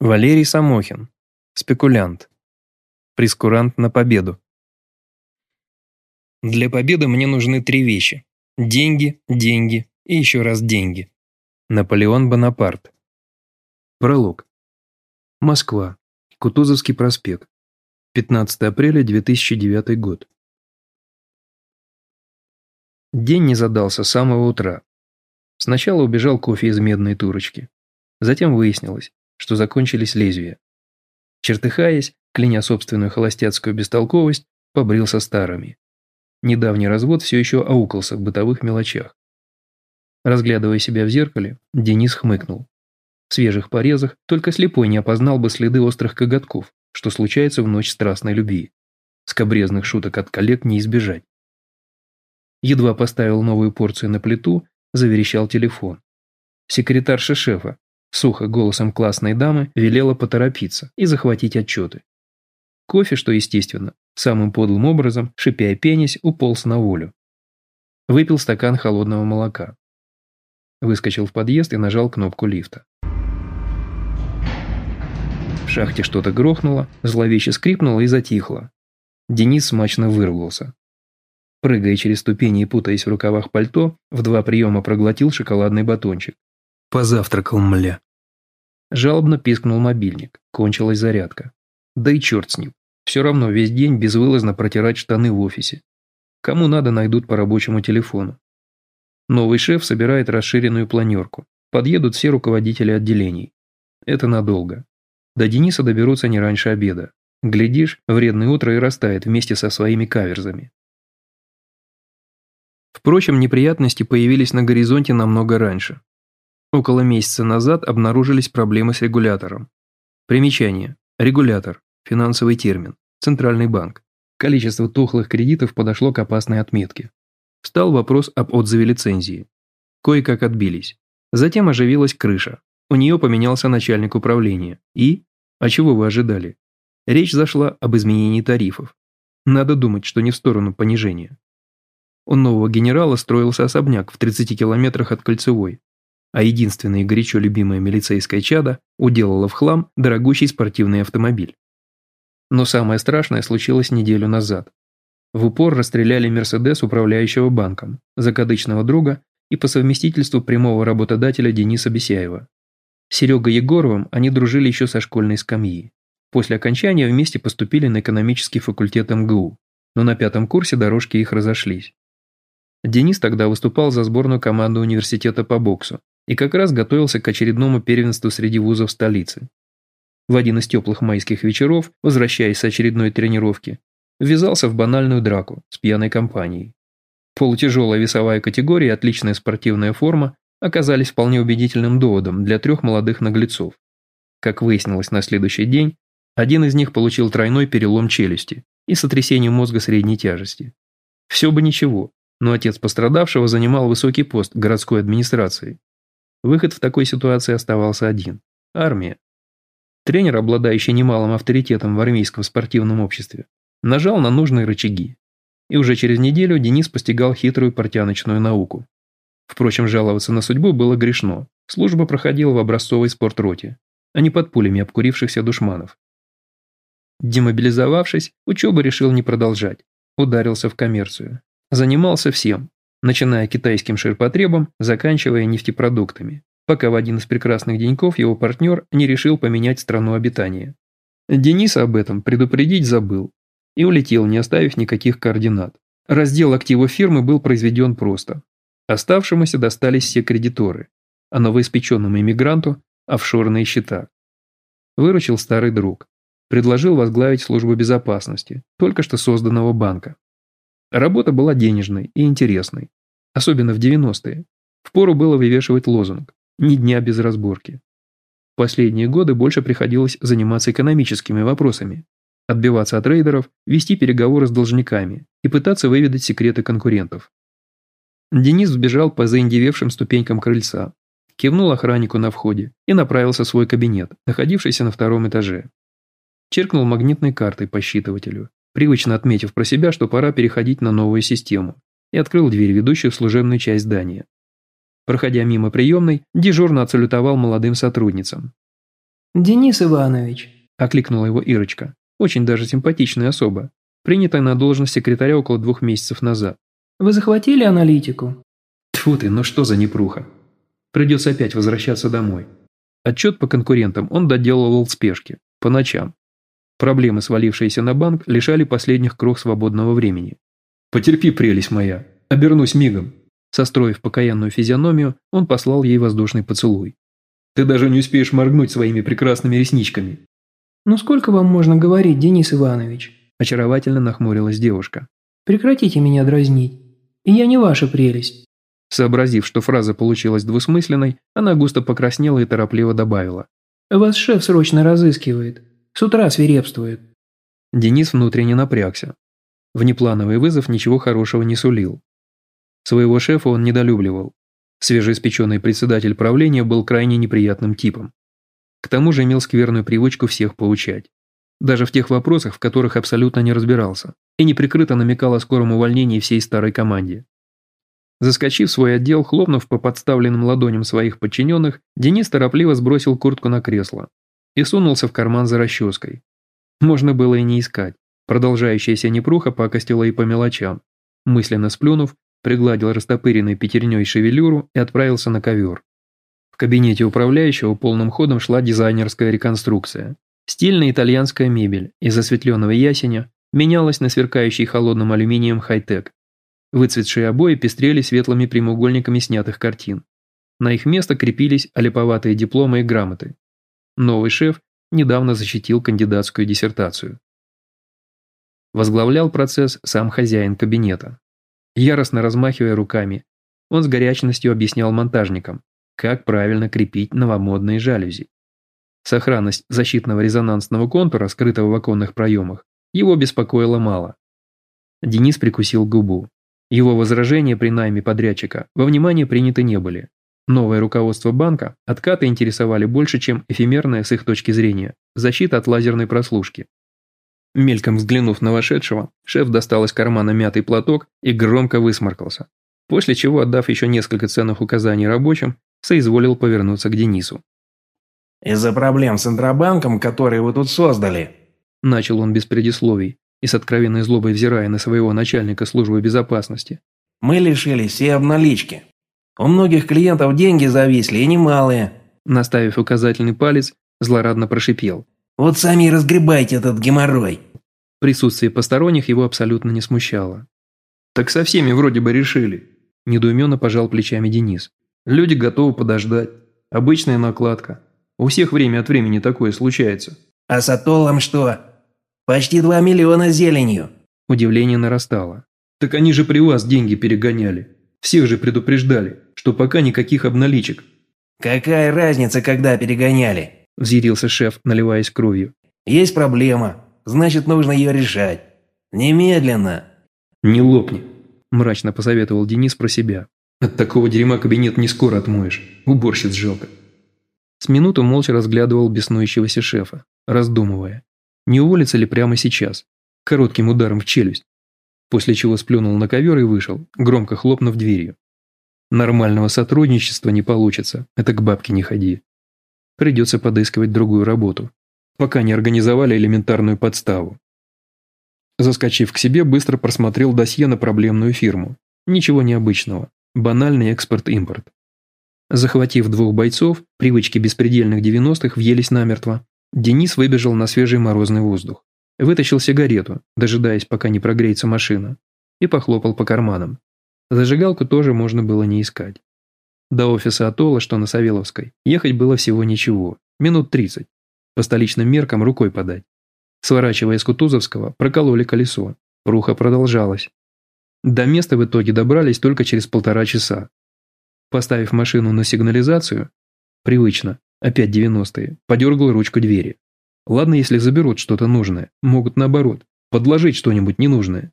Валерий Самохин. Спекулянт. Прескурант на победу. Для победы мне нужны три вещи. Деньги, деньги и еще раз деньги. Наполеон Бонапарт. Пролог. Москва. Кутузовский проспект. 15 апреля 2009 год. День не задался с самого утра. Сначала убежал кофе из медной турочки. Затем выяснилось, что закончились лезвия. Чертыхаясь, кляня собственную холостяцкую бестолковость, побрился старыми. Недавний развод все еще аукался в бытовых мелочах. Разглядывая себя в зеркале, Денис хмыкнул. В свежих порезах только слепой не опознал бы следы острых коготков, что случается в ночь страстной любви. Скобрезных шуток от коллег не избежать. Едва поставил новую порцию на плиту, заверещал телефон. Секретарша шефа, Сухо голосом классной дамы велела поторопиться и захватить отчеты. Кофе, что естественно, самым подлым образом, шипя и пенясь, уполз на волю. Выпил стакан холодного молока. Выскочил в подъезд и нажал кнопку лифта. В шахте что-то грохнуло, зловеще скрипнуло и затихло. Денис смачно выругался. Прыгая через ступени и путаясь в рукавах пальто, в два приема проглотил шоколадный батончик. Позавтракал, мля. Жалобно пискнул мобильник. Кончилась зарядка. Да и черт с ним. Все равно весь день безвылазно протирать штаны в офисе. Кому надо, найдут по рабочему телефону. Новый шеф собирает расширенную планерку. Подъедут все руководители отделений. Это надолго. До Дениса доберутся не раньше обеда. Глядишь, вредное утро и растает вместе со своими каверзами. Впрочем, неприятности появились на горизонте намного раньше. Около месяца назад обнаружились проблемы с регулятором. Примечание. Регулятор. Финансовый термин. Центральный банк. Количество тухлых кредитов подошло к опасной отметке. Встал вопрос об отзыве лицензии. Кое-как отбились. Затем оживилась крыша. У нее поменялся начальник управления. И? А чего вы ожидали? Речь зашла об изменении тарифов. Надо думать, что не в сторону понижения. У нового генерала строился особняк в 30 километрах от Кольцевой, а единственное горячо любимое милицейское чадо уделало в хлам дорогущий спортивный автомобиль. Но самое страшное случилось неделю назад. В упор расстреляли Мерседес управляющего банком, закадычного друга и по совместительству прямого работодателя Дениса Бесяева. С Серегой Егоровым они дружили еще со школьной скамьи. После окончания вместе поступили на экономический факультет МГУ, но на пятом курсе дорожки их разошлись. Денис тогда выступал за сборную команду университета по боксу, и как раз готовился к очередному первенству среди вузов столицы. В один из теплых майских вечеров, возвращаясь с очередной тренировки, ввязался в банальную драку с пьяной компанией. Полутяжелая весовая категория и отличная спортивная форма оказались вполне убедительным доводом для трех молодых наглецов. Как выяснилось на следующий день, один из них получил тройной перелом челюсти и сотрясение мозга средней тяжести. Все бы ничего, но отец пострадавшего занимал высокий пост городской администрации Выход в такой ситуации оставался один – армия. Тренер, обладающий немалым авторитетом в армейском спортивном обществе, нажал на нужные рычаги. И уже через неделю Денис постигал хитрую портяночную науку. Впрочем, жаловаться на судьбу было грешно. Служба проходила в образцовой спортроте, а не под пулями обкурившихся душманов. Демобилизовавшись, учебу решил не продолжать. Ударился в коммерцию. Занимался всем, начиная китайским ширпотребом, заканчивая нефтепродуктами, пока в один из прекрасных деньков его партнер не решил поменять страну обитания. Денис об этом предупредить забыл и улетел, не оставив никаких координат. Раздел активов фирмы был произведен просто. Оставшемуся достались все кредиторы, а новоиспеченному иммигранту – офшорные счета. Выручил старый друг. Предложил возглавить службу безопасности, только что созданного банка. Работа была денежной и интересной, особенно в 90-е. Впору было вывешивать лозунг «Ни дня без разборки». В последние годы больше приходилось заниматься экономическими вопросами, отбиваться от рейдеров, вести переговоры с должниками и пытаться выведать секреты конкурентов. Денис сбежал по заиндевевшим ступенькам крыльца, кивнул охраннику на входе и направился в свой кабинет, находившийся на втором этаже. Черкнул магнитной картой по считывателю привычно отметив про себя, что пора переходить на новую систему, и открыл дверь, ведущую в служебную часть здания. Проходя мимо приемной, дежурно отсалютовал молодым сотрудницам. «Денис Иванович», – окликнула его Ирочка, очень даже симпатичная особа, принятая на должность секретаря около двух месяцев назад. «Вы захватили аналитику?» Тьфу ты, ну что за непруха. Придется опять возвращаться домой. Отчет по конкурентам он доделывал в спешке, по ночам. Проблемы, свалившиеся на банк, лишали последних крох свободного времени. «Потерпи, прелесть моя, обернусь мигом». Состроив покаянную физиономию, он послал ей воздушный поцелуй. «Ты даже не успеешь моргнуть своими прекрасными ресничками». «Ну сколько вам можно говорить, Денис Иванович?» Очаровательно нахмурилась девушка. «Прекратите меня дразнить. И я не ваша прелесть». Сообразив, что фраза получилась двусмысленной, она густо покраснела и торопливо добавила. «Вас шеф срочно разыскивает. С утра свирепствует». Денис внутренне напрягся. Внеплановый вызов ничего хорошего не сулил. Своего шефа он недолюбливал. Свежеиспеченный председатель правления был крайне неприятным типом. К тому же имел скверную привычку всех поучать. Даже в тех вопросах, в которых абсолютно не разбирался, и неприкрыто намекал о скором увольнении всей старой команде. Заскочив в свой отдел, хлопнув по подставленным ладоням своих подчиненных, Денис торопливо сбросил куртку на кресло и сунулся в карман за расческой. Можно было и не искать. Продолжающаяся непруха пакостила и по мелочам. Мысленно сплюнув, пригладил растопыренной пятерней шевелюру и отправился на ковер. В кабинете управляющего полным ходом шла дизайнерская реконструкция. Стильная итальянская мебель из осветленного ясеня менялась на сверкающий холодным алюминием хай-тек Выцветшие обои пестрели светлыми прямоугольниками снятых картин. На их место крепились олиповатые дипломы и грамоты. Новый шеф недавно защитил кандидатскую диссертацию. Возглавлял процесс сам хозяин кабинета. Яростно размахивая руками, он с горячностью объяснял монтажникам, как правильно крепить новомодные жалюзи. Сохранность защитного резонансного контура, скрытого в оконных проемах, его беспокоило мало. Денис прикусил губу. Его возражения при найме подрядчика во внимание приняты не были. Новое руководство банка откаты интересовали больше, чем эфемерная с их точки зрения защита от лазерной прослушки. Мельком взглянув на вошедшего, шеф достал из кармана мятый платок и громко высморкался, после чего, отдав еще несколько ценных указаний рабочим, соизволил повернуться к Денису. «Из-за проблем с Центробанком, которые вы тут создали», начал он без предисловий, и с откровенной злобой взирая на своего начальника службы безопасности. «Мы лишились всей обналички. У многих клиентов деньги зависли, и немалые». Наставив указательный палец, злорадно прошипел. «Вот сами и разгребайте этот геморрой». Присутствие посторонних его абсолютно не смущало. «Так со всеми вроде бы решили», – недоуменно пожал плечами Денис. «Люди готовы подождать. Обычная накладка. У всех время от времени такое случается». «А с атоллом что?» Почти два миллиона зеленью. Удивление нарастало. Так они же при вас деньги перегоняли. Всех же предупреждали, что пока никаких обналичек. Какая разница, когда перегоняли? Взъярился шеф, наливаясь кровью. Есть проблема. Значит, нужно ее решать. Немедленно. Не лопни. Мрачно посоветовал Денис про себя. От такого дерьма кабинет не скоро отмоешь. Уборщиц жалко. С минуту молча разглядывал беснующегося шефа, раздумывая, не уволиться ли прямо сейчас, коротким ударом в челюсть, после чего сплюнул на ковер и вышел, громко хлопнув дверью. Нормального сотрудничества не получится, это к бабке не ходи. Придется подыскивать другую работу, пока не организовали элементарную подставу. Заскочив к себе, быстро просмотрел досье на проблемную фирму. Ничего необычного, банальный экспорт-импорт. Захватив двух бойцов, привычки беспредельных 90-х въелись намертво, Денис выбежал на свежий морозный воздух. Вытащил сигарету, дожидаясь, пока не прогреется машина, и похлопал по карманам. Зажигалку тоже можно было не искать. До офиса Атолла, что на Савеловской, ехать было всего ничего, минут 30. По столичным меркам рукой подать. Сворачивая с Кутузовского, прокололи колесо. Пруха продолжалась. До места в итоге добрались только через полтора часа. Поставив машину на сигнализацию, привычно, Опять девяностые. Подергал ручку двери. Ладно, если заберут что-то нужное. Могут наоборот. Подложить что-нибудь ненужное.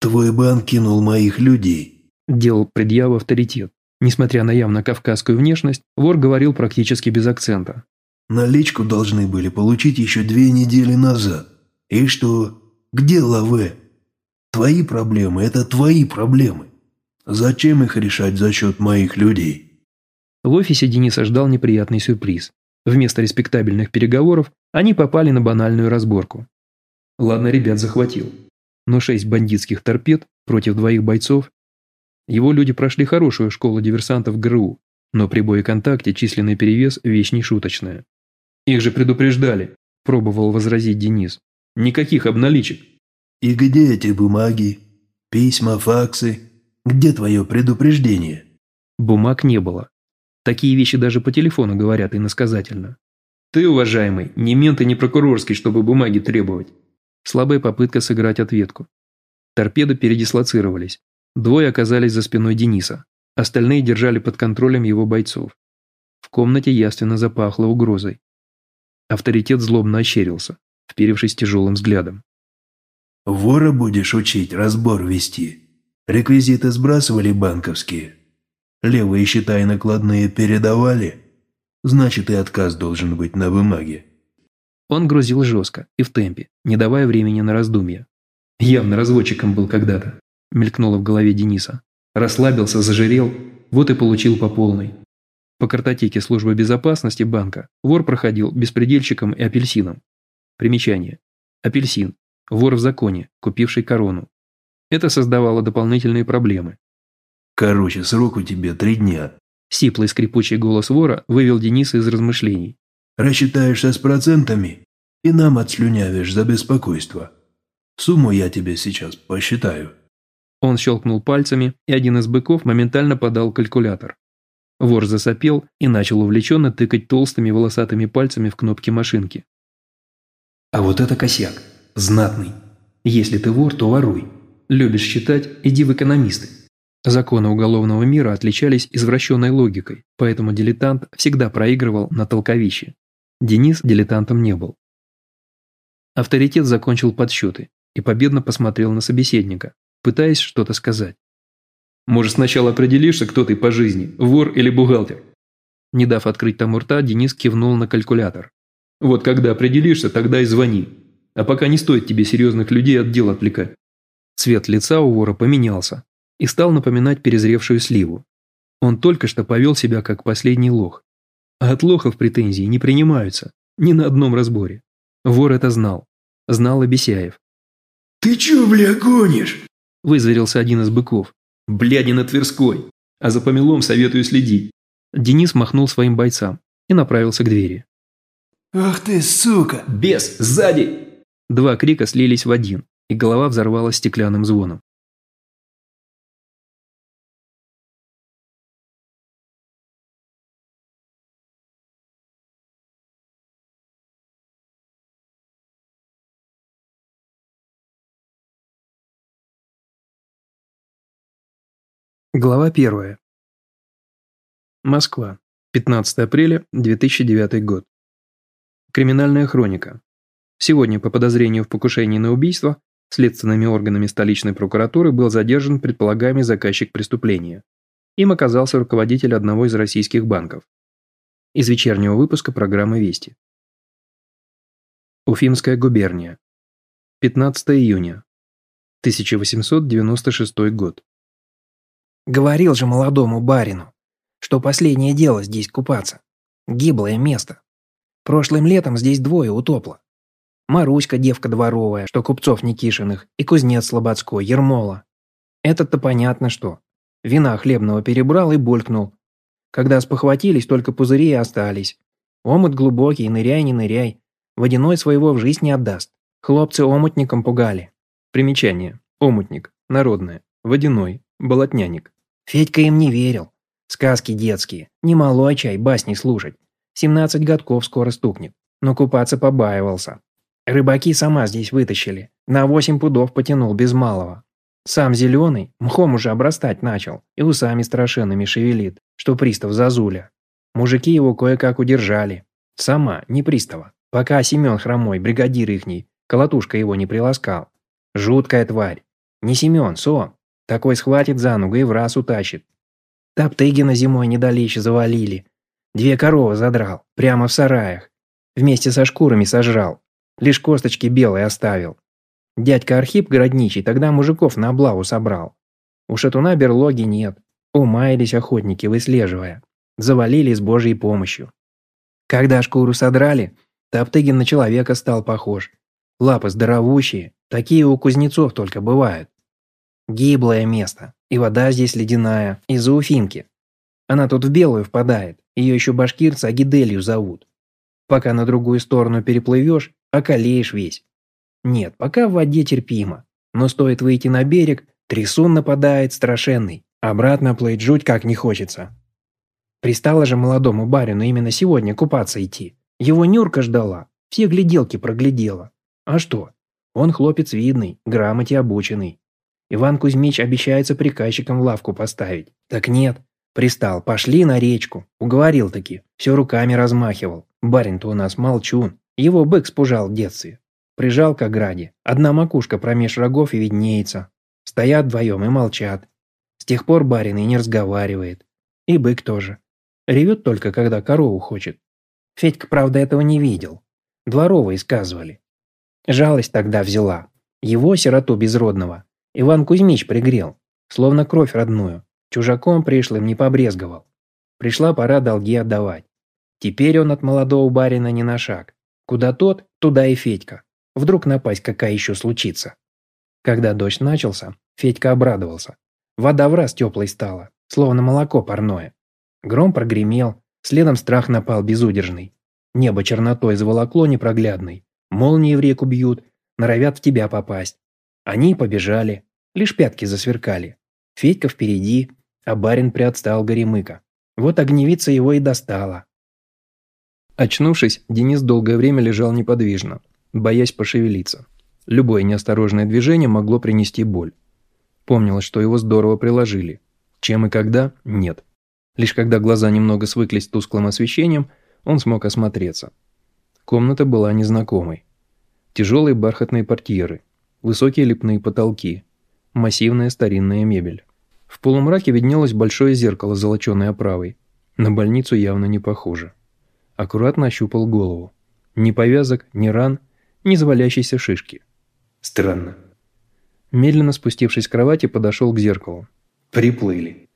«Твой банк кинул моих людей», – делал предъяву авторитет. Несмотря на явно кавказскую внешность, вор говорил практически без акцента. «Наличку должны были получить еще две недели назад. И что? Где Лаве? Твои проблемы – это твои проблемы. Зачем их решать за счет моих людей?» В офисе Дениса ждал неприятный сюрприз. Вместо респектабельных переговоров они попали на банальную разборку. Ладно, ребят захватил. Но шесть бандитских торпед против двоих бойцов. Его люди прошли хорошую школу диверсантов ГРУ, но при боеконтакте численный перевес – вещь нешуточная. Их же предупреждали, пробовал возразить Денис. Никаких обналичек. И где эти бумаги? Письма, факсы? Где твое предупреждение? Бумаг не было. Такие вещи даже по телефону говорят иносказательно. Ты, уважаемый, не мент и не прокурорский, чтобы бумаги требовать. Слабая попытка сыграть ответку. Торпеды передислоцировались. Двое оказались за спиной Дениса. Остальные держали под контролем его бойцов. В комнате яственно запахло угрозой. Авторитет злобно ощерился, вперевшись тяжелым взглядом. «Вора будешь учить разбор вести. Реквизиты сбрасывали банковские. Левые счета и накладные передавали. Значит, и отказ должен быть на бумаге». Он грузил жестко и в темпе, не давая времени на раздумья. Явно разводчиком был когда-то, мелькнуло в голове Дениса. Расслабился, зажирел, вот и получил по полной. По картотеке службы безопасности банка вор проходил беспредельщиком и апельсином. Примечание. Апельсин. Вор в законе, купивший корону. Это создавало дополнительные проблемы. «Короче, срок у тебя три дня». Сиплый скрипучий голос вора вывел Дениса из размышлений. «Рассчитаешься с процентами и нам отслюнявишь за беспокойство. Сумму я тебе сейчас посчитаю». Он щелкнул пальцами, и один из быков моментально подал калькулятор. Вор засопел и начал увлеченно тыкать толстыми волосатыми пальцами в кнопки машинки. А вот это косяк. Знатный. Если ты вор, то воруй. Любишь считать, иди в экономисты. Законы уголовного мира отличались извращенной логикой, поэтому дилетант всегда проигрывал на толковище. Денис дилетантом не был. Авторитет закончил подсчеты и победно посмотрел на собеседника, пытаясь что-то сказать. «Может, сначала определишься, кто ты по жизни, вор или бухгалтер?» Не дав открыть тому рта, Денис кивнул на калькулятор. «Вот когда определишься, тогда и звони. А пока не стоит тебе серьезных людей от дел отвлекать». Цвет лица у вора поменялся и стал напоминать перезревшую сливу. Он только что повел себя как последний лох. А от лохов претензии не принимаются, ни на одном разборе. Вор это знал. Знал и Бесяев. «Ты чё, бля, гонишь?» Вызверился один из быков. «Бляди на Тверской! А за помелом советую следить!» Денис махнул своим бойцам и направился к двери. «Ах ты, сука!» «Бес, сзади!» Два крика слились в один, и голова взорвалась стеклянным звоном. Глава 1. Москва. 15 апреля 2009 год. Криминальная хроника. Сегодня по подозрению в покушении на убийство следственными органами столичной прокуратуры был задержан предполагаемый заказчик преступления. Им оказался руководитель одного из российских банков. Из вечернего выпуска программы «Вести». Уфимская губерния. 15 июня. 1896 год. Говорил же молодому барину, что последнее дело здесь купаться. Гиблое место. Прошлым летом здесь двое утопло. Маруська, девка дворовая, что купцов Никишиных, и кузнец Слободской, Ермола. Этот-то понятно что. Вина хлебного перебрал и булькнул. Когда спохватились, только пузыри и остались. Омут глубокий, ныряй, не ныряй. Водяной своего в жизнь не отдаст. Хлопцы омутником пугали. Примечание. Омутник. Народное. Водяной. Болотняник. Федька им не верил. Сказки детские. Не малой чай басни слушать. 17 годков скоро стукнет. Но купаться побаивался. Рыбаки сама здесь вытащили. На 8 пудов потянул без малого. Сам зеленый мхом уже обрастать начал и усами страшенными шевелит, что пристав зазуля. Мужики его кое-как удержали. Сама, не пристава. Пока Семен хромой, бригадир ихний, колотушка его не приласкал. Жуткая тварь. Не Семен, сон. Такой схватит за ногу и в раз утащит. Топтыгина зимой недалече завалили. Две коровы задрал, прямо в сараях. Вместе со шкурами сожрал. Лишь косточки белые оставил. Дядька Архип Городничий тогда мужиков на облаву собрал. У шатуна берлоги нет. Умаялись охотники, выслеживая. Завалили с божьей помощью. Когда шкуру содрали, Топтыгин на человека стал похож. Лапы здоровущие, такие у кузнецов только бывают. Гиблое место, и вода здесь ледяная, из-за Уфимки. Она тут в белую впадает, ее еще башкирцы Агиделью зовут. Пока на другую сторону переплывешь, околеешь весь. Нет, пока в воде терпимо, но стоит выйти на берег, трясун нападает страшенный. Обратно плыть жуть как не хочется. Пристало же молодому барину именно сегодня купаться идти. Его Нюрка ждала, все гляделки проглядела. А что? Он хлопец видный, грамоте обученный. Иван Кузьмич обещается приказчиком лавку поставить. Так нет. Пристал, пошли на речку. Уговорил таки. Все руками размахивал. Барин-то у нас молчун. Его бык спужал в детстве. Прижал к ограде. Одна макушка промеж рогов и виднеется. Стоят вдвоем и молчат. С тех пор барин и не разговаривает. И бык тоже. Ревет только, когда корову хочет. Федька, правда, этого не видел. Дворовые сказывали. Жалость тогда взяла. Его, сироту безродного, Иван Кузьмич пригрел, словно кровь родную. Чужаком пришлым не побрезговал. Пришла пора долги отдавать. Теперь он от молодого барина не на шаг. Куда тот, туда и Федька. Вдруг напасть какая еще случится. Когда дождь начался, Федька обрадовался. Вода в раз теплой стала, словно молоко парное. Гром прогремел, Следом страх напал безудержный. Небо чернотой заволокло непроглядной. Молнии в реку бьют, норовят в тебя попасть. Они побежали, лишь пятки засверкали. Федька впереди, а барин приотстал горемыка. Вот огневица его и достала. Очнувшись, Денис долгое время лежал неподвижно, боясь пошевелиться. Любое неосторожное движение могло принести боль. Помнилось, что его здорово приложили. Чем и когда – нет. Лишь когда глаза немного свыклись с тусклым освещением, он смог осмотреться. Комната была незнакомой. Тяжелые бархатные портьеры, высокие лепные потолки, массивная старинная мебель. В полумраке виднелось большое зеркало с золоченой оправой. На больницу явно не похоже. Аккуратно ощупал голову. Ни повязок, ни ран, ни завалящейся шишки. Странно. Медленно спустившись с кровати, подошел к зеркалу. Приплыли.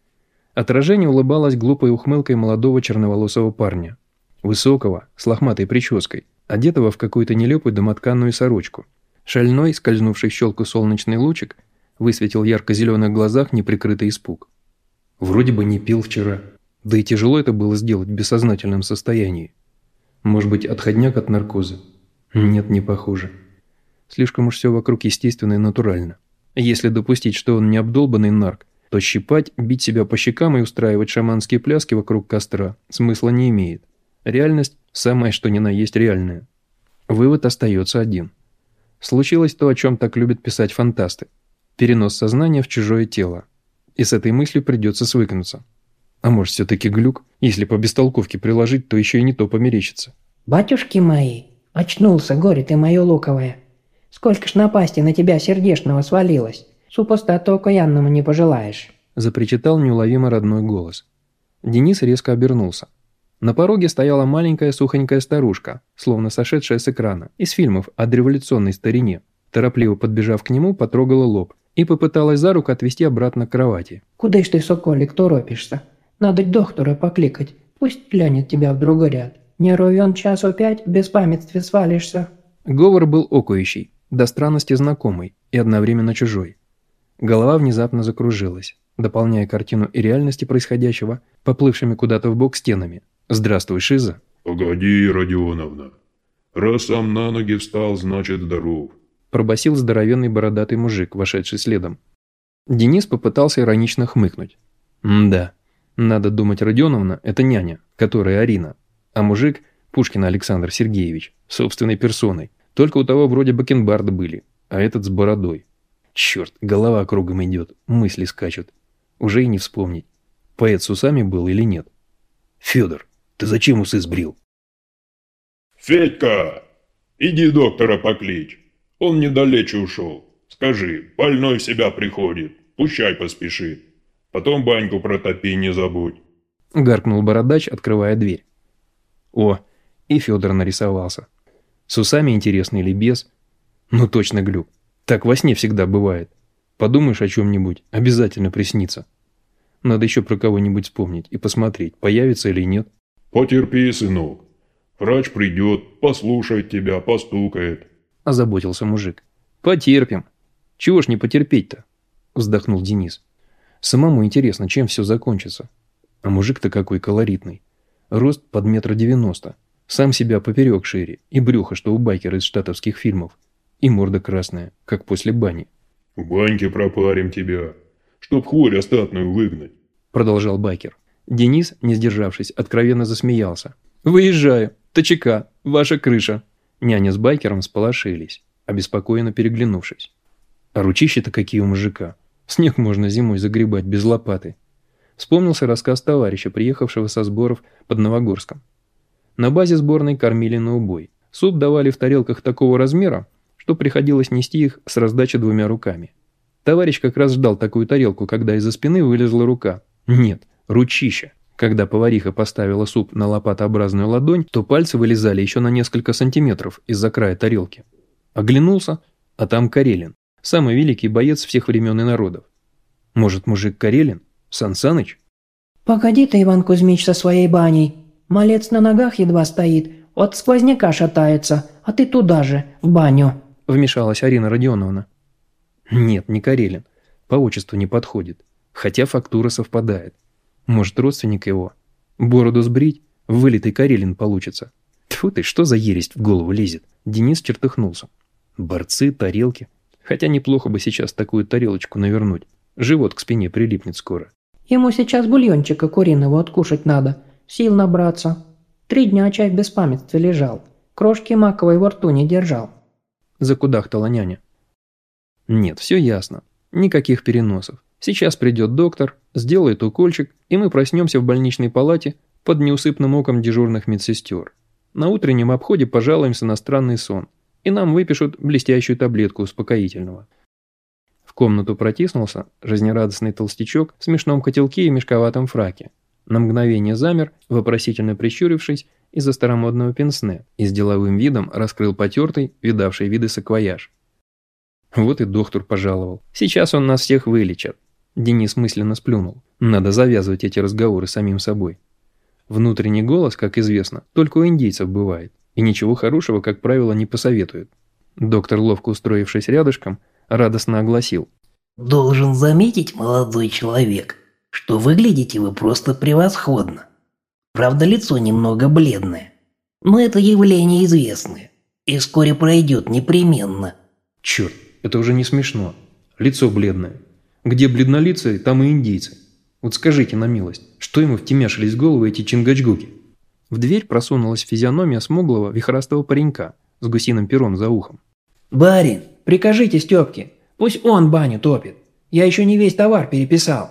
Отражение улыбалось глупой ухмылкой молодого черноволосого парня. Высокого, с лохматой прической, одетого в какую-то нелепую домотканную сорочку. Шальной, скользнувший щелку солнечный лучик, высветил ярко-зеленых глазах неприкрытый испуг. Вроде бы не пил вчера. Да и тяжело это было сделать в бессознательном состоянии. Может быть, отходняк от наркоза? Нет, не похоже. Слишком уж все вокруг естественно и натурально. Если допустить, что он не обдолбанный нарк, то щипать, бить себя по щекам и устраивать шаманские пляски вокруг костра смысла не имеет. Реальность – самое что ни на есть реальная. Вывод остается один. Случилось то, о чем так любят писать фантасты. Перенос сознания в чужое тело. И с этой мыслью придется свыкнуться. А может, все-таки глюк? Если по бестолковке приложить, то еще и не то померещится. «Батюшки мои, очнулся, горе ты мое луковое. Сколько ж напасти на тебя сердечного свалилось. Супостату окаянному не пожелаешь», – запричитал неуловимо родной голос. Денис резко обернулся. На пороге стояла маленькая сухонькая старушка, словно сошедшая с экрана, из фильмов о революционной старине. Торопливо подбежав к нему, потрогала лоб и попыталась за руку отвести обратно к кровати. «Куда ж ты, соколик, торопишься? Надо доктора покликать, пусть глянет тебя в другой ряд. Не ровен часу пять, без памятстве свалишься». Говор был окующий, до странности знакомый и одновременно чужой. Голова внезапно закружилась, дополняя картину и реальности происходящего, поплывшими куда-то в бок стенами. «Здравствуй, Шиза!» «Погоди, Родионовна. Раз сам на ноги встал, значит здоров», пробасил здоровенный бородатый мужик, вошедший следом. Денис попытался иронично хмыкнуть. «Да, надо думать, Родионовна – это няня, которая Арина, а мужик – Пушкин Александр Сергеевич, собственной персоной. Только у того вроде бакенбарды были, а этот с бородой. Черт, голова кругом идет, мысли скачут. Уже и не вспомнить, поэт с усами был или нет. Федор, ты зачем усы сбрил? Федька, иди доктора покличь. Он недалече ушел. Скажи, больной в себя приходит. Пущай поспешит. Потом баньку протопи, не забудь. Гаркнул бородач, открывая дверь. О, и Федор нарисовался. С усами интересно или без? Ну точно глюк. Так во сне всегда бывает. Подумаешь о чем-нибудь, обязательно приснится. Надо еще про кого-нибудь вспомнить и посмотреть, появится или нет. Потерпи, сынок. Врач придет, послушает тебя, постукает. Озаботился мужик. Потерпим. Чего ж не потерпеть-то? Вздохнул Денис. Самому интересно, чем все закончится. А мужик-то какой колоритный. Рост под метр девяносто. Сам себя поперек шире. И брюхо, что у байкера из штатовских фильмов. И морда красная, как после бани. В баньке пропарим тебя, чтоб хворь остатную выгнать. Продолжал байкер. Денис, не сдержавшись, откровенно засмеялся. «Выезжаю. ТЧК. Ваша крыша». Няня с байкером сполошились, обеспокоенно переглянувшись. А ручища-то какие у мужика. Снег можно зимой загребать без лопаты. Вспомнился рассказ товарища, приехавшего со сборов под Новогорском. На базе сборной кормили на убой. Суп давали в тарелках такого размера, что приходилось нести их с раздачи двумя руками. Товарищ как раз ждал такую тарелку, когда из-за спины вылезла рука. Нет, ручища. Когда повариха поставила суп на лопатообразную ладонь, то пальцы вылезали еще на несколько сантиметров из-за края тарелки. Оглянулся, а там Карелин, самый великий боец всех времен и народов. Может, мужик Карелин? Сан Саныч? «Погоди ты, Иван Кузьмич, со своей баней. Малец на ногах едва стоит, от сквозняка шатается, а ты туда же, в баню». Вмешалась Арина Родионовна. Нет, не Карелин. По отчеству не подходит. Хотя фактура совпадает. Может, родственник его? Бороду сбрить? Вылитый Карелин получится. Тьфу ты, что за ересь в голову лезет? Денис чертыхнулся. Борцы, тарелки. Хотя неплохо бы сейчас такую тарелочку навернуть. Живот к спине прилипнет скоро. Ему сейчас бульончика куриного откушать надо, сил набраться. Три дня чай в беспамятстве лежал, крошки маковой во рту не держал. Закудахтала няня. Нет, все ясно. Никаких переносов. Сейчас придет доктор, сделает укольчик, и мы проснемся в больничной палате под неусыпным оком дежурных медсестер. На утреннем обходе пожалуемся на странный сон, и нам выпишут блестящую таблетку успокоительного. В комнату протиснулся жизнерадостный толстячок в смешном котелке и мешковатом фраке. На мгновение замер, вопросительно прищурившись из-за старомодного пенсне, и с деловым видом раскрыл потертый, видавший виды саквояж. Вот и доктор пожаловал. Сейчас он нас всех вылечит. Денис мысленно сплюнул. Надо завязывать эти разговоры самим собой. Внутренний голос, как известно, только у индейцев бывает. И ничего хорошего, как правило, не посоветует. Доктор, ловко устроившись рядышком, радостно огласил. «Должен заметить, молодой человек, что выглядите вы просто превосходно. Правда, лицо немного бледное. Но это явление известное. И вскоре пройдет непременно». «Черт, это уже не смешно. Лицо бледное. Где бледнолицые, там и индейцы. Вот скажите на милость, что ему втемяшились в голову эти чингачгуки? В дверь просунулась физиономия смуглого вихрастого паренька с гусиным пером за ухом. «Барин, прикажите Степке, пусть он баню топит. Я еще не весь товар переписал».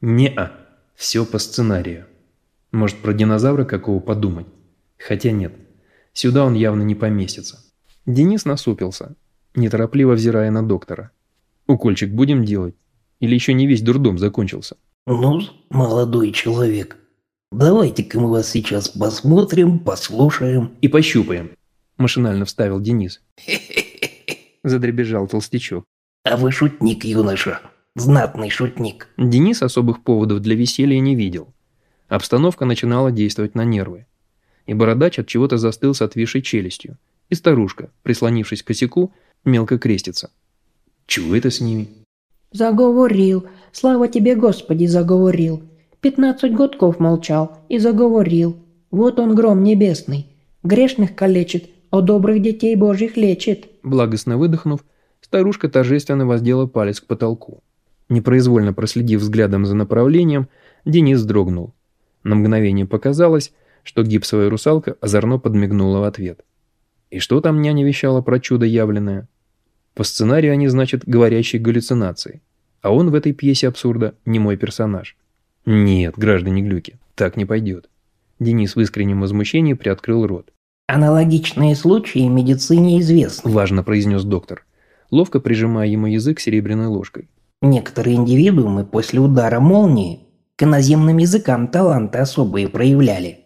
Не-а, все по сценарию. Может, про динозавра какого подумать? Хотя нет, сюда он явно не поместится. Денис насупился, неторопливо взирая на доктора. Укольчик будем делать? Или еще не весь дурдом закончился? «Ну, молодой человек, давайте-ка мы вас сейчас посмотрим, послушаем». И пощупаем. Машинально вставил Денис. Задребежал толстячок. «А вы шутник, юноша, знатный шутник». Денис особых поводов для веселья не видел. Обстановка начинала действовать на нервы. И бородач от чего-то застыл с отвисшей челюстью. И старушка, прислонившись к косяку, мелко крестится. Чего это с ними? Заговорил. Слава тебе, Господи, заговорил. Пятнадцать годков молчал и заговорил. Вот он гром небесный. Грешных калечит, а добрых детей Божьих лечит. Благостно выдохнув, старушка торжественно воздела палец к потолку. Непроизвольно проследив взглядом за направлением, Денис вздрогнул. На мгновение показалось, что гипсовая русалка озорно подмигнула в ответ. И что там няня вещала про чудо явленное? По сценарию они, значит, говорящие галлюцинации. А он в этой пьесе абсурда не мой персонаж. Нет, граждане Глюки, так не пойдет. Денис в искреннем возмущении приоткрыл рот. Аналогичные случаи медицине известны. Важно произнес доктор, ловко прижимая ему язык серебряной ложкой. Некоторые индивидуумы после удара молнии к иноземным языкам таланты особые проявляли.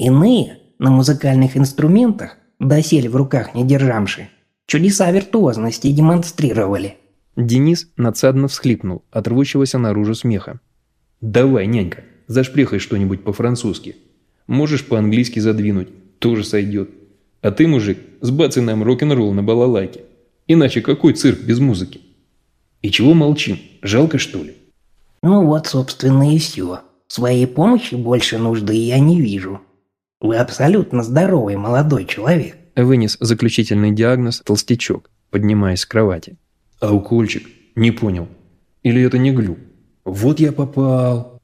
Иные на музыкальных инструментах, доселе в руках не державшие, Чудеса виртуозности демонстрировали. Денис надсадно всхлипнул от рвущегося наружу смеха. «Давай, нянька, зашпрехай что-нибудь по-французски. Можешь по-английски задвинуть. тоже сойдет. А ты, мужик, сбацай нам рок-н-ролл на балалайке. Иначе какой цирк без музыки? И чего молчим? Жалко, что ли? Ну вот, собственно, и все. Своей помощи больше нужды я не вижу. Вы абсолютно здоровый молодой человек. Вынес заключительный диагноз толстячок, поднимаясь с кровати. А укольчик? Не понял. Или это не глюк? Вот я попал.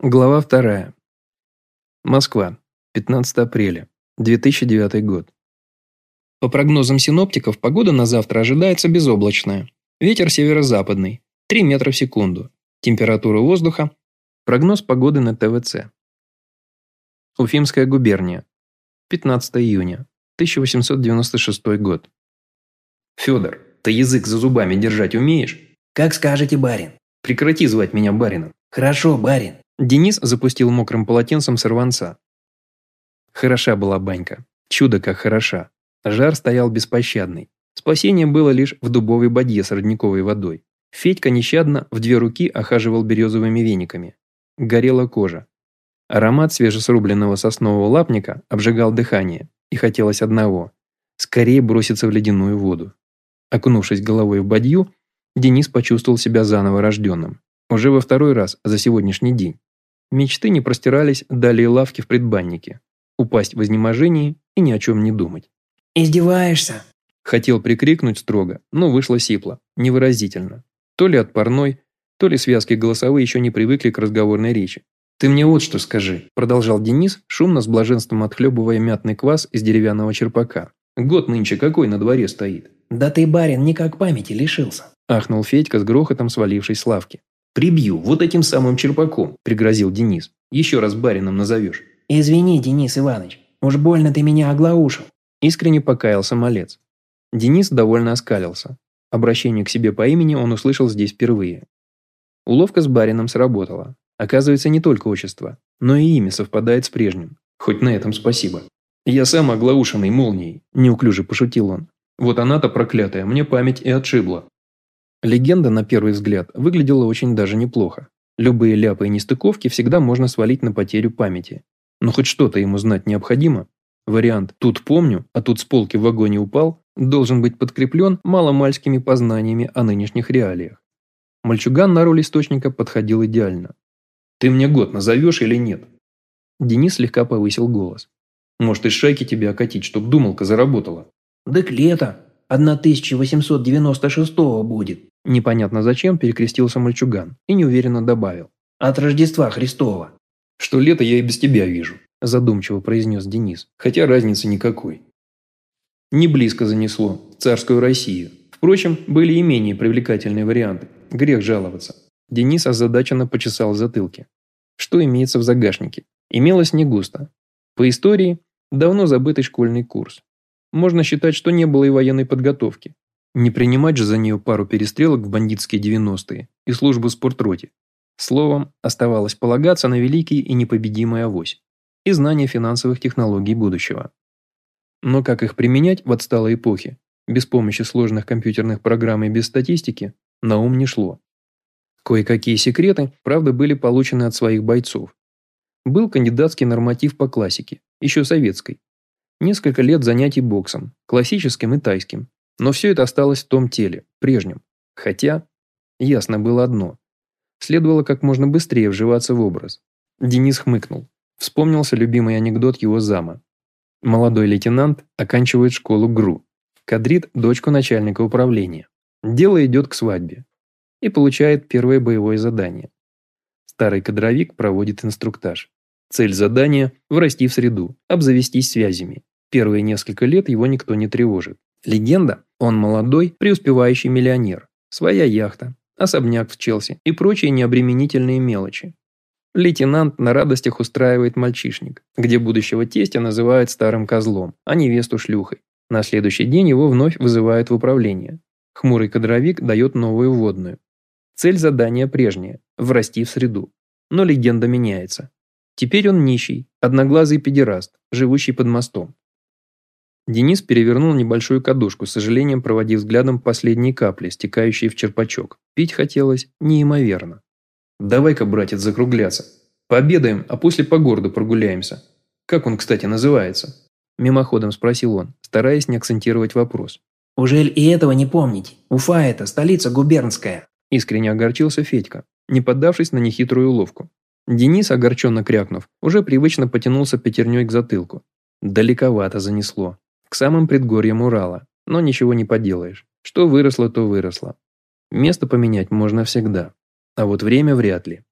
Глава вторая. Москва. 15 апреля. 2009 год. По прогнозам синоптиков, погода на завтра ожидается безоблачная. Ветер северо-западный, 3 метра в секунду. Температура воздуха. Прогноз погоды на ТВЦ. Уфимская губерния. 15 июня. 1896 год. Федор, ты язык за зубами держать умеешь? Как скажете, барин. Прекрати звать меня барином. Хорошо, барин. Денис запустил мокрым полотенцем сорванца. Хороша была банька. Чудо как хороша. Жар стоял беспощадный. Спасение было лишь в дубовой бадье с родниковой водой. Федька нещадно в две руки охаживал березовыми вениками. Горела кожа. Аромат свежесрубленного соснового лапника обжигал дыхание, и хотелось одного – скорее броситься в ледяную воду. Окунувшись головой в бадью, Денис почувствовал себя заново рожденным. Уже во второй раз за сегодняшний день. Мечты не простирались далее лавки в предбаннике. Упасть в изнеможении и ни о чем не думать. «Издеваешься?» Хотел прикрикнуть строго, но вышло сипло, невыразительно. То ли от парной, то ли связки голосовые еще не привыкли к разговорной речи. «Ты мне вот что скажи», – продолжал Денис, шумно с блаженством отхлебывая мятный квас из деревянного черпака. «Год нынче какой на дворе стоит?» «Да ты, барин, никак памяти лишился», – ахнул Федька с грохотом свалившись с лавки. «Прибью вот этим самым черпаком», – пригрозил Денис. «Еще раз барином назовешь». «Извини, Денис Иванович, уж больно ты меня оглаушил». Искренне покаялся малец. Денис довольно оскалился. Обращение к себе по имени он услышал здесь впервые. Уловка с барином сработала. Оказывается, не только отчество, но и имя совпадает с прежним. Хоть на этом спасибо. «Я сам оглаушенный молнией», – неуклюже пошутил он. «Вот она-то проклятая, мне память и отшибла». Легенда, на первый взгляд, выглядела очень даже неплохо. Любые ляпы и нестыковки всегда можно свалить на потерю памяти. Но хоть что-то ему знать необходимо. Вариант «тут помню, а тут с полки в вагоне упал» должен быть подкреплен маломальскими познаниями о нынешних реалиях. Мальчуган на роль источника подходил идеально. «Ты мне год назовешь или нет?» Денис слегка повысил голос. «Может, из шайки тебя окатить, чтоб думалка заработала?» «Дык лето. 1896 будет». Непонятно зачем перекрестился мальчуган и неуверенно добавил. «От Рождества Христова». «Что лето я и без тебя вижу», задумчиво произнес Денис, хотя разницы никакой. Не близко занесло царскую Россию. Впрочем, были и менее привлекательные варианты. Грех жаловаться. Денис озадаченно почесал в затылке. Что имеется в загашнике? Имелось не густо. По истории – давно забытый школьный курс. Можно считать, что не было и военной подготовки. Не принимать же за нее пару перестрелок в бандитские 90-е и службу спортроте. Словом, оставалось полагаться на великий и непобедимый авось и знание финансовых технологий будущего. Но как их применять в отсталой эпохе, без помощи сложных компьютерных программ и без статистики, на ум не шло. Кое-какие секреты, правда, были получены от своих бойцов. Был кандидатский норматив по классике, еще советской. Несколько лет занятий боксом, классическим и тайским. Но все это осталось в том теле, прежнем. Хотя, ясно было одно. Следовало как можно быстрее вживаться в образ. Денис хмыкнул. Вспомнился любимый анекдот его зама. Молодой лейтенант оканчивает школу ГРУ. Кадрит дочку начальника управления. Дело идет к свадьбе. И получает первое боевое задание. Старый кадровик проводит инструктаж. Цель задания – врасти в среду, обзавестись связями. Первые несколько лет его никто не тревожит. Легенда – он молодой, преуспевающий миллионер. Своя яхта, особняк в Челси и прочие необременительные мелочи. Лейтенант на радостях устраивает мальчишник, где будущего тестя называют старым козлом, а невесту шлюхой. На следующий день его вновь вызывают в управление. Хмурый кадровик дает новую вводную. Цель задания прежняя – врасти в среду. Но легенда меняется. Теперь он нищий, одноглазый педераст, живущий под мостом. Денис перевернул небольшую кадушку, с сожалением проводив взглядом последние капли, стекающие в черпачок. Пить хотелось неимоверно. «Давай-ка, братец, закругляться. Пообедаем, а после по городу прогуляемся. Как он, кстати, называется?» Мимоходом спросил он, стараясь не акцентировать вопрос. «Ужель и этого не помнить? Уфа это, столица губернская». Искренне огорчился Федька, не поддавшись на нехитрую уловку. Денис, огорченно крякнув, уже привычно потянулся пятерней к затылку. Далековато занесло. К самым предгорьям Урала. Но ничего не поделаешь. Что выросло, то выросло. Место поменять можно всегда. А вот время вряд ли.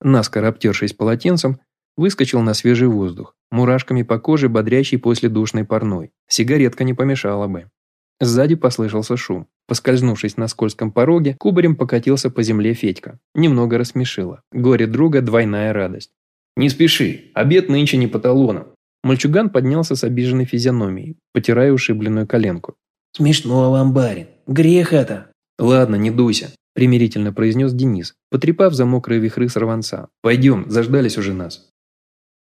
Наскоро обтершись полотенцем, выскочил на свежий воздух, мурашками по коже, бодрящий после душной парной. Сигаретка не помешала бы. Сзади послышался шум. Поскользнувшись на скользком пороге, кубарем покатился по земле Федька. Немного рассмешило. Горе друга – двойная радость. «Не спеши, обед нынче не по талонам». Мальчуган поднялся с обиженной физиономией, потирая ушибленную коленку. «Смешно вам, барин. Грех это». «Ладно, не дуйся», – примирительно произнес Денис, потрепав за мокрые вихры сорванца. «Пойдем, заждались уже нас».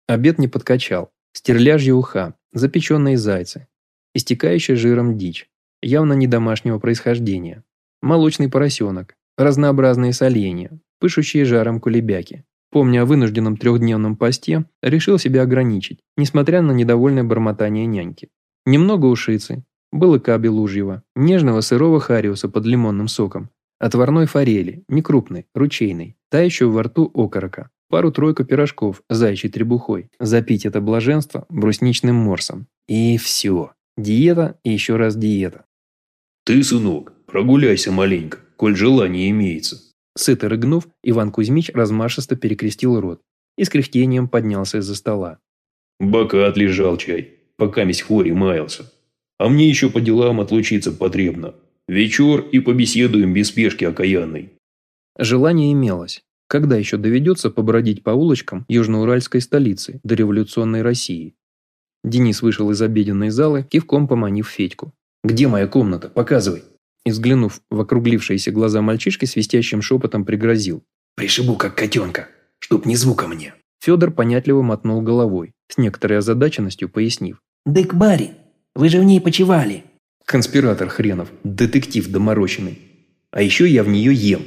Обед не подкачал. Стерляжья уха, запеченные зайцы, истекающая жиром дичь, явно не домашнего происхождения, молочный поросенок, разнообразные соленья, пышущие жаром кулебяки. Помня о вынужденном трехдневном посте, решил себя ограничить, несмотря на недовольное бормотание няньки. Немного ушицы, балыка белужьего, нежного сырого хариуса под лимонным соком, отварной форели, некрупной, ручейной, тающего во рту окорока, пару-тройку пирожков с зайчьей требухой, запить это блаженство брусничным морсом. И все. Диета и еще раз диета. «Ты, сынок, прогуляйся маленько, коль желание имеется». Сыто рыгнув, Иван Кузьмич размашисто перекрестил рот и с кряхтением поднялся из-за стола. «Бока отлежал чай, пока месть хвори маялся. А мне еще по делам отлучиться потребно. Вечер и побеседуем без спешки окаянной». Желание имелось. Когда еще доведется побродить по улочкам южноуральской столицы до революционной России? Денис вышел из обеденной залы, кивком поманив Федьку. «Где моя комната? Показывай!» И взглянув в округлившиеся глаза мальчишки, свистящим шепотом пригрозил. «Пришибу, как котенка, чтоб ни звука мне!» Федор понятливо мотнул головой, с некоторой озадаченностью пояснив. «Дык, барин, вы же в ней почевали!» «Конспиратор хренов, детектив доморощенный. А еще я в нее ем!»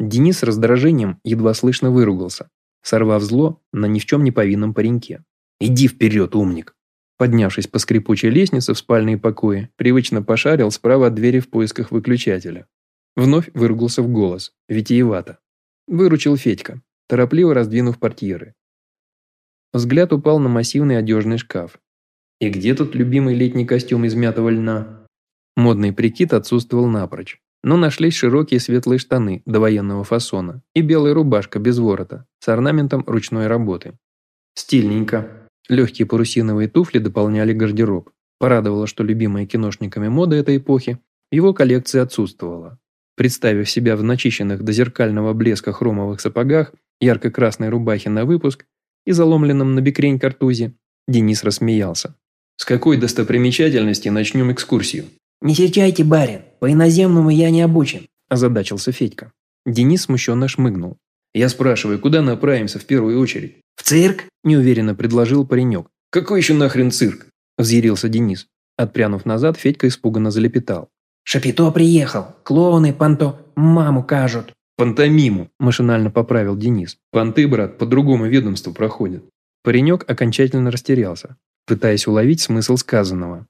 Денис с раздражением едва слышно выругался, сорвав зло на ни в чем не повинном пареньке. «Иди вперед, умник!» Поднявшись по скрипучей лестнице в спальные покои, привычно пошарил справа от двери в поисках выключателя. Вновь выругался в голос, витиевато. Выручил Федька, торопливо раздвинув портьеры. Взгляд упал на массивный одежный шкаф. И где тут любимый летний костюм из мятого льна? Модный прикид отсутствовал напрочь. Но нашлись широкие светлые штаны до военного фасона и белая рубашка без ворота с орнаментом ручной работы. Стильненько. Легкие парусиновые туфли дополняли гардероб. Порадовало, что любимая киношниками мода этой эпохи его коллекции отсутствовала. Представив себя в начищенных до зеркального блеска хромовых сапогах, ярко-красной рубахе на выпуск и заломленном на бекрень картузе, Денис рассмеялся. «С какой достопримечательности начнем экскурсию?» «Не серчайте, барин, по иноземному я не обучен», – озадачился Федька. Денис смущенно шмыгнул. «Я спрашиваю, куда направимся в первую очередь?» «В цирк?» – неуверенно предложил паренек. «Какой еще нахрен цирк?» – взъярился Денис. Отпрянув назад, Федька испуганно залепетал. «Шапито приехал. Клоуны, панто... маму кажут». «Пантомиму», – машинально поправил Денис. «Понты, брат, по другому ведомству проходят». Паренек окончательно растерялся, пытаясь уловить смысл сказанного.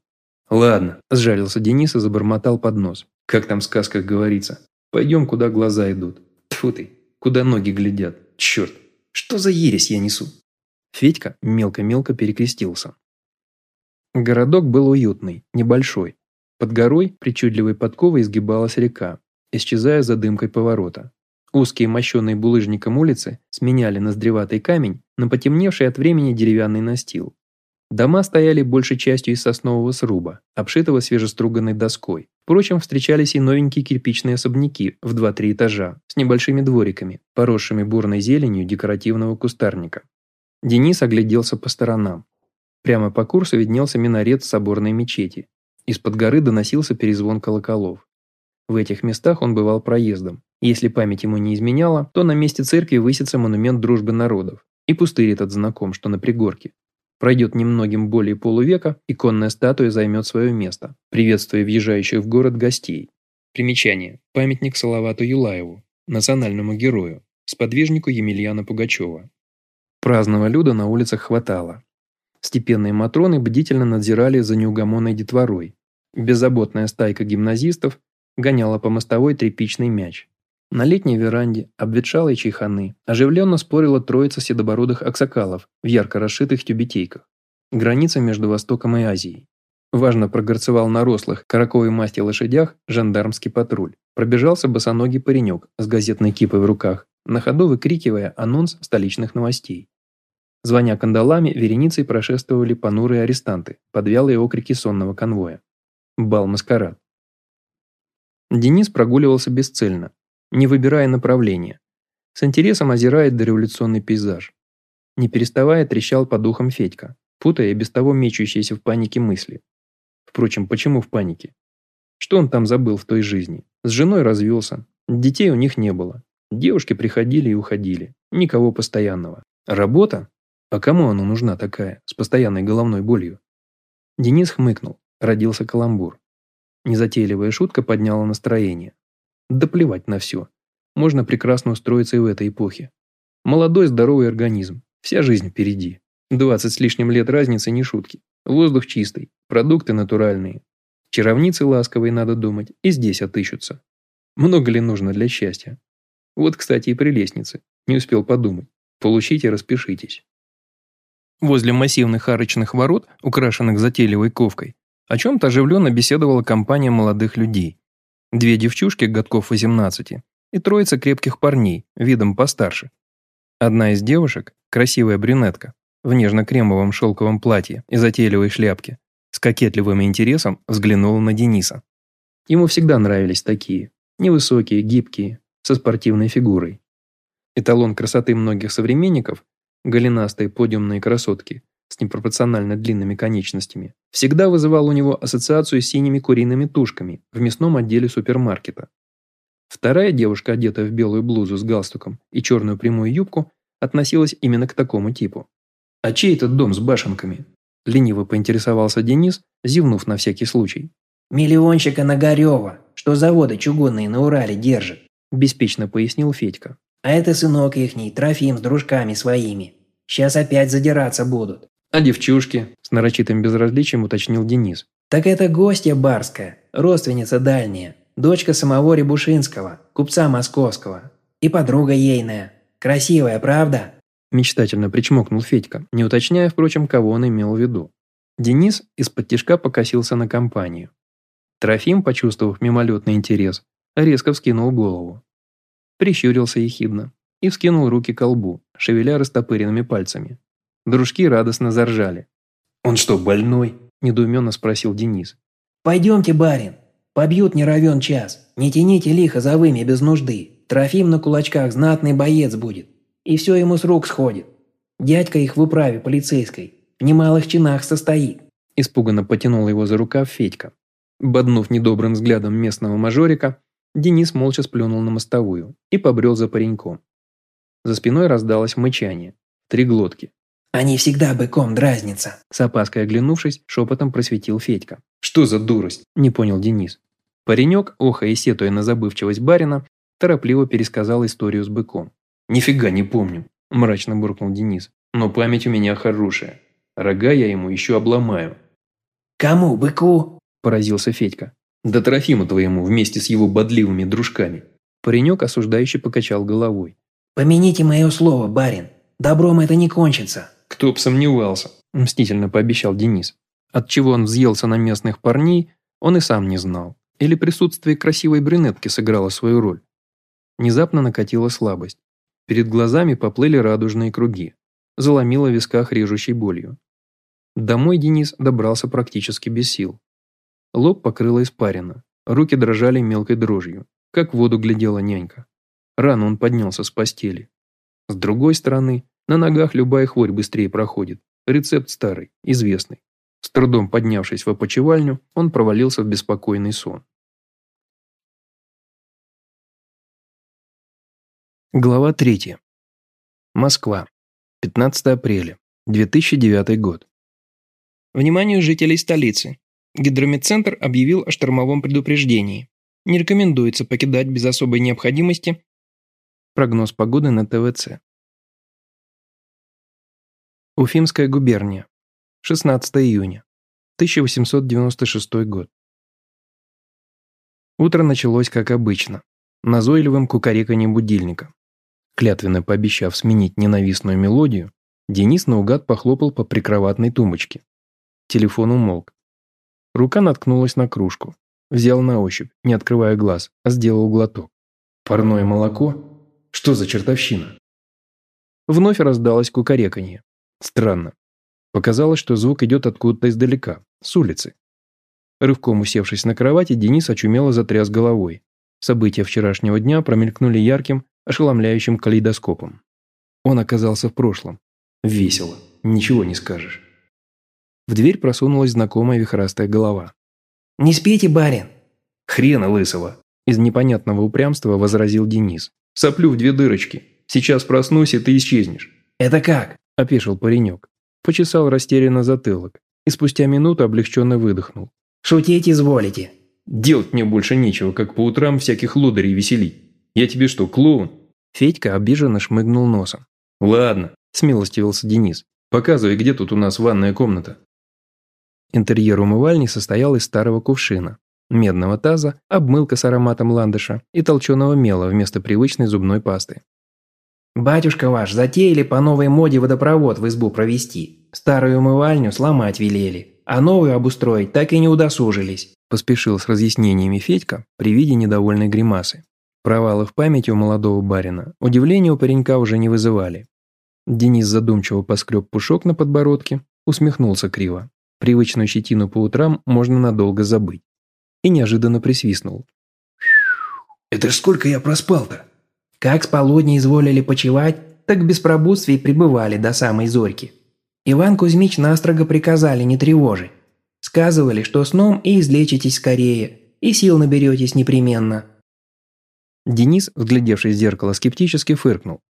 «Ладно», – сжалился Денис и забормотал под нос. «Как там в сказках говорится? Пойдем, куда глаза идут. Тьфу ты, куда ноги глядят. Черт, что за ересь я несу?» Федька мелко-мелко перекрестился. Городок был уютный, небольшой. Под горой причудливой подковой изгибалась река, исчезая за дымкой поворота. Узкие мощенные булыжником улицы сменяли ноздреватый камень на потемневший от времени деревянный настил. Дома стояли большей частью из соснового сруба, обшитого свежеструганной доской. Впрочем, встречались и новенькие кирпичные особняки в 2-3 этажа, с небольшими двориками, поросшими бурной зеленью декоративного кустарника. Денис огляделся по сторонам. Прямо по курсу виднелся минарет соборной мечети. Из-под горы доносился перезвон колоколов. В этих местах он бывал проездом. Если память ему не изменяла, то на месте церкви высится монумент дружбы народов. И пустырь этот знаком, что на пригорке. Пройдет немногим более полувека, иконная статуя займет свое место, приветствуя въезжающих в город гостей. Примечание. Памятник Салавату Юлаеву, национальному герою, сподвижнику Емельяна Пугачева. Праздного люда на улицах хватало. Степенные матроны бдительно надзирали за неугомонной детворой. Беззаботная стайка гимназистов гоняла по мостовой тряпичный мяч. На летней веранде обветшалой чайханы оживленно спорила троица седобородых аксакалов в ярко расшитых тюбетейках. Граница между Востоком и Азией. Важно прогорцевал на рослых, караковой масти лошадях жандармский патруль. Пробежался босоногий паренек с газетной кипой в руках, на ходу выкрикивая анонс столичных новостей. Звоня кандалами, вереницей прошествовали понурые арестанты под вялые окрики сонного конвоя. Бал-маскарад. Денис прогуливался бесцельно, не выбирая направления. С интересом озирает дореволюционный пейзаж. Не переставая трещал по духам Федька, путая без того мечущиеся в панике мысли. Впрочем, почему в панике? Что он там забыл в той жизни? С женой развелся, детей у них не было. Девушки приходили и уходили, никого постоянного. Работа? А кому она нужна такая, с постоянной головной болью? Денис хмыкнул, родился каламбур. Незатейливая шутка подняла настроение. Да плевать на все. Можно прекрасно устроиться и в этой эпохе. Молодой здоровый организм. Вся жизнь впереди. Двадцать с лишним лет разницы не шутки. Воздух чистый, продукты натуральные. Чаровницы ласковые, надо думать, и здесь отыщутся. Много ли нужно для счастья? Вот, кстати, и при лестнице. Не успел подумать. Получите, распишитесь. Возле массивных арочных ворот, украшенных затейливой ковкой, о чем-то оживленно беседовала компания молодых людей. Две девчушки годков 18 и троица крепких парней, видом постарше. Одна из девушек, красивая брюнетка, в нежно-кремовом шелковом платье и затейливой шляпке, с кокетливым интересом взглянула на Дениса. Ему всегда нравились такие, невысокие, гибкие, со спортивной фигурой. Эталон красоты многих современников, голенастые подиумные красотки, с непропорционально длинными конечностями, всегда вызывал у него ассоциацию с синими куриными тушками в мясном отделе супермаркета. Вторая девушка, одетая в белую блузу с галстуком и черную прямую юбку, относилась именно к такому типу. «А чей этот дом с башенками?» – лениво поинтересовался Денис, зевнув на всякий случай. «Миллионщика Нагарева, что заводы чугунные на Урале держит», – беспечно пояснил Федька. «А это сынок ихний, Трофим с дружками своими. Сейчас опять задираться будут. «А девчушки?» – с нарочитым безразличием уточнил Денис. «Так это гостья барская, родственница дальняя, дочка самого Рябушинского, купца московского. И подруга ейная. Красивая, правда?» Мечтательно причмокнул Федька, не уточняя, впрочем, кого он имел в виду. Денис из-под тишка покосился на компанию. Трофим, почувствовав мимолетный интерес, резко вскинул голову. Прищурился ехидно и вскинул руки к колбу, шевеля растопыренными пальцами. Дружки радостно заржали. «Он что, больной?» – недоуменно спросил Денис. «Пойдемте, барин. Побьют не равен час. Не тяните лихо за вымя без нужды. Трофим на кулачках знатный боец будет. И все ему с рук сходит. Дядька их в управе полицейской. В немалых чинах состоит». Испуганно потянул его за рукав Федька. Боднув недобрым взглядом местного мажорика, Денис молча сплюнул на мостовую и побрел за пареньком. За спиной раздалось мычание. Три глотки. Они всегда быком дразнятся. С опаской оглянувшись, шепотом просветил Федька. Что за дурость? Не понял Денис. Паренек, оха и сетуя на забывчивость барина, торопливо пересказал историю с быком. «Нифига не помню», – мрачно буркнул Денис. «Но память у меня хорошая. Рога я ему еще обломаю». «Кому, быку?» – поразился Федька. «Да Трофиму твоему вместе с его бодливыми дружками». Паренек осуждающе покачал головой. «Помяните мое слово, барин. Добром это не кончится». «Кто б сомневался», – мстительно пообещал Денис. От чего он взъелся на местных парней, он и сам не знал. Или присутствие красивой брюнетки сыграло свою роль. Внезапно накатила слабость. Перед глазами поплыли радужные круги. Заломило в висках режущей болью. Домой Денис добрался практически без сил. Лоб покрыло испарина. Руки дрожали мелкой дрожью, как в воду глядела нянька. Рано он поднялся с постели. С другой стороны, на ногах любая хворь быстрее проходит. Рецепт старый, известный. С трудом поднявшись в опочивальню, он провалился в беспокойный сон. Глава 3. Москва. 15 апреля. 2009 год. Вниманию жителей столицы. Гидрометцентр объявил о штормовом предупреждении. Не рекомендуется покидать без особой необходимости. Прогноз погоды на ТВЦ. Уфимская губерния. 16 июня. 1896 год. Утро началось как обычно, назойливым кукареканьем будильника. Клятвенно пообещав сменить ненавистную мелодию, Денис наугад похлопал по прикроватной тумбочке. Телефон умолк. Рука наткнулась на кружку. Взял на ощупь, не открывая глаз, а сделал глоток. Парное молоко? Что за чертовщина? Вновь раздалось кукареканье. Странно. Показалось, что звук идет откуда-то издалека, с улицы. Рывком усевшись на кровати, Денис очумело затряс головой. События вчерашнего дня промелькнули ярким, ошеломляющим калейдоскопом. Он оказался в прошлом. Весело, ничего не скажешь. В дверь просунулась знакомая вихрастая голова. «Не спите, барин!» «Хрена лысого!» Из непонятного упрямства возразил Денис. «Соплю в две дырочки. Сейчас проснусь, и ты исчезнешь». «Это как?» – опешил паренек. Почесал растерянно затылок и спустя минуту облегченно выдохнул. «Шутить изволите». «Делать мне больше нечего, как по утрам всяких лодырей веселить. Я тебе что, клоун?» Федька обиженно шмыгнул носом. «Ладно», – смилостивился Денис. «Показывай, где тут у нас ванная комната». Интерьер умывальни состоял из старого кувшина, медного таза, обмылка с ароматом ландыша и толченого мела вместо привычной зубной пасты. «Батюшка ваш затеяли по новой моде водопровод в избу провести. Старую умывальню сломать велели, а новую обустроить так и не удосужились», поспешил с разъяснениями Федька при виде недовольной гримасы. Провалы в памяти у молодого барина удивления у паренька уже не вызывали. Денис задумчиво поскреб пушок на подбородке, усмехнулся криво. Привычную щетину по утрам можно надолго забыть. И неожиданно присвистнул. «Это ж сколько я проспал-то?» Как с полудня изволили почевать, так без пробудствий пребывали до самой зорьки. Иван Кузьмич настрого приказали не тревожить. Сказывали, что сном и излечитесь скорее, и сил наберетесь непременно. Денис, взглядевшись в зеркало, скептически фыркнул.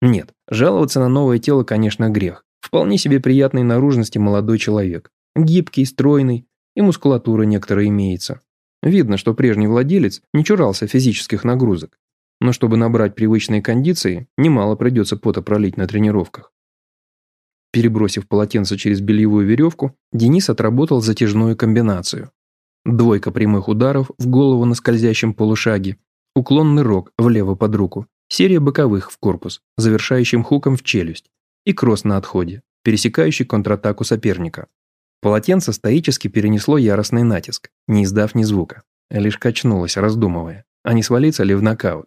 Нет, жаловаться на новое тело, конечно, грех. Вполне себе приятной наружности молодой человек. Гибкий, стройный, и мускулатура некоторая имеется. Видно, что прежний владелец не чурался физических нагрузок. Но чтобы набрать привычные кондиции, немало придется пота пролить на тренировках. Перебросив полотенце через бельевую веревку, Денис отработал затяжную комбинацию. Двойка прямых ударов в голову на скользящем полушаге, уклонный рог влево под руку, серия боковых в корпус, завершающим хуком в челюсть, и кросс на отходе, пересекающий контратаку соперника. Полотенце стоически перенесло яростный натиск, не издав ни звука. Лишь качнулось, раздумывая, а не свалиться ли в нокаут.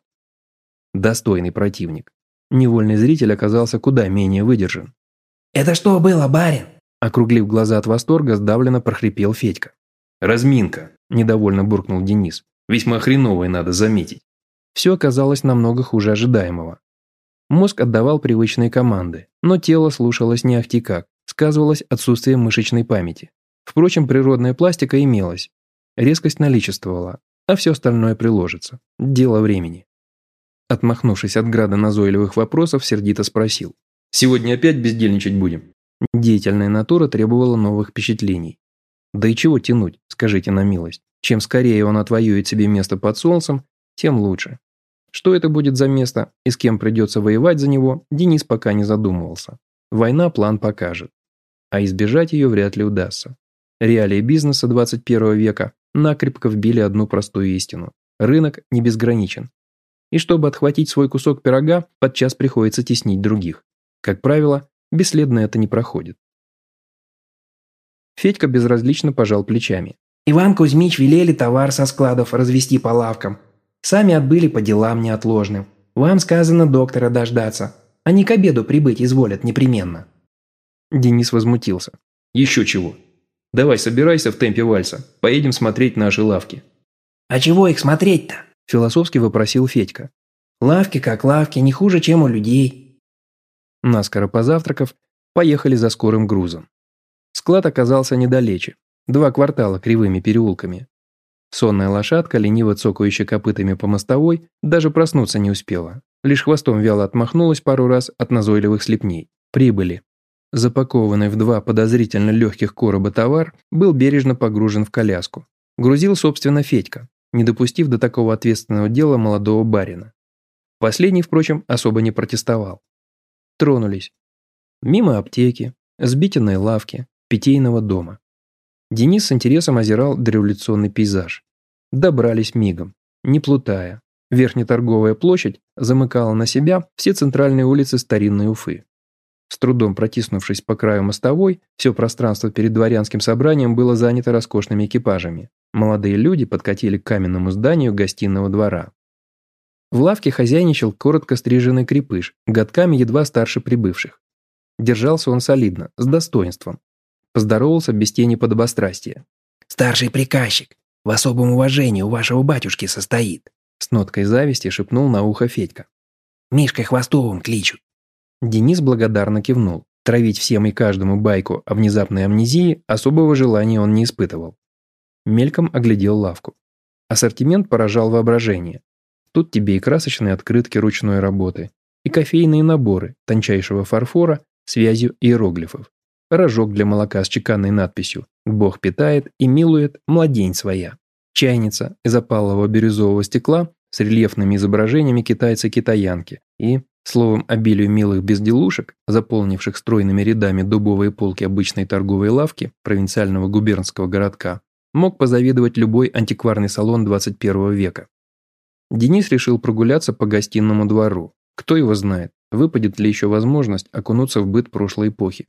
Достойный противник. Невольный зритель оказался куда менее выдержан. «Это что было, барин?» Округлив глаза от восторга, сдавленно прохрипел Федька. «Разминка», – недовольно буркнул Денис. «Весьма хреновая, надо заметить». Все оказалось намного хуже ожидаемого. Мозг отдавал привычные команды, но тело слушалось не ахти как сказывалось отсутствие мышечной памяти. Впрочем, природная пластика имелась. Резкость наличествовала, а все остальное приложится. Дело времени. Отмахнувшись от града назойливых вопросов, сердито спросил. «Сегодня опять бездельничать будем?» Деятельная натура требовала новых впечатлений. Да и чего тянуть, скажите на милость. Чем скорее он отвоюет себе место под солнцем, тем лучше. Что это будет за место и с кем придется воевать за него, Денис пока не задумывался. Война план покажет. А избежать ее вряд ли удастся. Реалии бизнеса 21 века накрепко вбили одну простую истину. Рынок не безграничен. И чтобы отхватить свой кусок пирога, подчас приходится теснить других. Как правило, бесследно это не проходит. Федька безразлично пожал плечами. «Иван Кузьмич велели товар со складов развести по лавкам. Сами отбыли по делам неотложным. Вам сказано доктора дождаться. Они к обеду прибыть изволят непременно». Денис возмутился. «Еще чего. Давай собирайся в темпе вальса. Поедем смотреть наши лавки». «А чего их смотреть-то?» Философски вопросил Федька. «Лавки как лавки, не хуже, чем у людей». Наскоро позавтракав, поехали за скорым грузом. Склад оказался недалече. Два квартала кривыми переулками. Сонная лошадка, лениво цокающая копытами по мостовой, даже проснуться не успела. Лишь хвостом вяло отмахнулась пару раз от назойливых слепней. Прибыли. Запакованный в два подозрительно легких короба товар был бережно погружен в коляску. Грузил, собственно, Федька, не допустив до такого ответственного дела молодого барина. Последний, впрочем, особо не протестовал. Тронулись. Мимо аптеки, сбитенной лавки, питейного дома. Денис с интересом озирал дореволюционный пейзаж. Добрались мигом, не плутая. Верхнеторговая площадь замыкала на себя все центральные улицы старинной Уфы. С трудом протиснувшись по краю мостовой, все пространство перед дворянским собранием было занято роскошными экипажами. Молодые люди подкатили к каменному зданию гостиного двора. В лавке хозяйничал коротко стриженный крепыш, годками едва старше прибывших. Держался он солидно, с достоинством. Поздоровался без тени подобострастия. «Старший приказчик, в особом уважении у вашего батюшки состоит», с ноткой зависти шепнул на ухо Федька. «Мишкой Хвостовым кличут». Денис благодарно кивнул. Травить всем и каждому байку о внезапной амнезии особого желания он не испытывал. Мельком оглядел лавку. Ассортимент поражал воображение. Тут тебе и красочные открытки ручной работы, и кофейные наборы тончайшего фарфора с вязью иероглифов, рожок для молока с чеканной надписью «Бог питает и милует младень своя», чайница из опалого бирюзового стекла с рельефными изображениями китайца-китаянки и, словом, обилию милых безделушек, заполнивших стройными рядами дубовые полки обычной торговой лавки провинциального губернского городка, мог позавидовать любой антикварный салон 21 века. Денис решил прогуляться по гостиному двору. Кто его знает, выпадет ли еще возможность окунуться в быт прошлой эпохи.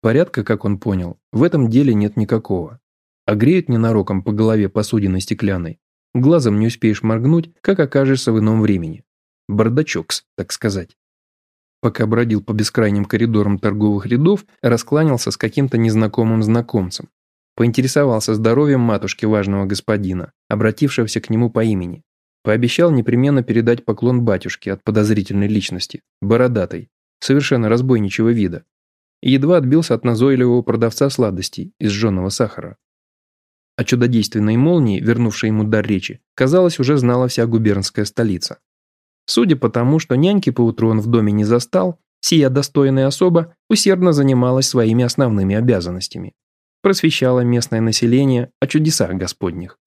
Порядка, как он понял, в этом деле нет никакого. А греют ненароком по голове посудиной стеклянной. Глазом не успеешь моргнуть, как окажешься в ином времени. Бардачокс, так сказать. Пока бродил по бескрайним коридорам торговых рядов, раскланялся с каким-то незнакомым знакомцем. Поинтересовался здоровьем матушки важного господина, обратившегося к нему по имени. Пообещал непременно передать поклон батюшке от подозрительной личности, бородатой, совершенно разбойничего вида. И едва отбился от назойливого продавца сладостей из жженого сахара. О чудодейственной молнии, вернувшей ему дар речи, казалось, уже знала вся губернская столица. Судя по тому, что няньки поутру он в доме не застал, сия достойная особа усердно занималась своими основными обязанностями. Просвещала местное население о чудесах Господних.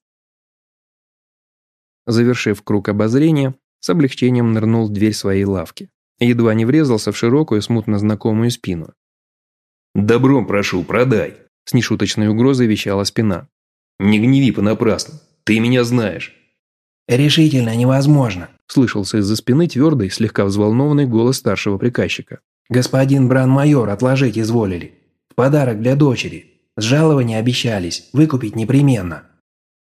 Завершив круг обозрения, с облегчением нырнул в дверь своей лавки. Едва не врезался в широкую, смутно знакомую спину. «Добром прошу, продай!» С нешуточной угрозой вещала спина. «Не гневи понапрасну, ты меня знаешь!» «Решительно невозможно!» Слышался из-за спины твердый, слегка взволнованный голос старшего приказчика. «Господин бран-майор отложить изволили. В подарок для дочери. С жалования обещались, выкупить непременно».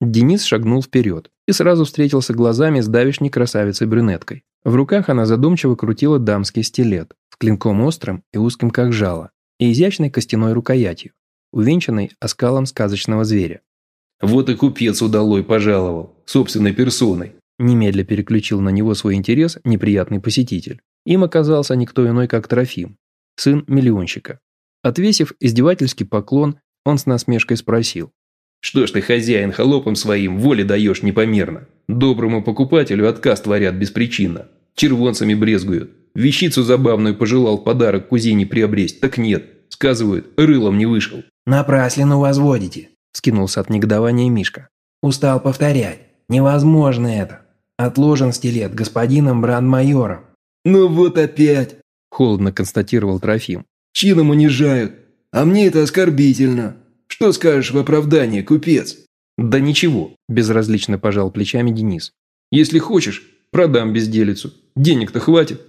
Денис шагнул вперед и сразу встретился глазами с давишней красавицей-брюнеткой. В руках она задумчиво крутила дамский стилет с клинком острым и узким как жало и изящной костяной рукоятью, увенчанной оскалом сказочного зверя. «Вот и купец удалой пожаловал, собственной персоной», немедля переключил на него свой интерес неприятный посетитель. Им оказался никто иной, как Трофим, сын миллионщика. Отвесив издевательский поклон, он с насмешкой спросил. «Что ж ты, хозяин, холопам своим воли даешь непомерно? Доброму покупателю отказ творят беспричинно. Червонцами брезгуют. Вещицу забавную пожелал подарок кузине приобресть, так нет. Сказывают, рылом не вышел». «Напраслину возводите», – скинулся от негодования Мишка. «Устал повторять. Невозможно это. Отложен стилет господином бранд-майором». «Ну вот опять», – холодно констатировал Трофим. «Чином унижают. А мне это оскорбительно. Что скажешь в оправдание, купец?» «Да ничего», – безразлично пожал плечами Денис. «Если хочешь, продам безделицу. Денег-то хватит».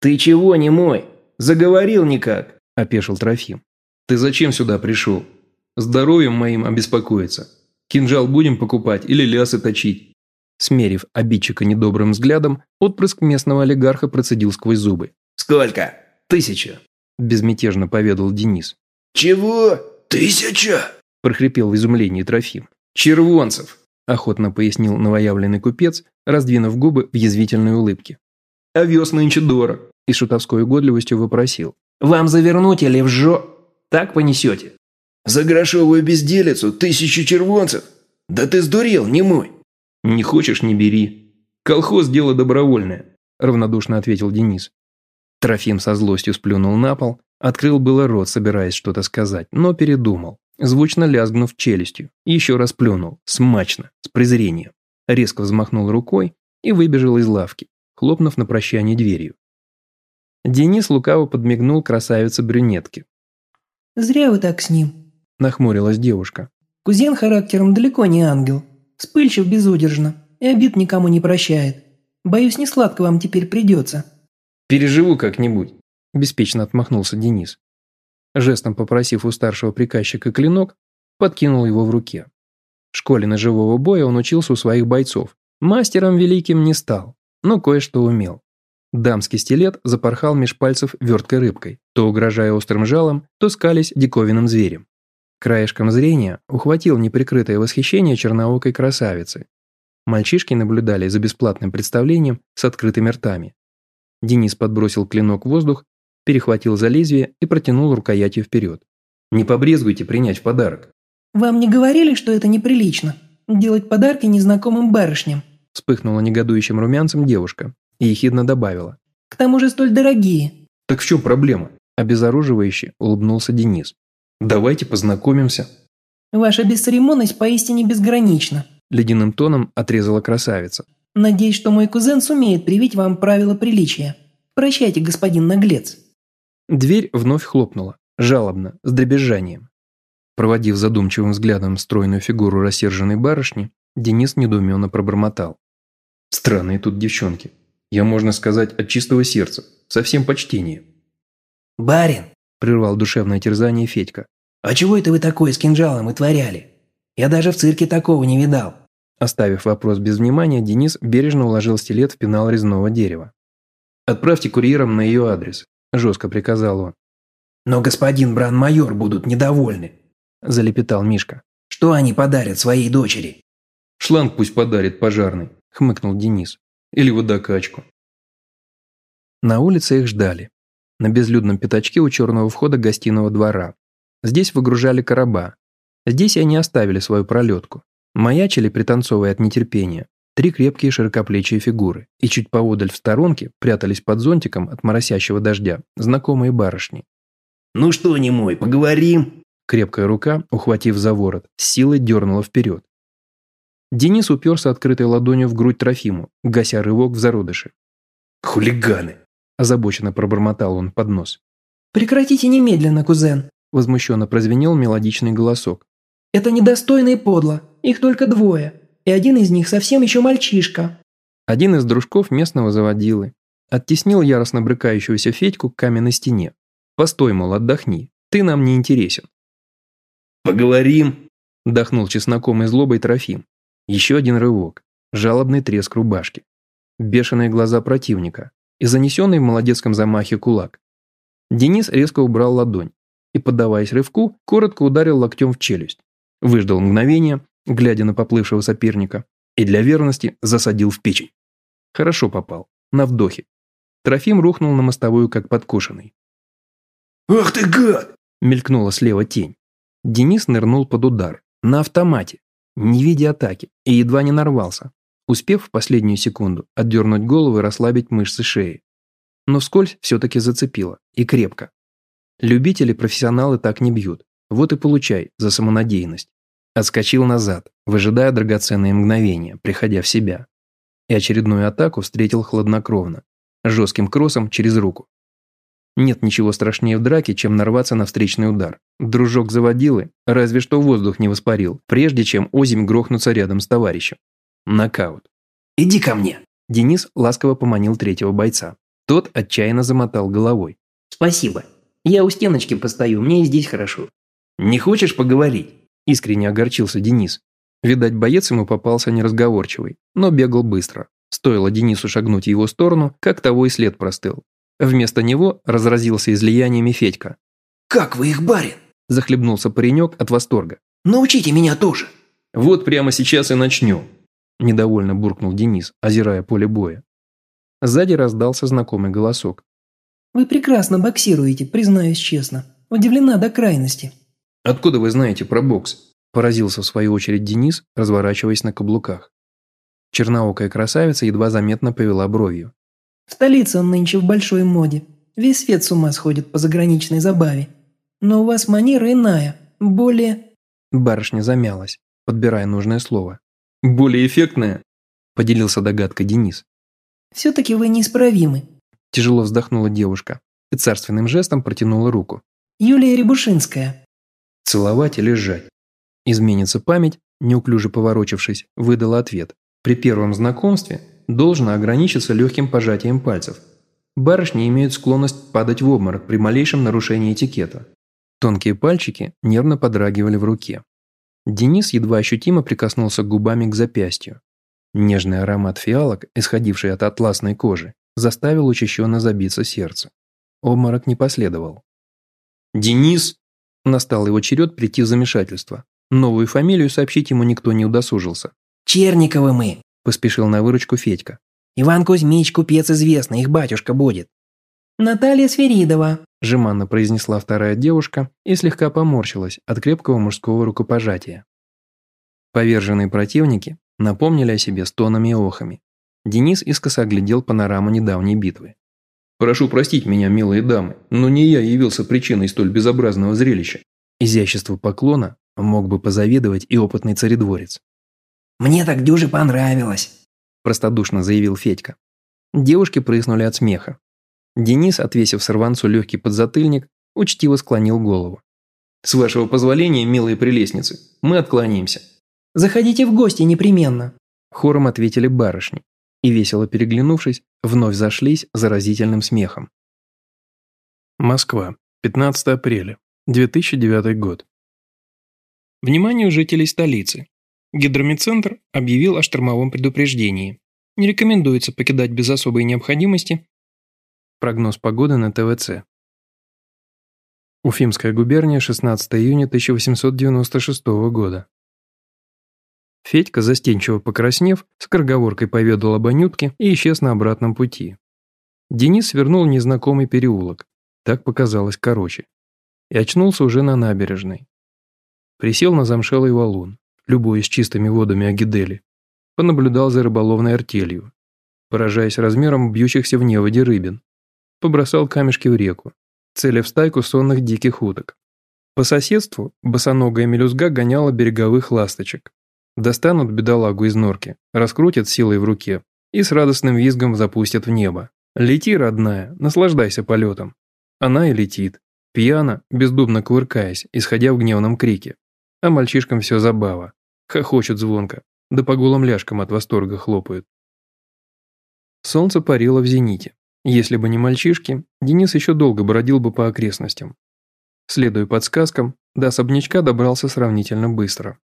«Ты чего не мой? Заговорил никак», – опешил Трофим. «Ты зачем сюда пришел? Здоровьем моим обеспокоиться. Кинжал будем покупать или лясы точить?» Смерив обидчика недобрым взглядом, отпрыск местного олигарха процедил сквозь зубы. «Сколько? Тысяча!» – безмятежно поведал Денис. «Чего? Тысяча?» – прохрипел в изумлении Трофим. «Червонцев!» – охотно пояснил новоявленный купец, раздвинув губы в язвительной улыбке. «Овес нынче дорог!» – и шутовской угодливостью вопросил. «Вам завернуть или в жо... Так понесете?» «За грошовую безделицу тысячу червонцев? Да ты сдурел, не мой!» «Не хочешь – не бери. Колхоз – дело добровольное», – равнодушно ответил Денис. Трофим со злостью сплюнул на пол, Открыл было рот, собираясь что-то сказать, но передумал, звучно лязгнув челюстью, еще раз плюнул, смачно, с презрением. Резко взмахнул рукой и выбежал из лавки, хлопнув на прощание дверью. Денис лукаво подмигнул красавице-брюнетке. «Зря вы так с ним», – нахмурилась девушка. «Кузен характером далеко не ангел. Вспыльчив безудержно и обид никому не прощает. Боюсь, не сладко вам теперь придется». «Переживу как-нибудь», – беспечно отмахнулся Денис. Жестом попросив у старшего приказчика клинок, подкинул его в руке. В школе ножевого боя он учился у своих бойцов. Мастером великим не стал, но кое-что умел. Дамский стилет запорхал меж пальцев верткой рыбкой, то угрожая острым жалом, то скались диковинным зверем. Краешком зрения ухватил неприкрытое восхищение черноокой красавицы. Мальчишки наблюдали за бесплатным представлением с открытыми ртами. Денис подбросил клинок в воздух, перехватил за лезвие и протянул рукоятью вперед. «Не побрезгуйте принять в подарок». «Вам не говорили, что это неприлично? Делать подарки незнакомым барышням?» Вспыхнула негодующим румянцем девушка и ехидно добавила. «К тому же столь дорогие». «Так в чем проблема?» Обезоруживающе улыбнулся Денис. «Давайте познакомимся». «Ваша бесцеремонность поистине безгранична», ледяным тоном отрезала красавица. «Надеюсь, что мой кузен сумеет привить вам правила приличия. Прощайте, господин наглец». Дверь вновь хлопнула, жалобно, с дребезжанием. Проводив задумчивым взглядом стройную фигуру рассерженной барышни, Денис недоуменно пробормотал. «Странные тут девчонки. Я, можно сказать, от чистого сердца, со всем почтением». «Барин!» – прервал душевное терзание Федька. «А чего это вы такое с кинжалом и творяли? Я даже в цирке такого не видал». Оставив вопрос без внимания, Денис бережно уложил стилет в пенал резного дерева. «Отправьте курьером на ее адрес», – жестко приказал он. «Но господин бран-майор будут недовольны», – залепетал Мишка. «Что они подарят своей дочери?» «Шланг пусть подарит пожарный», – хмыкнул Денис. «Или водокачку». На улице их ждали. На безлюдном пятачке у черного входа гостиного двора. Здесь выгружали короба. Здесь они оставили свою пролетку. Маячили, пританцовывая от нетерпения, три крепкие широкоплечие фигуры, и чуть поодаль в сторонке прятались под зонтиком от моросящего дождя знакомые барышни. «Ну что, не мой, поговорим?» Крепкая рука, ухватив за ворот, силой дернула вперед. Денис уперся открытой ладонью в грудь Трофиму, гася рывок в зародыше. «Хулиганы!» – озабоченно пробормотал он под нос. «Прекратите немедленно, кузен!» – возмущенно прозвенел мелодичный голосок. «Это недостойно и подло. Их только двое. И один из них совсем еще мальчишка». Один из дружков местного заводилы. Оттеснил яростно брыкающегося Федьку к каменной стене. «Постой, мол, отдохни. Ты нам не интересен». «Поговорим!» – дохнул чесноком и злобой Трофим. Еще один рывок. Жалобный треск рубашки. Бешеные глаза противника. И занесенный в молодецком замахе кулак. Денис резко убрал ладонь и, поддаваясь рывку, коротко ударил локтем в челюсть. Выждал мгновение, глядя на поплывшего соперника, и для верности засадил в печень. Хорошо попал. На вдохе. Трофим рухнул на мостовую, как подкошенный. «Ах ты гад!» – мелькнула слева тень. Денис нырнул под удар. На автомате. Не видя атаки. И едва не нарвался. Успев в последнюю секунду отдернуть голову и расслабить мышцы шеи. Но вскользь все-таки зацепило. И крепко. Любители, профессионалы так не бьют. Вот и получай за самонадеянность. Отскочил назад, выжидая драгоценные мгновения, приходя в себя. И очередную атаку встретил хладнокровно. Жестким кроссом через руку. Нет ничего страшнее в драке, чем нарваться на встречный удар. Дружок заводилы, разве что воздух не воспарил, прежде чем озимь грохнуться рядом с товарищем. Нокаут. «Иди ко мне!» Денис ласково поманил третьего бойца. Тот отчаянно замотал головой. «Спасибо. Я у стеночки постою, мне и здесь хорошо». «Не хочешь поговорить?» Искренне огорчился Денис. Видать, боец ему попался неразговорчивый, но бегал быстро. Стоило Денису шагнуть в его сторону, как того и след простыл. Вместо него разразился излияниями Федька. «Как вы их, барин?» – захлебнулся паренек от восторга. «Научите меня тоже!» «Вот прямо сейчас и начнем!» – недовольно буркнул Денис, озирая поле боя. Сзади раздался знакомый голосок. «Вы прекрасно боксируете, признаюсь честно. Удивлена до крайности». «Откуда вы знаете про бокс?» – поразился в свою очередь Денис, разворачиваясь на каблуках. Черноокая красавица едва заметно повела бровью. В столице он нынче в большой моде. Весь свет с ума сходит по заграничной забаве. Но у вас манера иная, более...» Барышня замялась, подбирая нужное слово. «Более эффектная?» – поделился догадкой Денис. «Все-таки вы неисправимы», – тяжело вздохнула девушка и царственным жестом протянула руку. «Юлия Рябушинская». «Целовать или сжать?» Изменится память, неуклюже поворочившись, выдала ответ. При первом знакомстве должно ограничиться легким пожатием пальцев. Барышни имеют склонность падать в обморок при малейшем нарушении этикета. Тонкие пальчики нервно подрагивали в руке. Денис едва ощутимо прикоснулся губами к запястью. Нежный аромат фиалок, исходивший от атласной кожи, заставил учащенно забиться сердце. Обморок не последовал. «Денис!» Настал его черед прийти в замешательство. Новую фамилию сообщить ему никто не удосужился. «Черниковы мы!» – поспешил на выручку Федька. «Иван Кузьмич, купец известный, их батюшка будет». «Наталья Сверидова», – жеманно произнесла вторая девушка и слегка поморщилась от крепкого мужского рукопожатия. Поверженные противники напомнили о себе стонами и охами. Денис искоса глядел панораму недавней битвы. «Прошу простить меня, милые дамы, но не я явился причиной столь безобразного зрелища». Изящество поклона мог бы позавидовать и опытный царедворец. «Мне так дюже понравилось», – простодушно заявил Федька. Девушки прыснули от смеха. Денис, отвесив сорванцу легкий подзатыльник, учтиво склонил голову. «С вашего позволения, милые прелестницы, мы отклонимся». «Заходите в гости непременно», – хором ответили барышни и, весело переглянувшись, вновь зашлись заразительным смехом. Москва, 15 апреля, 2009 год. Вниманию жителей столицы. Гидромедцентр объявил о штормовом предупреждении. Не рекомендуется покидать без особой необходимости. Прогноз погоды на ТВЦ. Уфимская губерния, 16 июня 1896 года. Федька, застенчиво покраснев, с корговоркой поведал об Анютке и исчез на обратном пути. Денис свернул незнакомый переулок, так показалось короче, и очнулся уже на набережной. Присел на замшелый валун, любуясь чистыми водами Агидели. Понаблюдал за рыболовной артелью, поражаясь размером бьющихся в неводе рыбин. Побросал камешки в реку, целя в стайку сонных диких уток. По соседству босоногая мелюзга гоняла береговых ласточек. Достанут бедолагу из норки, раскрутят силой в руке и с радостным визгом запустят в небо. Лети, родная, наслаждайся полетом. Она и летит, пьяно, бездумно кувыркаясь, исходя в гневном крике. А мальчишкам все забава. Хохочут звонко, да по голым ляжкам от восторга хлопают. Солнце парило в зените. Если бы не мальчишки, Денис еще долго бродил бы по окрестностям. Следуя подсказкам, до особнячка добрался сравнительно быстро.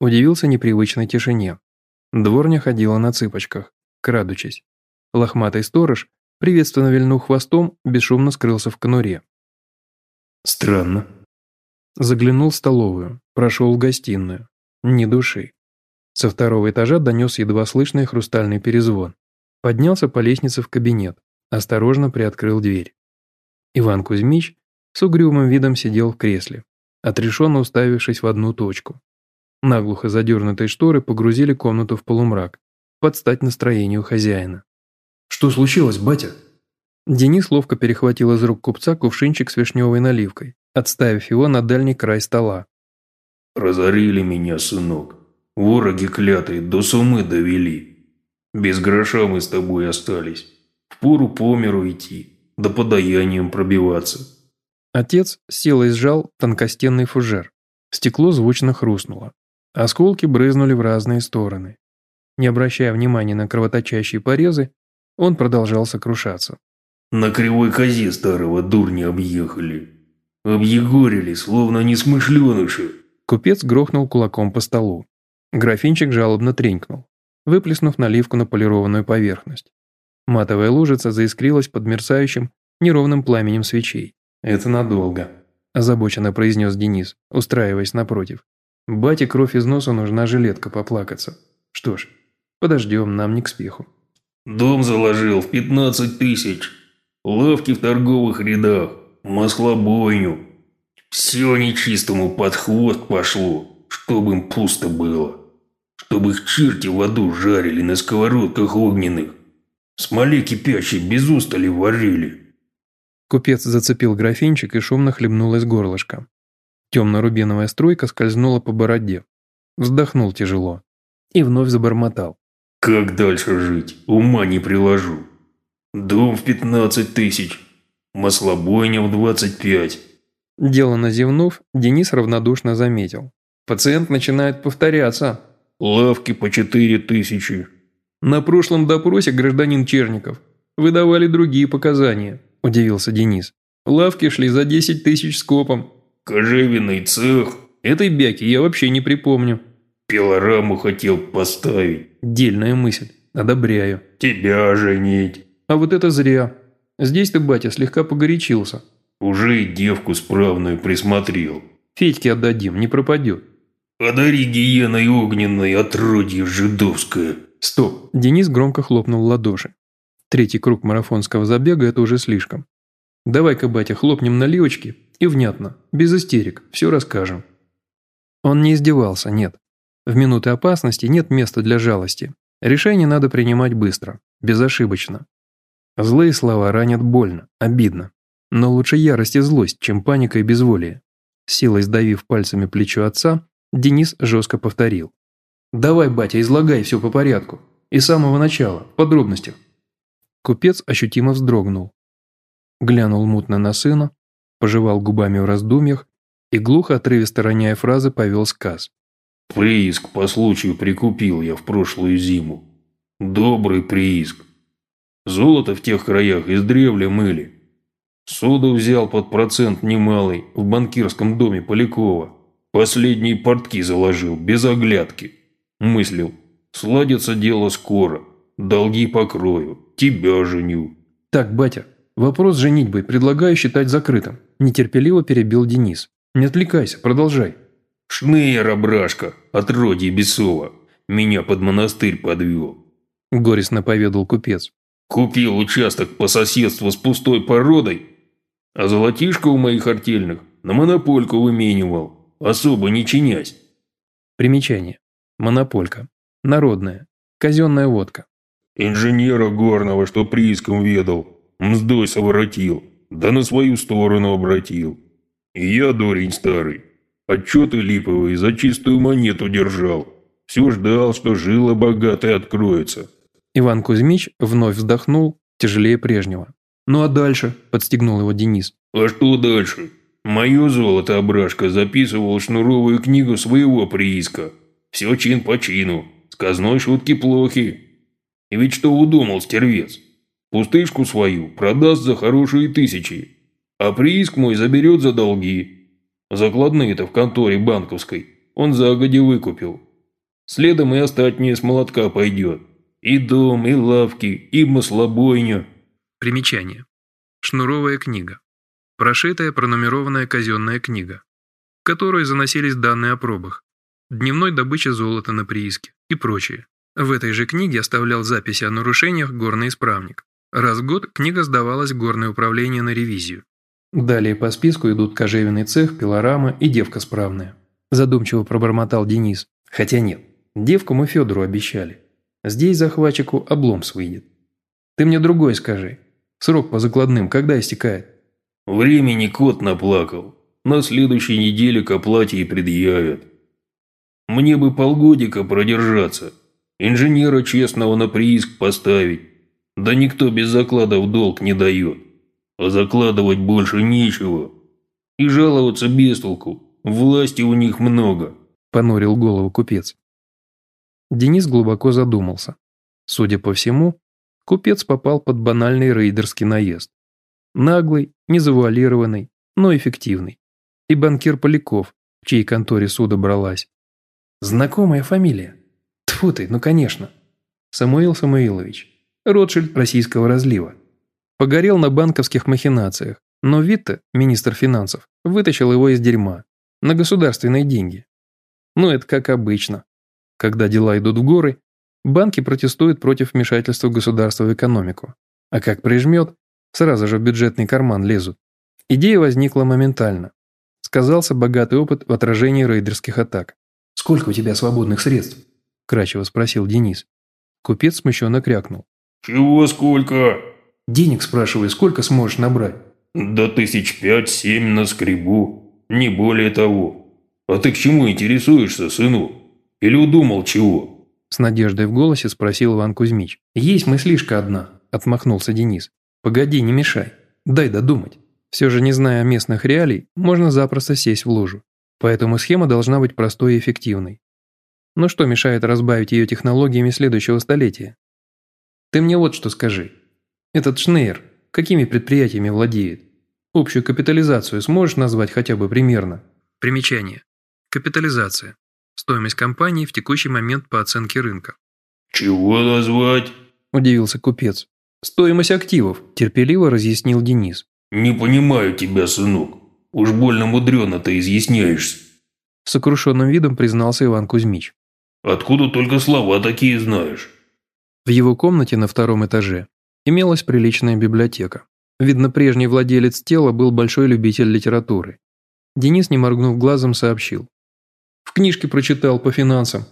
Удивился непривычной тишине. Дворня ходила на цыпочках, крадучись. Лохматый сторож, приветственно вильнув хвостом, бесшумно скрылся в конуре. «Странно», Заглянул в столовую, прошел в гостиную. Ни души. Со второго этажа донес едва слышный хрустальный перезвон. Поднялся по лестнице в кабинет, осторожно приоткрыл дверь. Иван Кузьмич с угрюмым видом сидел в кресле, отрешенно уставившись в одну точку. Наглухо задернутые шторы погрузили комнату в полумрак, под стать настроению хозяина. «Что случилось, батя?» Денис ловко перехватил из рук купца кувшинчик с вишневой наливкой, отставив его на дальний край стола. «Разорили меня, сынок. Вороги клятые до сумы довели. Без гроша мы с тобой остались. Впору по миру идти, да подаянием пробиваться». Отец силой сжал тонкостенный фужер. Стекло звучно хрустнуло. Осколки брызнули в разные стороны. Не обращая внимания на кровоточащие порезы, он продолжал сокрушаться. «На кривой козе старого дурня объехали. Объегорили, словно несмышленыши. Купец грохнул кулаком по столу. Графинчик жалобно тренькнул, выплеснув наливку на полированную поверхность. Матовая лужица заискрилась под мерцающим, неровным пламенем свечей. «Это надолго», – озабоченно произнес Денис, устраиваясь напротив. «Бате кровь из носа нужна жилетка поплакаться. Что ж, подождем, нам не к спеху». «Дом заложил в пятнадцать тысяч. Лавки в торговых рядах маслобойню. Все нечистому под хвост пошло, чтобы им пусто было. Чтобы их черти в аду жарили на сковородках огненных. Смоле кипящей без устали варили. Купец зацепил графинчик и шумно хлебнул из горлышка. Темно-рубиновая струйка скользнула по бороде. Вздохнул тяжело. И вновь забормотал. «Как дальше жить? Ума не приложу. Дом в 15 тысяч. Маслобойня в 25. Делано зевнув, Денис равнодушно заметил. Пациент начинает повторяться. Лавки по 4 тысячи. На прошлом допросе гражданин Черников. Вы давали другие показания, удивился Денис. Лавки шли за 10 тысяч скопом. Кожевенный цех. Этой бяки я вообще не припомню. Пилораму хотел поставить. Дельная мысль. Одобряю. Тебя женить. А вот это зря. Здесь ты, батя, слегка погорячился. Уже и девку справную присмотрел. Федьке отдадим, не пропадет. Одари гиеной огненной, отродье жидовское. Стоп. Денис громко хлопнул в ладоши. Третий круг марафонского забега – это уже слишком. Давай-ка, батя, хлопнем наливочки и внятно, без истерик, все расскажем. Он не издевался, нет. В минуты опасности нет места для жалости. Решение надо принимать быстро, безошибочно. Злые слова ранят больно, обидно. Но лучше ярость и злость, чем паника и безволие. Силой сдавив пальцами плечо отца, Денис жестко повторил. «Давай, батя, излагай все по порядку. И с самого начала, в подробностях». Купец ощутимо вздрогнул. Глянул мутно на сына, пожевал губами в раздумьях и, глухо отрывисто роняя фразы, повел сказ. «Прииск по случаю прикупил я в прошлую зиму. Добрый прииск. Золото в тех краях издревле мыли. Суду взял под процент немалый в банкирском доме Полякова. Последние портки заложил, без оглядки. Мыслил, сладится дело скоро, долги покрою, тебя женю. Так, батя, вопрос женитьбы предлагаю считать закрытым. Нетерпеливо перебил Денис. Не отвлекайся, продолжай. Шнеер, обрашка, отродье бесова, меня под монастырь подвел. Горестно поведал купец. Купил участок по соседству с пустой породой, а золотишко у моих артельных на монопольку выменивал, особо не чинясь. Примечание. Монополька. Народная. Казенная водка. Инженера горного, что прииском ведал, мздой соворотил, да на свою сторону обратил. И я, дурень старый, отчеты липовые за чистую монету держал. Все ждал, что жила богатая откроется. Иван Кузьмич вновь вздохнул, тяжелее прежнего. «Ну а дальше?» – подстегнул его Денис. «А что дальше? Мое золото Абрашка записывал шнуровую книгу своего прииска. Все чин по чину. Сказной шутки плохи. И ведь что удумал стервец? Пустышку свою продаст за хорошие тысячи, а прииск мой заберет за долги. Закладные-то в конторе банковской он загоди выкупил. Следом и остатнее с молотка пойдет. И дом, и лавки, и маслобойню». Примечание. Шнуровая книга. Прошитая пронумерованная казенная книга, в которой заносились данные о пробах, дневной добыче золота на прииске и прочее. В этой же книге оставлял записи о нарушениях горный исправник. Раз в год книга сдавалась в горное управление на ревизию. Далее по списку идут кожевенный цех, пилорама и девка справная. Задумчиво пробормотал Денис. Хотя нет, девку мы Федору обещали. Здесь захватчику обломс выйдет. Ты мне другой скажи. Срок по закладным когда истекает? Времени кот наплакал. На следующей неделе к оплате и предъявят. Мне бы полгодика продержаться. Инженера честного на прииск поставить. Да никто без заклада в долг не дает. А закладывать больше нечего. И жаловаться без толку. Власти у них много. Понурил голову купец. Денис глубоко задумался. Судя по всему, купец попал под банальный рейдерский наезд. Наглый, незавуалированный, но эффективный. И банкир Поляков, в чьей конторе суда бралась. Знакомая фамилия. Тьфу ты, ну конечно. Самуил Самуилович. Ротшильд российского разлива. Погорел на банковских махинациях, но Витте, министр финансов, вытащил его из дерьма. На государственные деньги. Ну это как обычно. Когда дела идут в горы, банки протестуют против вмешательства государства в экономику. А как прижмет, сразу же в бюджетный карман лезут. Идея возникла моментально. Сказался богатый опыт в отражении рейдерских атак. «Сколько у тебя свободных средств?» – кратчево спросил Денис. Купец смущенно крякнул. «Чего сколько?» «Денег, спрашиваю, сколько сможешь набрать?» Да тысяч пять-семь на скребу, не более того. А ты к чему интересуешься, сынок? Или удумал чего?» С надеждой в голосе спросил Иван Кузьмич. «Есть мыслишка одна», – отмахнулся Денис. «Погоди, не мешай. Дай додумать. Все же, не зная местных реалий, можно запросто сесть в лужу. Поэтому схема должна быть простой и эффективной. Но что мешает разбавить ее технологиями следующего столетия? Ты мне вот что скажи. Этот Шнейр какими предприятиями владеет? Общую капитализацию сможешь назвать хотя бы примерно? Примечание. Капитализация. Стоимость компании в текущий момент по оценке рынка. «Чего назвать?» – удивился купец. «Стоимость активов», – терпеливо разъяснил Денис. «Не понимаю тебя, сынок. Уж больно мудрено ты изъясняешься». Сокрушенным видом признался Иван Кузьмич. «Откуда только слова такие знаешь?» В его комнате на втором этаже имелась приличная библиотека. Видно, прежний владелец тела был большой любитель литературы. Денис, не моргнув глазом, сообщил. «В книжке прочитал по финансам.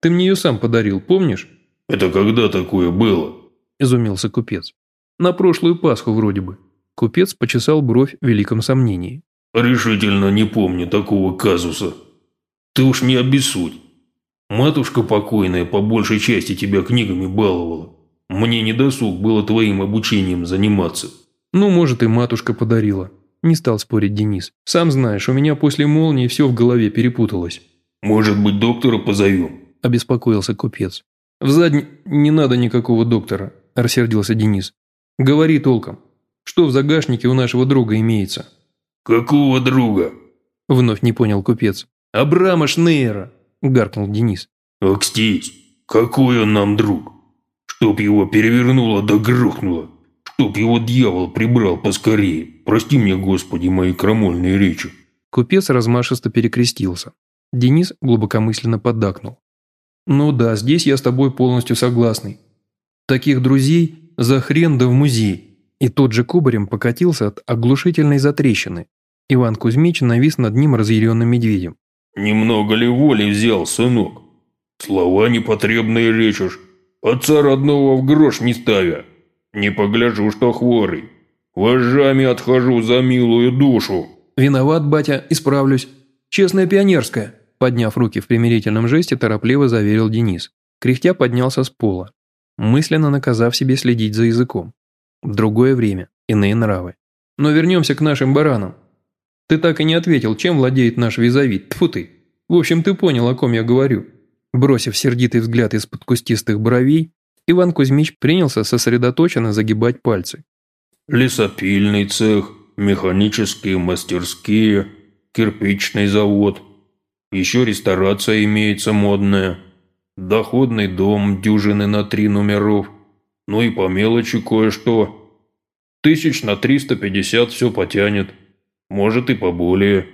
Ты мне ее сам подарил, помнишь?» «Это когда такое было?» – изумился купец. «На прошлую Пасху вроде бы». Купец почесал бровь в великом сомнении. «Решительно не помню такого казуса. Ты уж не обессудь. Матушка покойная по большей части тебя книгами баловала. Мне не досуг было твоим обучением заниматься». «Ну, может, и матушка подарила». Не стал спорить Денис. «Сам знаешь, у меня после молнии все в голове перепуталось». «Может быть, доктора позовем?» – обеспокоился купец. «В задний... Не надо никакого доктора», – рассердился Денис. «Говори толком. Что в загашнике у нашего друга имеется?» «Какого друга?» – вновь не понял купец. «Абрама Шнейра», – гаркнул Денис. «Акстись, какой он нам друг? Чтоб его перевернуло да грохнуло, чтоб его дьявол прибрал поскорее. Прости мне, Господи, мои крамольные речи». Купец размашисто перекрестился. Денис глубокомысленно поддакнул. «Ну да, здесь я с тобой полностью согласный. Таких друзей за хрен да в музей». И тот же кубарем покатился от оглушительной затрещины. Иван Кузьмич навис над ним разъяренным медведем. «Немного ли воли взял, сынок? Слова непотребные речешь, отца родного в грош не ставя. Не погляжу, что хворый. Вожжами отхожу за милую душу». «Виноват, батя, исправлюсь. Честная пионерская», подняв руки в примирительном жесте, торопливо заверил Денис. Кряхтя поднялся с пола, мысленно наказав себе следить за языком. Другое время, иные нравы. Но вернемся к нашим баранам. Ты так и не ответил, чем владеет наш визави. Тьфу ты. В общем, ты понял, о ком я говорю. Бросив сердитый взгляд из-под кустистых бровей, Иван Кузьмич принялся сосредоточенно загибать пальцы. «Лесопильный цех, механические мастерские, кирпичный завод. Еще ресторация имеется модная. Доходный дом, дюжины на три номеров. Ну и по мелочи кое-что. Тысяч на триста пятьдесят все потянет. Может и поболее.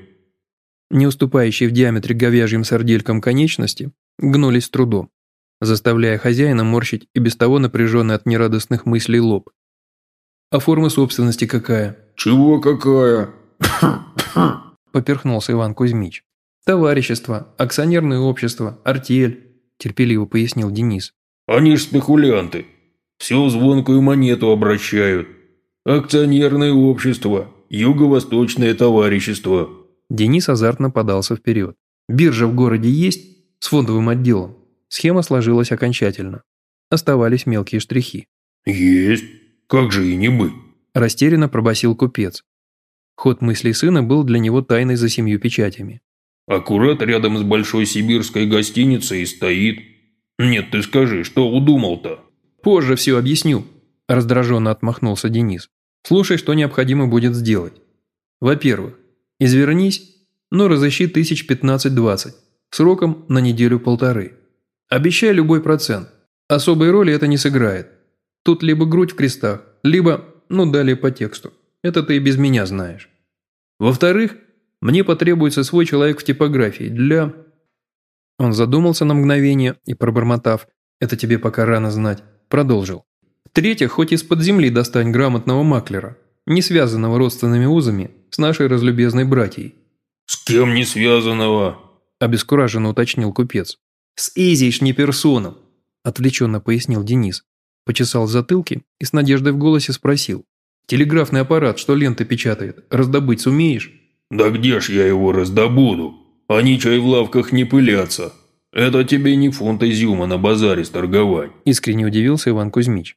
Не уступающие в диаметре говяжьим сарделькам конечности гнулись с трудом, заставляя хозяина морщить и без того напряженный от нерадостных мыслей лоб. «А форма собственности какая?» «Чего какая?» Поперхнулся Иван Кузьмич. «Товарищество, акционерное общество, артель», терпеливо пояснил Денис. «Они ж спекулянты. Всю звонкую монету обращают. Акционерное общество, Юго-Восточное товарищество». Денис азартно подался вперед. «Биржа в городе есть? С фондовым отделом?» Схема сложилась окончательно. Оставались мелкие штрихи. «Есть. Как же и не быть?» Растерянно пробасил купец. Ход мыслей сына был для него тайной за семью печатями. «Аккурат рядом с большой сибирской гостиницей стоит. Нет, ты скажи, что удумал-то?» «Позже все объясню», – раздраженно отмахнулся Денис. Слушай, что необходимо будет сделать. Во-первых, извернись, но разыщи тысяч пятнадцать-двадцать, сроком на неделю-полторы. Обещай любой процент. Особой роли это не сыграет. Тут либо грудь в крестах, либо, ну далее по тексту. Это ты и без меня знаешь. Во-вторых, мне потребуется свой человек в типографии для... Он задумался на мгновение и, пробормотав, это тебе пока рано знать, продолжил. В-третьих, хоть из-под земли достань грамотного маклера, не связанного родственными узами с нашей разлюбезной братьей. «С кем не связанного?» – обескураженно уточнил купец. «С Изей Шниперсоном», – отвлеченно пояснил Денис. Почесал затылки и с надеждой в голосе спросил. Телеграфный аппарат, что ленты печатает, раздобыть сумеешь?» «Да где ж я его раздобуду? Они чай в лавках не пылятся. Это тебе не фунт изюма на базаре сторговать». Искренне удивился Иван Кузьмич.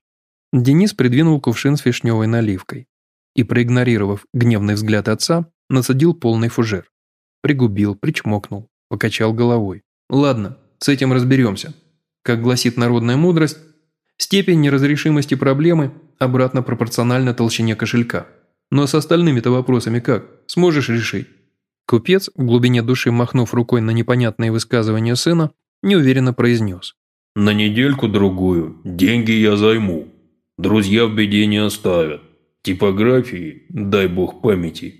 Денис придвинул кувшин с вишневой наливкой и, проигнорировав гневный взгляд отца, насадил полный фужер. Пригубил, причмокнул, покачал головой. «Ладно, с этим разберемся. Как гласит народная мудрость, степень неразрешимости проблемы обратно пропорциональна толщине кошелька. Но с остальными-то вопросами как? Сможешь решить?» Купец, в глубине души махнув рукой на непонятные высказывания сына, неуверенно произнес. «На недельку-другую деньги я займу. Друзья в беде не оставят. Типографии, дай бог памяти.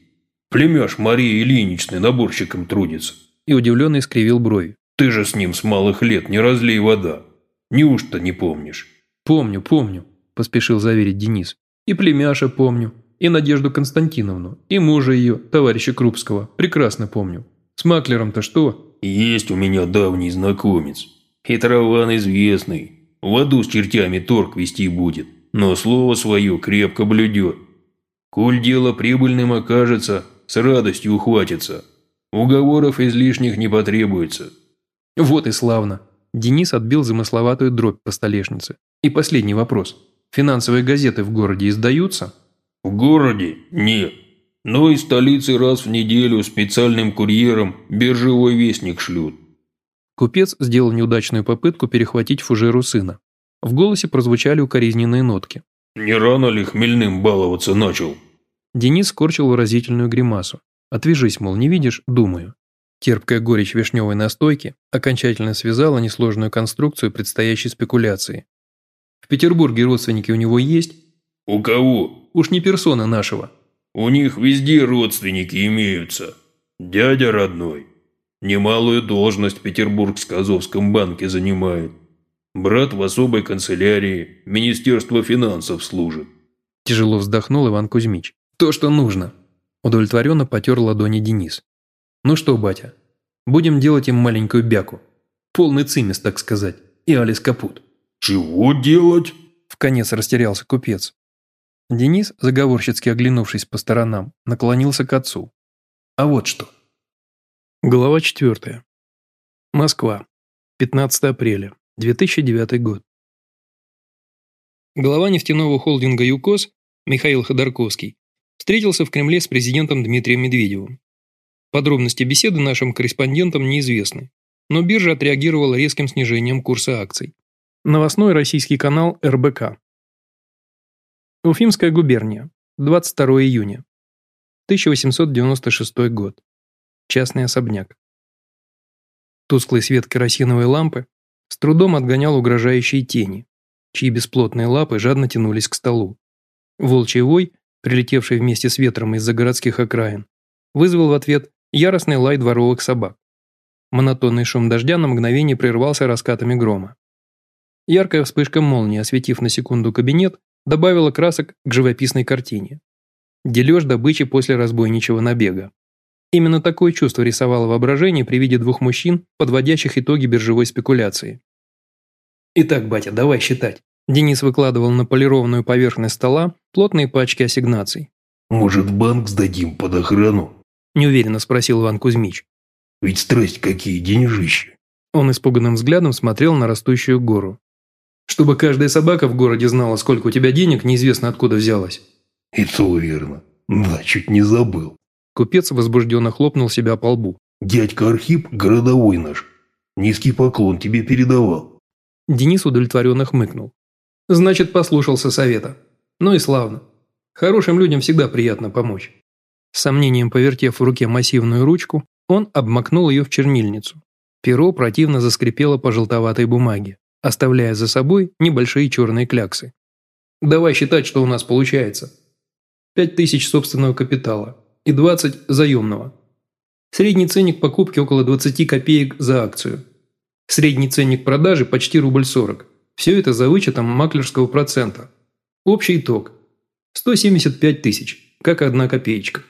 Племяш Марии Ильиничны наборщиком трудится». И удивленно искривил брови. «Ты же с ним с малых лет не разлей вода. Неужто не помнишь?» «Помню, помню», – поспешил заверить Денис. «И племяша помню, и Надежду Константиновну, и мужа ее, товарища Крупского, прекрасно помню. С маклером-то что?» «Есть у меня давний знакомец. Хитрован известный. В аду с чертями торг вести будет, но слово свое крепко блюдет. Коль дело прибыльным окажется, с радостью ухватится. Уговоров излишних не потребуется». «Вот и славно». Денис отбил замысловатую дробь по столешнице. «И последний вопрос. Финансовые газеты в городе издаются?» В городе нет. Но из столицы раз в неделю специальным курьером биржевой вестник шлют. Купец сделал неудачную попытку перехватить фужеру сына. В голосе прозвучали укоризненные нотки. «Не рано ли хмельным баловаться начал?» Денис скорчил выразительную гримасу. «Отвяжись, мол, не видишь? Думаю». Терпкая горечь вишневой настойки окончательно связала несложную конструкцию предстоящей спекуляции. «В Петербурге родственники у него есть?» «У кого?» «Уж не персона нашего». «У них везде родственники имеются. Дядя родной. Немалую должность в Петербургско-Азовском банке занимает. Брат в особой канцелярии, Министерство финансов служит». Тяжело вздохнул Иван Кузьмич. «То, что нужно». Удовлетворенно потер ладони Денис. «Ну что, батя, будем делать им маленькую бяку. Полный цимис, так сказать, и алис капут». «Чего делать?» Вконец растерялся купец. Денис, заговорщицки оглянувшись по сторонам, наклонился к отцу. А вот что. Глава 4. Москва. 15 апреля. 2009 год. Глава нефтяного холдинга «ЮКОС» Михаил Ходорковский встретился в Кремле с президентом Дмитрием Медведевым. Подробности беседы нашим корреспондентам неизвестны, но биржа отреагировала резким снижением курса акций. Новостной российский канал РБК. Уфимская губерния. 22 июня. 1896 год. Частный особняк. Тусклый свет керосиновой лампы с трудом отгонял угрожающие тени, чьи бесплотные лапы жадно тянулись к столу. Волчий вой, прилетевший вместе с ветром из-за городских окраин, вызвал в ответ яростный лай дворовых собак. Монотонный шум дождя на мгновение прервался раскатами грома. Яркая вспышка молнии, осветив на секунду кабинет, добавила красок к живописной картине. Дележ добычи после разбойничего набега. Именно такое чувство рисовало воображение при виде двух мужчин, подводящих итоги биржевой спекуляции. «Итак, батя, давай считать». Денис выкладывал на полированную поверхность стола плотные пачки ассигнаций. «Может, в банк сдадим под охрану?» – неуверенно спросил Иван Кузьмич. «Ведь страсть какие денежища!» Он испуганным взглядом смотрел на растущую гору. Чтобы каждая собака в городе знала, сколько у тебя денег, неизвестно откуда взялась. И то верно. Да, чуть не забыл. Купец возбужденно хлопнул себя по лбу. Дядька Архип – городовой наш. Низкий поклон тебе передавал. Денис удовлетворенно хмыкнул. Значит, послушался совета. Ну и славно. Хорошим людям всегда приятно помочь. С сомнением повертев в руке массивную ручку, он обмакнул ее в чернильницу. Перо противно заскрипело по желтоватой бумаге оставляя за собой небольшие черные кляксы. Давай считать, что у нас получается. 5 тысяч собственного капитала и 20 заемного. Средний ценник покупки около 20 копеек за акцию. Средний ценник продажи почти рубль 40. Все это за вычетом маклерского процента. Общий итог. 175 тысяч, как одна копеечка.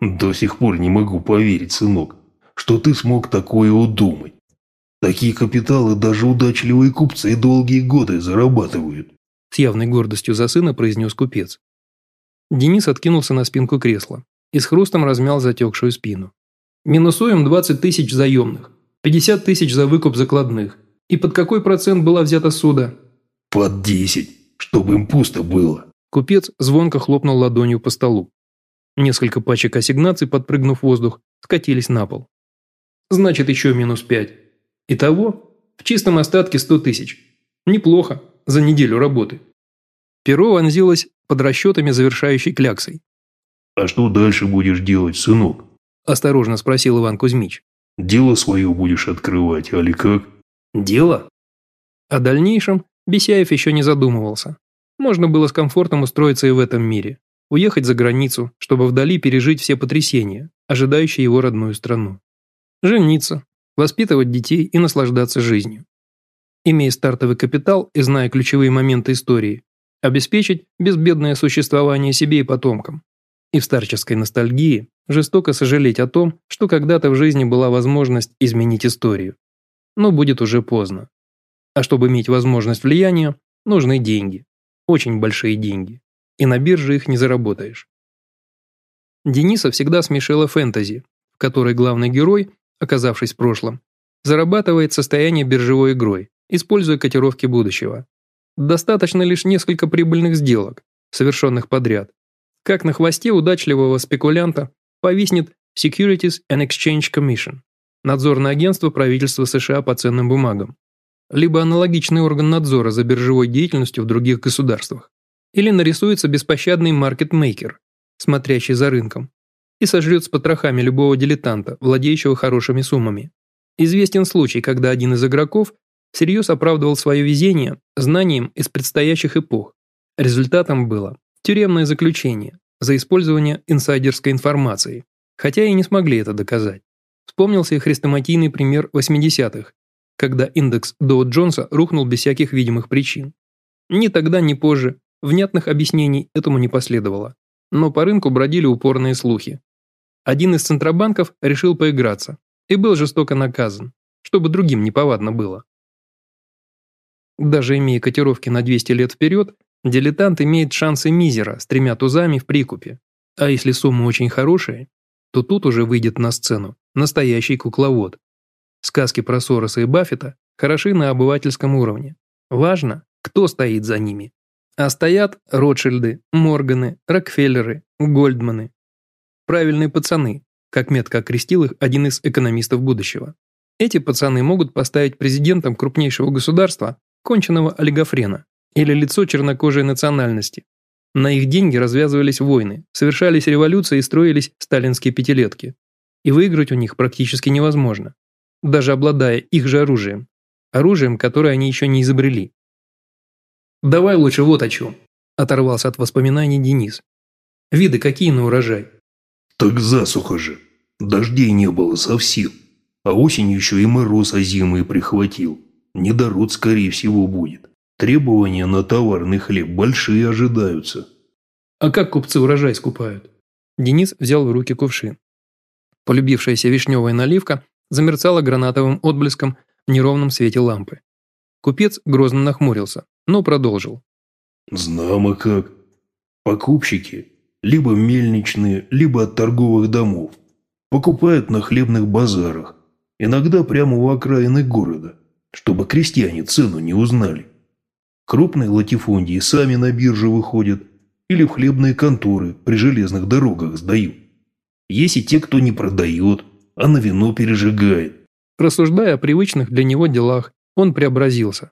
До сих пор не могу поверить, сынок, что ты смог такое удумать. Такие капиталы даже удачливые купцы долгие годы зарабатывают. С явной гордостью за сына произнес купец. Денис откинулся на спинку кресла и с хрустом размял затекшую спину. Минусуем 20 тысяч заемных, 50 тысяч за выкуп закладных. И под какой процент была взята суда? Под десять, чтобы им пусто было. Купец звонко хлопнул ладонью по столу. Несколько пачек ассигнаций, подпрыгнув в воздух, скатились на пол. Значит, еще минус пять. Итого, в чистом остатке 100 тысяч. Неплохо, за неделю работы. Перо вонзилось под расчетами завершающей кляксой. «А что дальше будешь делать, сынок?» – осторожно спросил Иван Кузьмич. «Дело свое будешь открывать, али как?» «Дело?» О дальнейшем Бесяев еще не задумывался. Можно было с комфортом устроиться и в этом мире. Уехать за границу, чтобы вдали пережить все потрясения, ожидающие его родную страну. Жениться, воспитывать детей и наслаждаться жизнью. Имея стартовый капитал и зная ключевые моменты истории, обеспечить безбедное существование себе и потомкам. И в старческой ностальгии жестоко сожалеть о том, что когда-то в жизни была возможность изменить историю. Но будет уже поздно. А чтобы иметь возможность влияния, нужны деньги. Очень большие деньги. И на бирже их не заработаешь. Дениса всегда смешила фэнтези, в которой главный герой, оказавшись в прошлом, зарабатывает состояние биржевой игрой, используя котировки будущего. Достаточно лишь несколько прибыльных сделок, совершенных подряд. Как на хвосте удачливого спекулянта повиснет Securities and Exchange Commission, надзорное агентство правительства США по ценным бумагам, либо аналогичный орган надзора за биржевой деятельностью в других государствах, или нарисуется беспощадный маркетмейкер, смотрящий за рынком, и сожрет с потрохами любого дилетанта, владеющего хорошими суммами. Известен случай, когда один из игроков всерьез оправдывал свое везение знанием из предстоящих эпох. Результатом было тюремное заключение за использование инсайдерской информации, хотя и не смогли это доказать. Вспомнился и хрестоматийный пример 80-х, когда индекс Доу Джонса рухнул без всяких видимых причин. Ни тогда, ни позже внятных объяснений этому не последовало, но по рынку бродили упорные слухи. Один из центробанков решил поиграться и был жестоко наказан, чтобы другим неповадно было. Даже имея котировки на 200 лет вперед, дилетант имеет шансы мизера с тремя тузами в прикупе. А если сумма очень хорошая, то тут уже выйдет на сцену настоящий кукловод. Сказки про Сороса и Баффета хороши на обывательском уровне. Важно, кто стоит за ними. А стоят Ротшильды, Морганы, Рокфеллеры, Гольдманы. Правильные пацаны, как метко окрестил их один из экономистов будущего. Эти пацаны могут поставить президентом крупнейшего государства конченного олигофрена или лицо чернокожей национальности. На их деньги развязывались войны, совершались революции и строились сталинские пятилетки. И выиграть у них практически невозможно, даже обладая их же оружием. Оружием, которое они еще не изобрели. «Давай лучше вот о чем», – оторвался от воспоминаний Денис. «Виды какие на урожай?» «Так засуха же. Дождей не было совсем. А осенью еще и мороз озимый прихватил. Недород, скорее всего, будет. Требования на товарный хлеб большие ожидаются. А как купцы урожай скупают? Денис взял в руки кувшин. Полюбившаяся вишневая наливка замерцала гранатовым отблеском в неровном свете лампы. Купец грозно нахмурился, но продолжил. «Знамо как. Покупщики, либо мельничные, либо от торговых домов, покупают на хлебных базарах, иногда прямо у окраины города чтобы крестьяне цену не узнали. Крупные латифундии сами на биржу выходят или в хлебные конторы при железных дорогах сдают. Есть и те, кто не продает, а на вино пережигает. Рассуждая о привычных для него делах, он преобразился.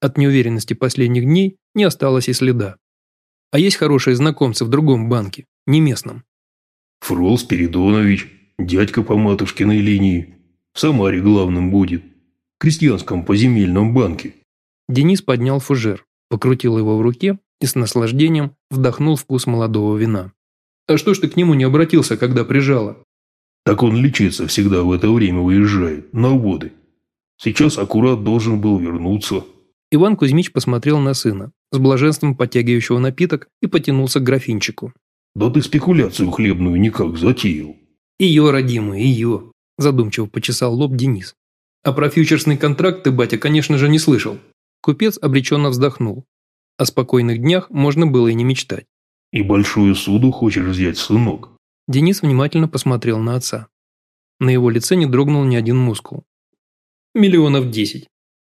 От неуверенности последних дней не осталось и следа. А есть хорошие знакомцы в другом банке, не местном. Фрол Спиридонович, дядька по матушкиной линии. В Самаре главным будет крестьянском поземельном банке. Денис поднял фужер, покрутил его в руке и с наслаждением вдохнул вкус молодого вина. «А что ж ты к нему не обратился, когда прижало?» «Так он лечиться всегда в это время уезжает, на воды. Сейчас аккурат должен был вернуться». Иван Кузьмич посмотрел на сына, с блаженством подтягивающего напиток, и потянулся к графинчику. «Да ты спекуляцию хлебную никак затеял». «Ее, родимую, ее», – задумчиво почесал лоб Денис. А про фьючерсный контракт ты, батя, конечно же, не слышал. Купец обреченно вздохнул. О спокойных днях можно было и не мечтать. И большую суду хочешь взять, сынок? Денис внимательно посмотрел на отца. На его лице не дрогнул ни один мускул. «Миллионов десять»,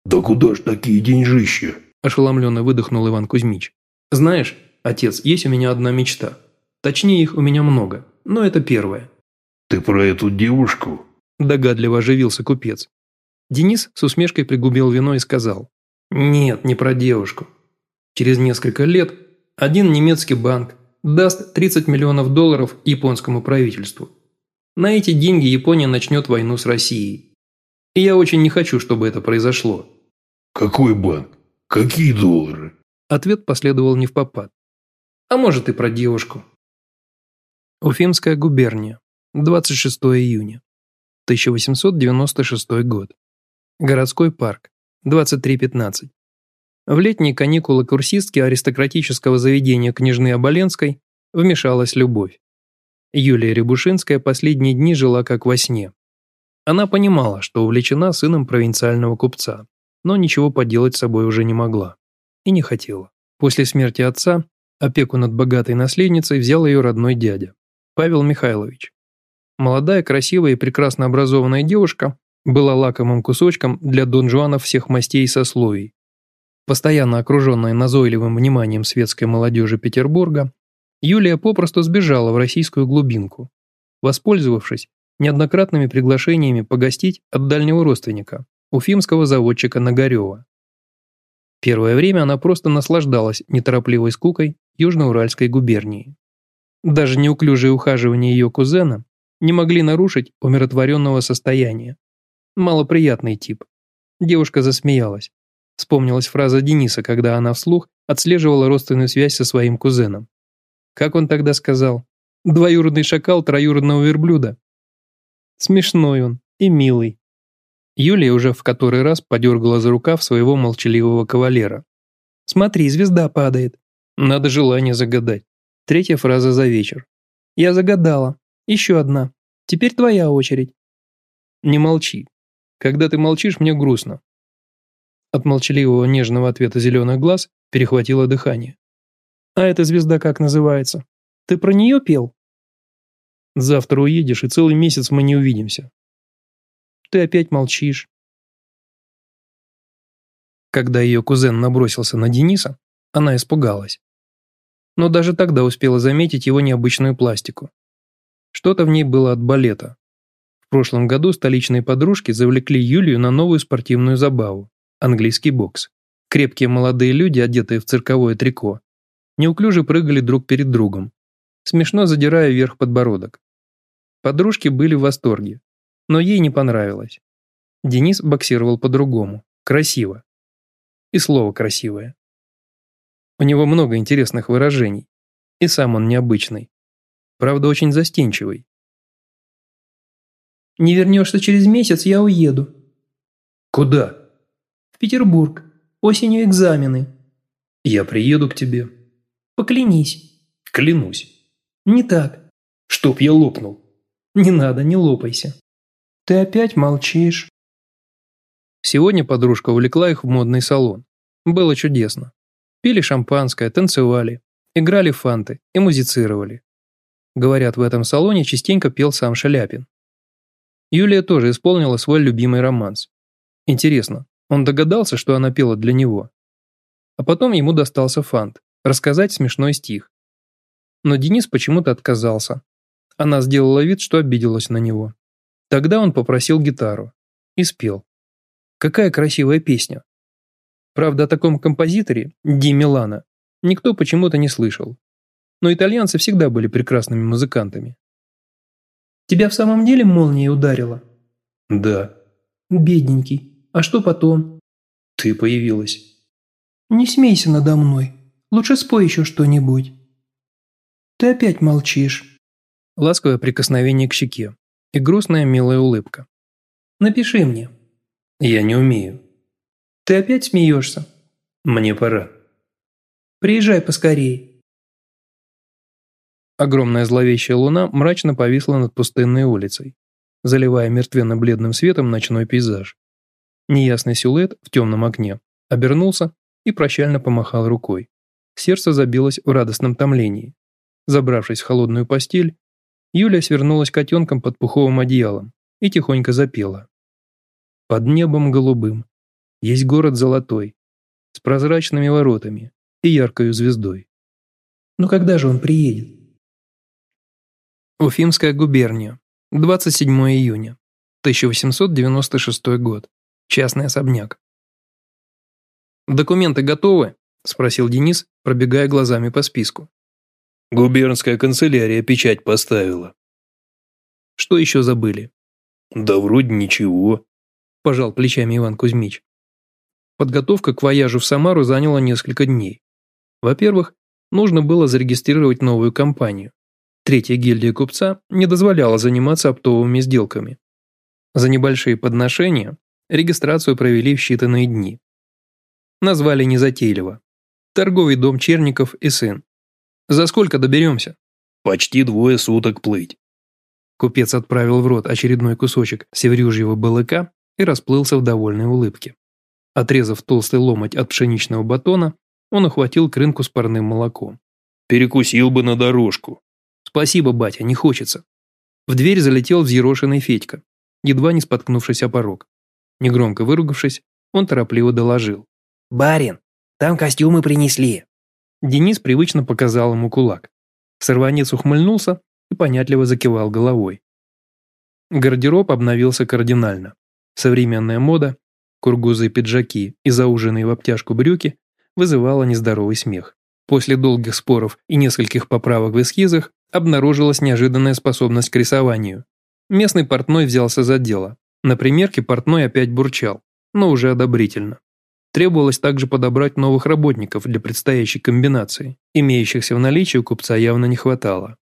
Да куда ж такие деньжища? – ошеломленно выдохнул Иван Кузьмич. «Знаешь, отец, есть у меня одна мечта. Точнее, их у меня много, но это первое». Ты про эту девушку? Догадливо оживился купец. Денис с усмешкой пригубил вино и сказал. «Нет, не про девушку. Через несколько лет один немецкий банк даст 30 миллионов долларов японскому правительству. На эти деньги Япония начнет войну с Россией. И я очень не хочу, чтобы это произошло». Какой банк? Какие доллары? Ответ последовал не в попад. «А может и про девушку». Уфимская губерния. 26 июня. 1896 год. Городской парк. 23.15. В летние каникулы курсистки аристократического заведения княжны Оболенской вмешалась любовь. Юлия Рябушинская последние дни жила как во сне. Она понимала, что увлечена сыном провинциального купца, но ничего поделать с собой уже не могла. И не хотела. После смерти отца опеку над богатой наследницей взял ее родной дядя, Павел Михайлович. Молодая, красивая и прекрасно образованная девушка была лакомым кусочком для донжуанов всех мастей и сословий. Постоянно окруженная назойливым вниманием светской молодежи Петербурга, Юлия попросту сбежала в российскую глубинку, воспользовавшись неоднократными приглашениями погостить от дальнего родственника, уфимского заводчика Нагарева. Первое время она просто наслаждалась неторопливой скукой Южноуральской губернии. Даже неуклюжее ухаживание ее кузена не могли нарушить умиротворенного состояния. Малоприятный тип. Девушка засмеялась. Вспомнилась фраза Дениса, когда она вслух отслеживала родственную связь со своим кузеном. Как он тогда сказал? Двоюродный шакал троюродного верблюда. Смешной он и милый. Юлия уже в который раз подергала за рукав своего молчаливого кавалера. «Смотри, звезда падает. Надо желание загадать». Третья фраза за вечер. «Я загадала. Еще одна. Теперь твоя очередь». «Не молчи. Когда ты молчишь, мне грустно». От молчаливого нежного ответа зеленых глаз перехватило дыхание. «А эта звезда как называется? Ты про нее пел?» «Завтра уедешь, и целый месяц мы не увидимся». «Ты опять молчишь». Когда ее кузен набросился на Дениса, она испугалась. Но даже тогда успела заметить его необычную пластику. Что-то в ней было от балета. В прошлом году столичные подружки завлекли Юлию на новую спортивную забаву – английский бокс. Крепкие молодые люди, одетые в цирковое трико, неуклюже прыгали друг перед другом, смешно задирая вверх подбородок. Подружки были в восторге, но ей не понравилось. Денис боксировал по-другому, красиво. И слово красивое. У него много интересных выражений, и сам он необычный правда очень застенчивый. «Не вернешься через месяц, я уеду». Куда? «В Петербург. Осенью экзамены». Я приеду к тебе. «Поклянись». Клянусь. «Не так». Чтоб я лопнул. «Не надо, не лопайся». «Ты опять молчишь». Сегодня подружка увлекла их в модный салон. Было чудесно. Пили шампанское, танцевали, играли в фанты и музицировали. Говорят, в этом салоне частенько пел сам Шаляпин. Юлия тоже исполнила свой любимый романс. Интересно, он догадался, что она пела для него? А потом ему достался фант – рассказать смешной стих. Но Денис почему-то отказался. Она сделала вид, что обиделась на него. Тогда он попросил гитару и спел. Какая красивая песня. Правда, о таком композиторе, Ди Милана, никто почему-то не слышал но итальянцы всегда были прекрасными музыкантами. «Тебя в самом деле молнией ударила?» Да. «Бедненький. А что потом?» Ты появилась. «Не смейся надо мной. Лучше спой еще что-нибудь». «Ты опять молчишь». Ласковое прикосновение к щеке и грустная милая улыбка. «Напиши мне». «Я не умею». «Ты опять смеешься?» «Мне пора». «Приезжай поскорей». Огромная зловещая луна мрачно повисла над пустынной улицей, заливая мертвенно-бледным светом ночной пейзаж. Неясный силуэт в темном окне обернулся и прощально помахал рукой. Сердце забилось в радостном томлении. Забравшись в холодную постель, Юля свернулась котенком под пуховым одеялом и тихонько запела. «Под небом голубым есть город золотой, с прозрачными воротами и яркою звездой. Но когда же он приедет? Уфимская губерния. 27 июня. 1896 год. Частный особняк. «Документы готовы?» – спросил Денис, пробегая глазами по списку. Губернская канцелярия печать поставила. Что еще забыли? Да вроде ничего. Пожал плечами Иван Кузьмич. Подготовка к вояжу в Самару заняла несколько дней. Во-первых, нужно было зарегистрировать новую компанию. Третья гильдия купца не дозволяла заниматься оптовыми сделками. За небольшие подношения регистрацию провели в считанные дни. Назвали незатейливо. Торговый дом Черников и сын. За сколько доберемся? Почти двое суток плыть. Купец отправил в рот очередной кусочек севрюжьего балыка и расплылся в довольной улыбке. Отрезав толстый ломоть от пшеничного батона, он охватил крынку с парным молоком. «Перекусил бы на дорожку». «Спасибо, батя, не хочется». В дверь залетел взъерошенный Федька, едва не споткнувшись о порог. Негромко выругавшись, он торопливо доложил. «Барин, там костюмы принесли». Денис привычно показал ему кулак. Сорванец ухмыльнулся и понятливо закивал головой. Гардероб обновился кардинально. Современная мода, кургузы пиджаки и зауженные в обтяжку брюки вызывала нездоровый смех. После долгих споров и нескольких поправок в эскизах обнаружилась неожиданная способность к рисованию. Местный портной взялся за дело. На примерке портной опять бурчал, но уже одобрительно. Требовалось также подобрать новых работников для предстоящей комбинации. Имеющихся в наличии у купца явно не хватало.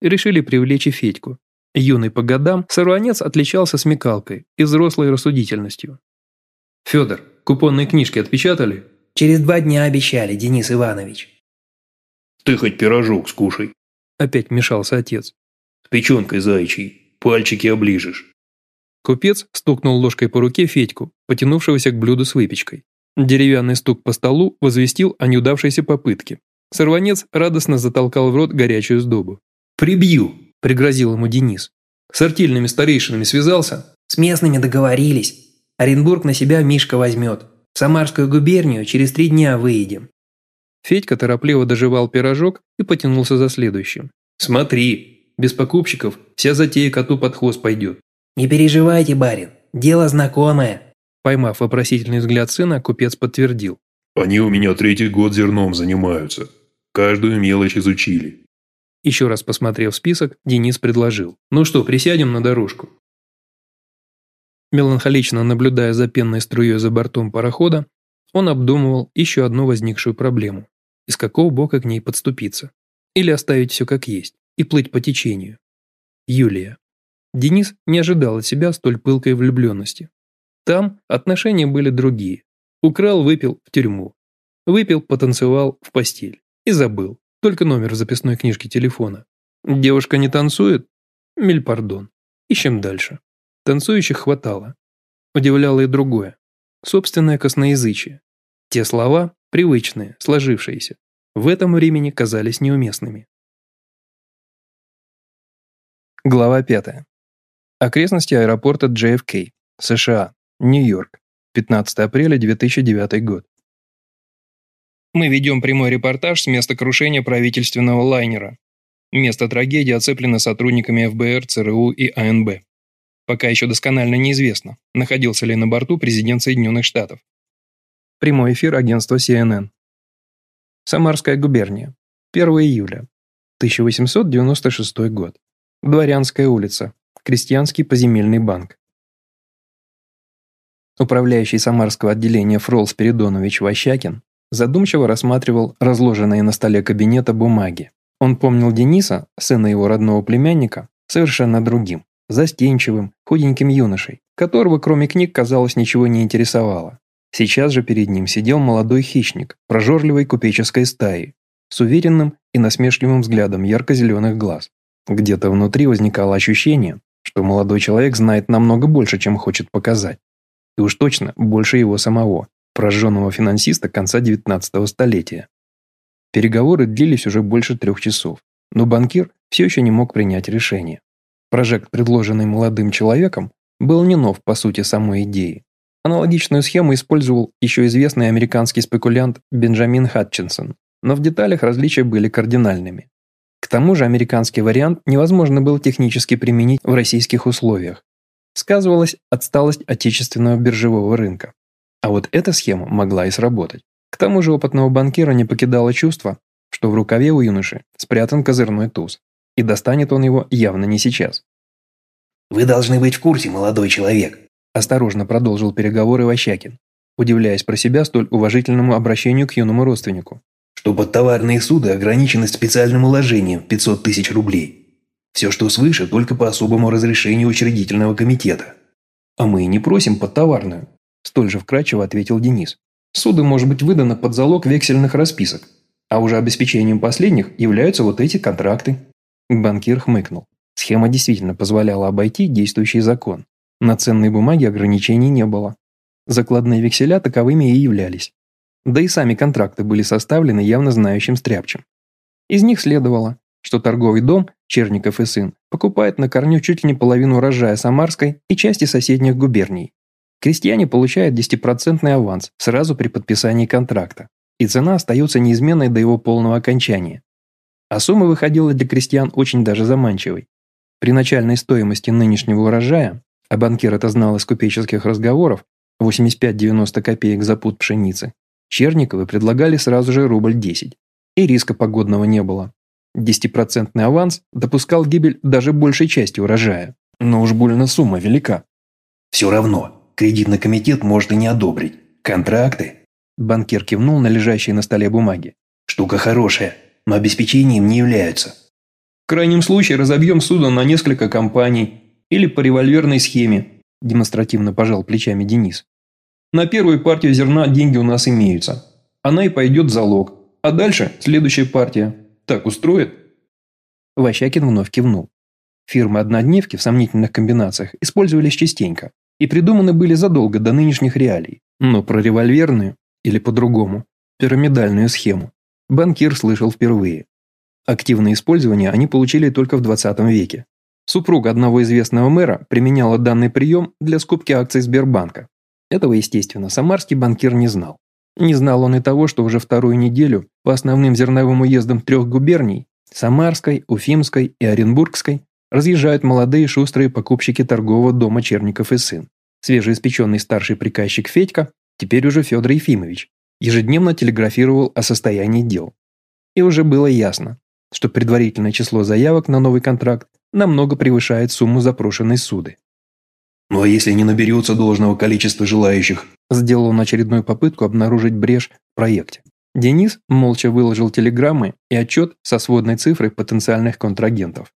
Решили привлечь и Федьку. Юный по годам, сорванец отличался смекалкой и взрослой рассудительностью. «Федор, купонные книжки отпечатали?» «Через два дня обещали, Денис Иванович». «Ты хоть пирожок скушай», – опять вмешался отец. «С печенкой зайчий, пальчики оближешь». Купец стукнул ложкой по руке Федьку, потянувшегося к блюду с выпечкой. Деревянный стук по столу возвестил о неудавшейся попытке. Сорванец радостно затолкал в рот горячую сдобу. «Прибью!» – пригрозил ему Денис. «С артельными старейшинами связался?» «С местными договорились. Оренбург на себя Мишка возьмет. В Самарскую губернию через три дня выедем». Федька торопливо доживал пирожок и потянулся за следующим. «Смотри, без покупщиков вся затея коту под хвост пойдет». «Не переживайте, барин, дело знакомое», Поймав вопросительный взгляд сына, купец подтвердил. «Они у меня третий год зерном занимаются. Каждую мелочь изучили». Еще раз посмотрев список, Денис предложил. «Ну что, присядем на дорожку?» Меланхолично наблюдая за пенной струей за бортом парохода, он обдумывал еще одну возникшую проблему. Из какого бока к ней подступиться? Или оставить все как есть и плыть по течению? Юлия. Денис не ожидал от себя столь пылкой влюбленности. Там отношения были другие. Украл, выпил в тюрьму. Выпил, потанцевал в постель. И забыл. Только номер записной книжке телефона. Девушка не танцует? Миль пардон. Ищем дальше. Танцующих хватало. Удивляло и другое. Собственное косноязычие. Те слова, привычные, сложившиеся, в этом времени казались неуместными. Глава 5. Окрестности аэропорта JFK, США. Нью-Йорк. 15 апреля 2009 год. Мы ведем прямой репортаж с места крушения правительственного лайнера. Место трагедии оцеплено сотрудниками ФБР, ЦРУ и АНБ. Пока еще досконально неизвестно, находился ли на борту президент Соединенных Штатов. Прямой эфир агентства CNN. Самарская губерния. 1 июля. 1896 год. Дворянская улица. Крестьянский поземельный банк. Управляющий самарского отделения Фрол Спиридонович Ващакин задумчиво рассматривал разложенные на столе кабинета бумаги. Он помнил Дениса, сына его родного племянника, совершенно другим, застенчивым, худеньким юношей, которого кроме книг, казалось, ничего не интересовало. Сейчас же перед ним сидел молодой хищник, прожорливой купеческой стаи, с уверенным и насмешливым взглядом ярко-зеленых глаз. Где-то внутри возникало ощущение, что молодой человек знает намного больше, чем хочет показать. И уж точно больше его самого, прожженного финансиста конца 19 столетия. Переговоры длились уже больше трех часов. Но банкир все еще не мог принять решение. Прожект, предложенный молодым человеком, был не нов по сути самой идеи. Аналогичную схему использовал еще известный американский спекулянт Бенджамин Хатчинсон, но в деталях различия были кардинальными. К тому же американский вариант невозможно было технически применить в российских условиях. Сказывалась отсталость отечественного биржевого рынка. А вот эта схема могла и сработать. К тому же опытного банкира не покидало чувство, что в рукаве у юноши спрятан козырной туз, и достанет он его явно не сейчас. «Вы должны быть в курсе, молодой человек», – осторожно продолжил переговоры Ващакин, удивляясь про себя столь уважительному обращению к юному родственнику. «Что подтоварные суды ограничены специальным уложением 500 тысяч рублей. Все, что свыше, только по особому разрешению учредительного комитета». «А мы не просим подтоварную», – столь же вкратчиво ответил Денис. «Суды может быть выдано под залог вексельных расписок, а уже обеспечением последних являются вот эти контракты». Банкир хмыкнул. Схема действительно позволяла обойти действующий закон. На ценной бумаге ограничений не было. Закладные векселя таковыми и являлись. Да и сами контракты были составлены явно знающим стряпчем. Из них следовало, что торговый дом Черников и сын покупает на корню чуть ли не половину урожая Самарской и части соседних губерний. Крестьяне получают 10% аванс сразу при подписании контракта, и цена остается неизменной до его полного окончания. А сумма выходила для крестьян очень даже заманчивой. При начальной стоимости нынешнего урожая, а банкир это знал из купеческих разговоров, 85-90 копеек за пуд пшеницы, Черниковы предлагали сразу же рубль 10. И риска погодного не было. 10% аванс допускал гибель даже большей части урожая. Но уж больно сумма велика. «Все равно, кредитный комитет может и не одобрить. Контракты?» Банкир кивнул на лежащие на столе бумаги. «Штука хорошая, но обеспечением не являются. В крайнем случае разобьем судно на несколько компаний или по револьверной схеме, демонстративно пожал плечами Денис. На первую партию зерна деньги у нас имеются. Она и пойдет в залог. А дальше следующая партия. Так устроит? Ващакин вновь кивнул. Фирмы-однодневки в сомнительных комбинациях использовались частенько и придуманы были задолго до нынешних реалий. Но про револьверную, или по-другому, пирамидальную схему, банкир слышал впервые. Активное использование они получили только в 20 веке. Супруга одного известного мэра применяла данный прием для скупки акций Сбербанка. Этого, естественно, самарский банкир не знал. Не знал он и того, что уже вторую неделю по основным зерновым уездам трех губерний – Самарской, Уфимской и Оренбургской – разъезжают молодые шустрые покупщики торгового дома Черников и сын. Свежеиспеченный старший приказчик Федька, теперь уже Федор Ефимович, ежедневно телеграфировал о состоянии дел. И уже было ясно, что предварительное число заявок на новый контракт намного превышает сумму запрошенной суды. «Ну а если не наберется должного количества желающих?» Сделал он очередную попытку обнаружить брешь в проекте. Денис молча выложил телеграммы и отчет со сводной цифрой потенциальных контрагентов.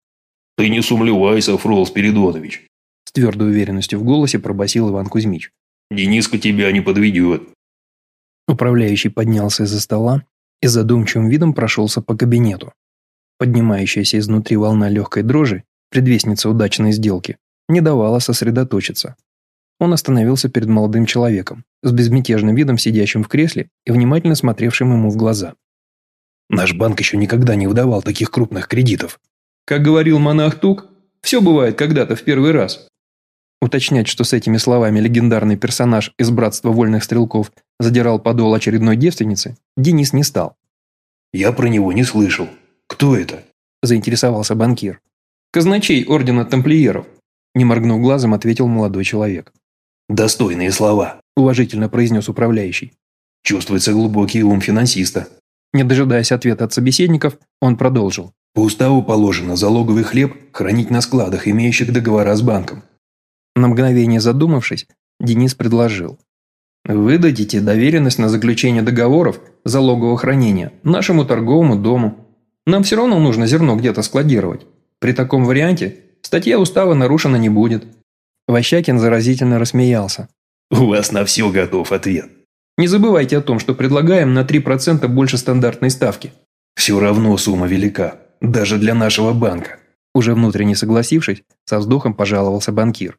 «Ты не сумлевайся, Фрол Спиридонович!» С твердой уверенностью в голосе пробасил Иван Кузьмич. «Дениска тебя не подведет!» Управляющий поднялся из-за стола и задумчивым видом прошелся по кабинету. Поднимающаяся изнутри волна легкой дрожи, предвестница удачной сделки, не давала сосредоточиться. Он остановился перед молодым человеком, с безмятежным видом сидящим в кресле и внимательно смотревшим ему в глаза. «Наш банк еще никогда не выдавал таких крупных кредитов». Как говорил монах Тук, все бывает когда-то в первый раз. Уточнять, что с этими словами легендарный персонаж из Братства Вольных Стрелков задирал подол очередной девственницы, Денис не стал. «Я про него не слышал. Кто это?» – заинтересовался банкир. «Казначей Ордена Тамплиеров», – не моргнув глазом, ответил молодой человек. «Достойные слова», – уважительно произнес управляющий. «Чувствуется глубокий ум финансиста». Не дожидаясь ответа от собеседников, он продолжил. «По уставу положено залоговый хлеб хранить на складах, имеющих договора с банком». На мгновение задумавшись, Денис предложил. «Вы дадите доверенность на заключение договоров залогового хранения нашему торговому дому, нам все равно нужно зерно где-то складировать. При таком варианте статья устава нарушена не будет». Ващакин заразительно рассмеялся. «У вас на все готов ответ». «Не забывайте о том, что предлагаем на 3% больше стандартной ставки». «Все равно сумма велика, даже для нашего банка». Уже внутренне согласившись, со вздохом пожаловался банкир.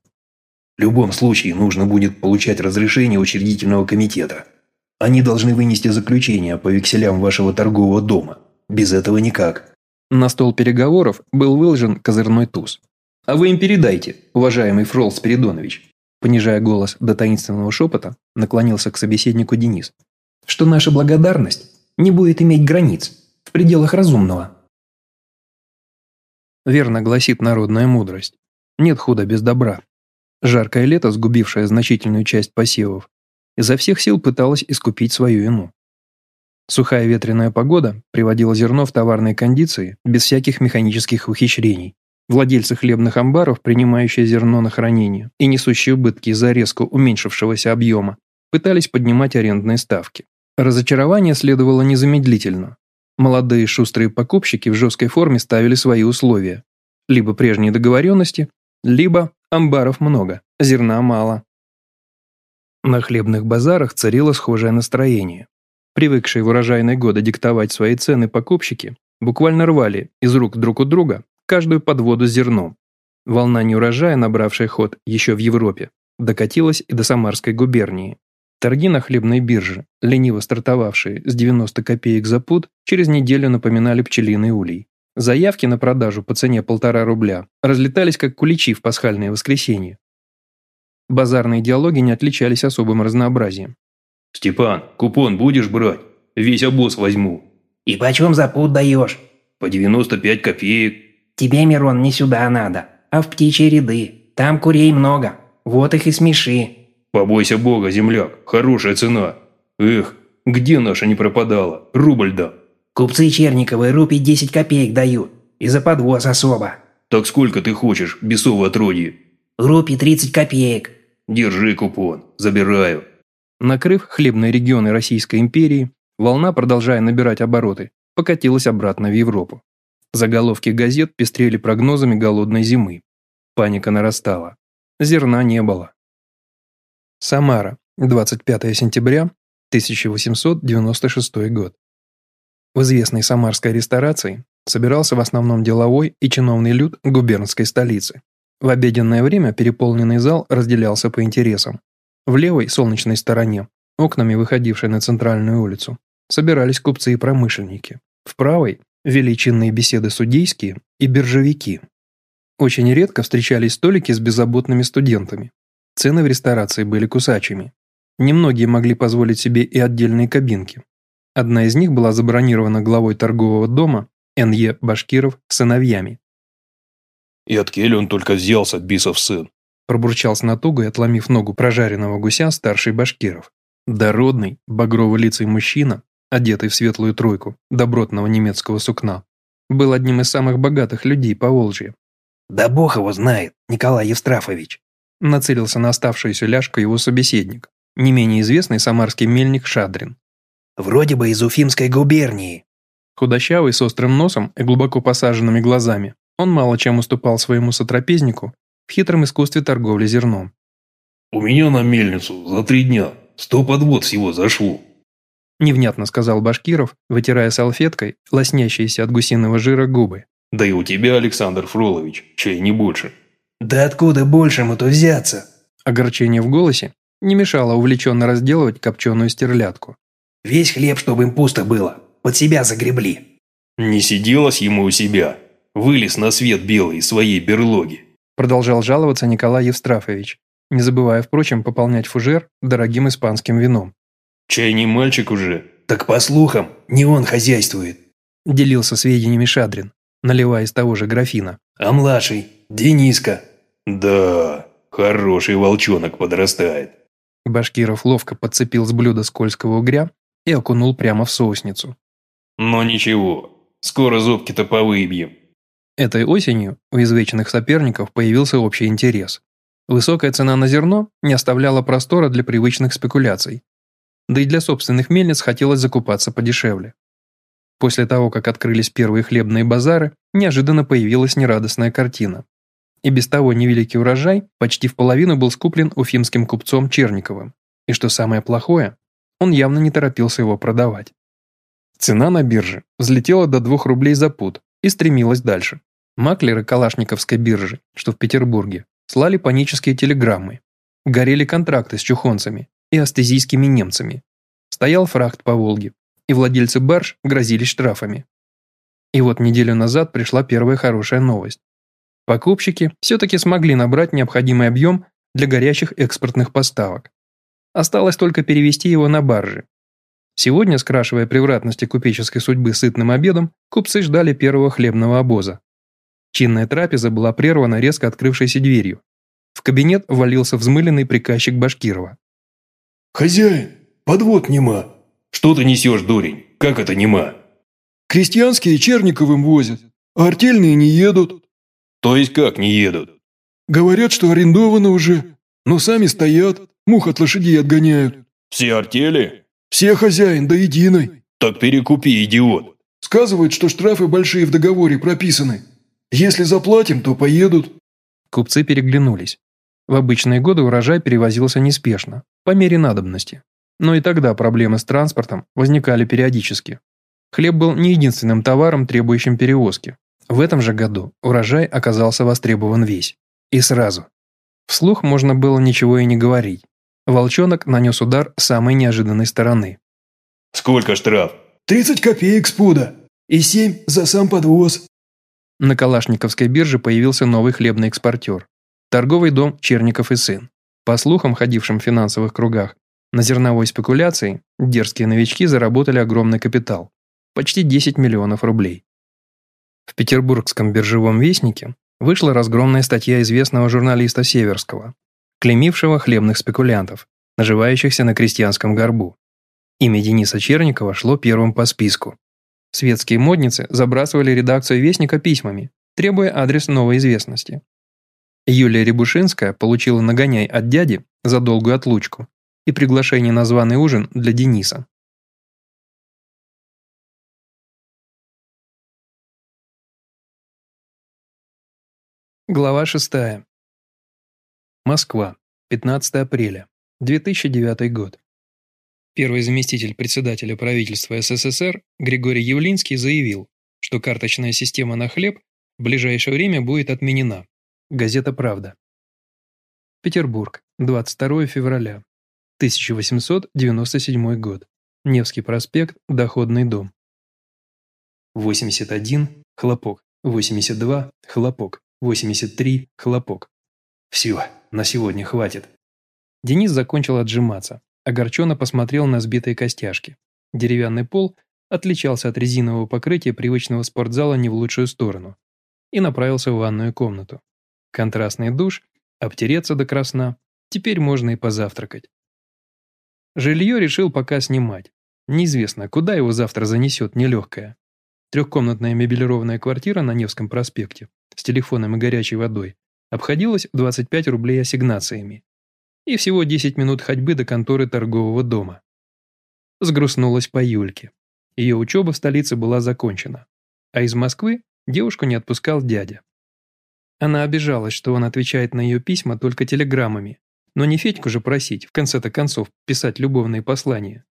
В любом случае нужно будет получать разрешение учредительного комитета. Они должны вынести заключение по векселям вашего торгового дома. Без этого никак. На стол переговоров был выложен козырной туз. «А вы им передайте, уважаемый Фрол Спиридонович», понижая голос до таинственного шепота, наклонился к собеседнику Денис, «что наша благодарность не будет иметь границ в пределах разумного». Верно гласит народная мудрость. Нет худа без добра. Жаркое лето, сгубившее значительную часть посевов, изо всех сил пыталось искупить свою вину. Сухая ветреная погода приводила зерно в товарные кондиции без всяких механических ухищрений. Владельцы хлебных амбаров, принимающие зерно на хранение и несущие убытки из-за резко уменьшившегося объема, пытались поднимать арендные ставки. Разочарование следовало незамедлительно. Молодые шустрые покупщики в жесткой форме ставили свои условия. Либо прежние договоренности, либо амбаров много, зерна мало. На хлебных базарах царило схожее настроение. Привыкшие в урожайные годы диктовать свои цены покупщики буквально рвали из рук друг у друга каждую подводу с зерном. Волна неурожая, набравшая ход еще в Европе, докатилась и до Самарской губернии. Торги на хлебной бирже, лениво стартовавшие с 90 копеек за пуд, через неделю напоминали пчелиный улей. Заявки на продажу по цене полтора рубля разлетались как куличи в пасхальное воскресенье. Базарные диалоги не отличались особым разнообразием. «Степан, купон будешь брать? Весь обоз возьму». «И почем за пуд даешь?» «По 95 копеек». «Тебе, Мирон, не сюда надо, а в птичьи ряды. Там курей много. Вот их и смеши». «Побойся бога, земляк, хорошая цена. Эх, где наша не пропадала? Рубль да». «Купцы Черниковы рупий 10 копеек дают. И за подвоз особо». «Так сколько ты хочешь, бесово отродье?» «Рупий 30 копеек». «Держи купон, забираю». Накрыв хлебные регионы Российской империи, волна, продолжая набирать обороты, покатилась обратно в Европу. Заголовки газет пестрели прогнозами голодной зимы. Паника нарастала. Зерна не было. Самара, 25 сентября 1896 год. В известной самарской ресторации собирался в основном деловой и чиновный люд губернской столицы. В обеденное время переполненный зал разделялся по интересам. В левой, солнечной стороне, окнами выходившей на центральную улицу, собирались купцы и промышленники. В правой – величинные беседы судейские и биржевики. Очень редко встречались столики с беззаботными студентами. Цены в ресторации были кусачими. Немногие могли позволить себе и отдельные кабинки. Одна из них была забронирована главой торгового дома Н.Е. Башкиров сыновьями. «И от Келли он только взялся, бисов сын», пробурчал с натугой, отломив ногу прожаренного гуся старший Башкиров. Дородный, багрово-лицый мужчина, одетый в светлую тройку добротного немецкого сукна, был одним из самых богатых людей по Волжье. «Да бог его знает, Николай Евстрафович», Нацелился на оставшуюся ляжку его собеседник, не менее известный самарский мельник Шадрин. «Вроде бы из Уфимской губернии». Худощавый, с острым носом и глубоко посаженными глазами, он мало чем уступал своему сотрапезнику в хитром искусстве торговли зерном. «У меня на мельницу за три дня сто подвод всего зашло». Невнятно сказал Башкиров, вытирая салфеткой лоснящиеся от гусиного жира губы. «Да и у тебя, Александр Фролович, чай не больше». «Да откуда большему-то взяться?» Огорчение в голосе не мешало увлеченно разделывать копченую стерлядку. «Весь хлеб, чтобы им пусто было, под себя загребли». «Не сиделось ему у себя. Вылез на свет белый из своей берлоги». Продолжал жаловаться Николай Евстрафович, не забывая, впрочем, пополнять фужер дорогим испанским вином. «Чай не мальчик уже?» «Так по слухам, не он хозяйствует», – делился сведениями Шадрин, наливая из того же графина. «А младший, Дениска». «Да, хороший волчонок подрастает». Башкиров ловко подцепил с блюда скользкого угря и окунул прямо в соусницу. «Но ничего, скоро зубки-то повыбьем». Этой осенью у извечных соперников появился общий интерес. Высокая цена на зерно не оставляла простора для привычных спекуляций. Да и для собственных мельниц хотелось закупаться подешевле. После того, как открылись первые хлебные базары, неожиданно появилась нерадостная картина. И без того невеликий урожай почти в половину был скуплен уфимским купцом Черниковым. И что самое плохое, он явно не торопился его продавать. Цена на бирже взлетела до 2 рублей за пуд и стремилась дальше. Маклеры Калашниковской биржи, что в Петербурге, слали панические телеграммы. Горели контракты с чухонцами и астезийскими немцами. Стоял фрахт по Волге, и владельцы барж грозились штрафами. И вот неделю назад пришла первая хорошая новость. Покупщики все-таки смогли набрать необходимый объем для горячих экспортных поставок. Осталось только перевести его на баржи. Сегодня, скрашивая превратности купеческой судьбы сытным обедом, купцы ждали первого хлебного обоза. Чинная трапеза была прервана резко открывшейся дверью. В кабинет ввалился взмыленный приказчик Башкирова. «Хозяин, подвод нема». «Что ты несешь, дурень? Как это нема?» «Крестьянские Черниковым возят, а артельные не едут». «То есть как не едут?» «Говорят, что арендованы уже, но сами стоят, мух от лошадей отгоняют». «Все артели?» «Все хозяин, до единой». «Так перекупи, идиот». «Сказывают, что штрафы большие в договоре прописаны. Если заплатим, то поедут». Купцы переглянулись. В обычные годы урожай перевозился неспешно, по мере надобности. Но и тогда проблемы с транспортом возникали периодически. Хлеб был не единственным товаром, требующим перевозки. В этом же году урожай оказался востребован весь. И сразу. Вслух можно было ничего и не говорить. Волчонок нанес удар с самой неожиданной стороны. «Сколько штраф?» «30 копеек с пуда. И 7 за сам подвоз». На Калашниковской бирже появился новый хлебный экспортер. Торговый дом Черников и сын. По слухам, ходившим в финансовых кругах, на зерновой спекуляции дерзкие новички заработали огромный капитал – почти 10 миллионов рублей. В Петербургском биржевом вестнике вышла разгромная статья известного журналиста Северского, клеймившего хлебных спекулянтов, наживающихся на крестьянском горбу. Имя Дениса Черникова шло первым по списку. Светские модницы забрасывали редакцию Вестника письмами, требуя адрес новой известности. Юлия Рябушинская получила нагоняй от дяди за долгую отлучку и приглашение на званый ужин для Дениса. Глава 6. Москва. 15 апреля. 2009 год. Первый заместитель председателя правительства СССР Григорий Явлинский заявил, что карточная система на хлеб в ближайшее время будет отменена. Газета «Правда». Петербург. 22 февраля. 1897 год. Невский проспект, Доходный дом. 81, хлопок. 82, хлопок. 83, хлопок. Все, на сегодня хватит. Денис закончил отжиматься. Огорченно посмотрел на сбитые костяшки. Деревянный пол отличался от резинового покрытия привычного спортзала не в лучшую сторону. И направился в ванную комнату. Контрастный душ, обтереться до красна. Теперь можно и позавтракать. Жилье решил пока снимать. Неизвестно, куда его завтра занесет нелегкая. Трехкомнатная мебелированная квартира на Невском проспекте с телефоном и горячей водой обходилась в 25 рублей ассигнациями. И всего 10 минут ходьбы до конторы торгового дома. Сгрустнулась по Юльке. Ее учеба в столице была закончена. А из Москвы девушку не отпускал дядя. Она обижалась, что он отвечает на ее письма только телеграммами, но не Федьку же просить, в конце-то концов, писать любовные послания.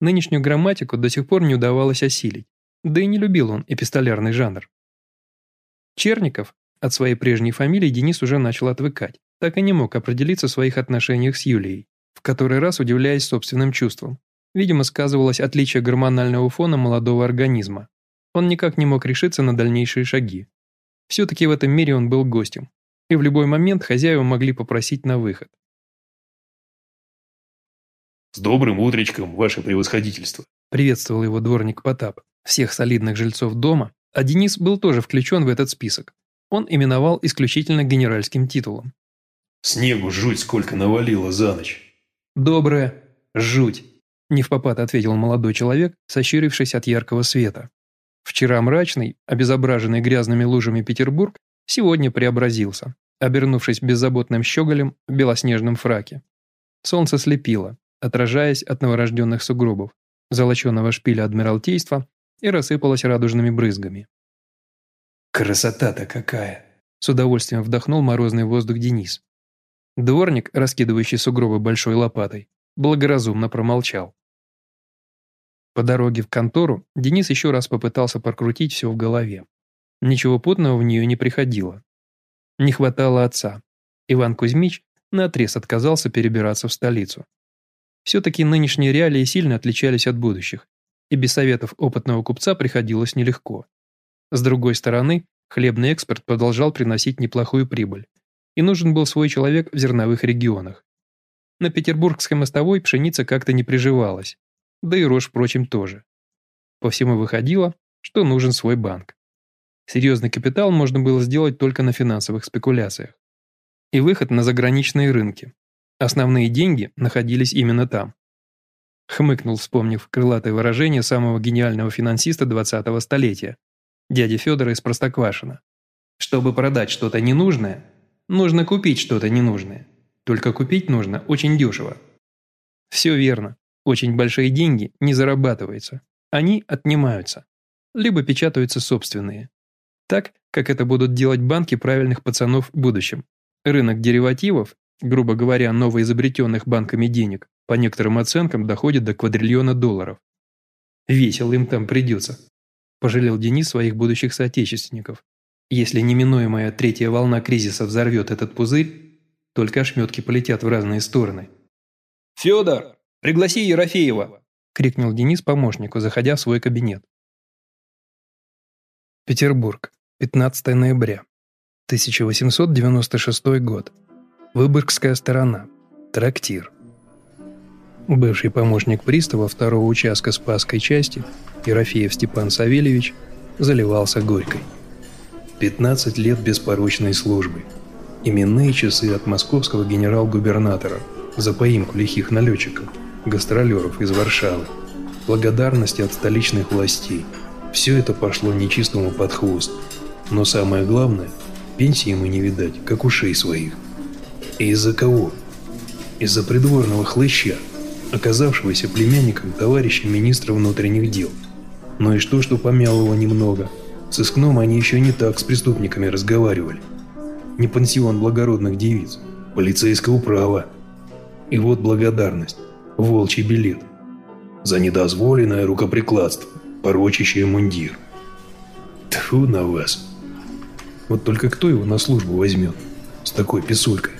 Нынешнюю грамматику до сих пор не удавалось осилить, да и не любил он эпистолярный жанр. Черников, от своей прежней фамилии Денис уже начал отвыкать, так и не мог определиться в своих отношениях с Юлией, в который раз удивляясь собственным чувствам. Видимо, сказывалось отличие гормонального фона молодого организма. Он никак не мог решиться на дальнейшие шаги. Все-таки в этом мире он был гостем, и в любой момент хозяева могли попросить на выход. «С добрым утречком, ваше превосходительство!» Приветствовал его дворник Потап, всех солидных жильцов дома, а Денис был тоже включен в этот список. Он именовал исключительно генеральским титулом. «Снегу жуть сколько навалило за ночь!» «Доброе. Жуть!» – не в попад ответил молодой человек, сощурившись от яркого света. Вчера мрачный, обезображенный грязными лужами Петербург, сегодня преобразился, обернувшись беззаботным щеголем в белоснежном фраке. Солнце слепило, отражаясь от новорожденных сугробов, золоченого шпиля Адмиралтейства и рассыпалось радужными брызгами. «Красота-то какая!» С удовольствием вдохнул морозный воздух Денис. Дворник, раскидывающий сугробы большой лопатой, благоразумно промолчал. По дороге в контору Денис еще раз попытался прокрутить все в голове. Ничего путного в нее не приходило. Не хватало отца. Иван Кузьмич наотрез отказался перебираться в столицу. Все-таки нынешние реалии сильно отличались от будущих, и без советов опытного купца приходилось нелегко. С другой стороны, хлебный экспорт продолжал приносить неплохую прибыль, и нужен был свой человек в зерновых регионах. На петербургской мостовой пшеница как-то не приживалась, да и рожь, впрочем, тоже. По всему выходило, что нужен свой банк. Серьезный капитал можно было сделать только на финансовых спекуляциях. И выход на заграничные рынки. Основные деньги находились именно там. Хмыкнул, вспомнив крылатое выражение самого гениального финансиста 20-го столетия, дяди Федора из Простоквашино. Чтобы продать что-то ненужное, нужно купить что-то ненужное. Только купить нужно очень дешево. Все верно. Очень большие деньги не зарабатываются. Они отнимаются. Либо печатаются собственные. Так, как это будут делать банки правильных пацанов в будущем. Рынок деривативов, грубо говоря, новоизобретенных банками денег, по некоторым оценкам доходит до квадриллиона долларов. Весело им там придется. Пожалел Денис своих будущих соотечественников. Если неминуемая третья волна кризиса взорвет этот пузырь, только ошметки полетят в разные стороны. «Федор, пригласи Ерофеева!» – крикнул Денис помощнику, заходя в свой кабинет. Петербург, 15 ноября, 1896 год. Выборгская сторона. Трактир. Бывший помощник пристава второго участка Спасской части, Ерофеев Степан Савельевич, заливался горькой. 15 лет беспорочной службы – Именные часы от московского генерал-губернатора за поимку лихих налетчиков, гастролеров из Варшавы, благодарности от столичных властей. Все это пошло нечистому под хвост. Но самое главное, пенсии ему не видать, как ушей своих. И из-за кого? Из-за придворного хлыща, оказавшегося племянником товарища министра внутренних дел. Но и что, что помял его немного. В сыскном они еще не так с преступниками разговаривали не пансион благородных девиц, полицейское управа. И вот благодарность, волчий билет. За недозволенное рукоприкладство, порочащее мундир. Тьфу на вас. Вот только кто его на службу возьмет с такой писулькой?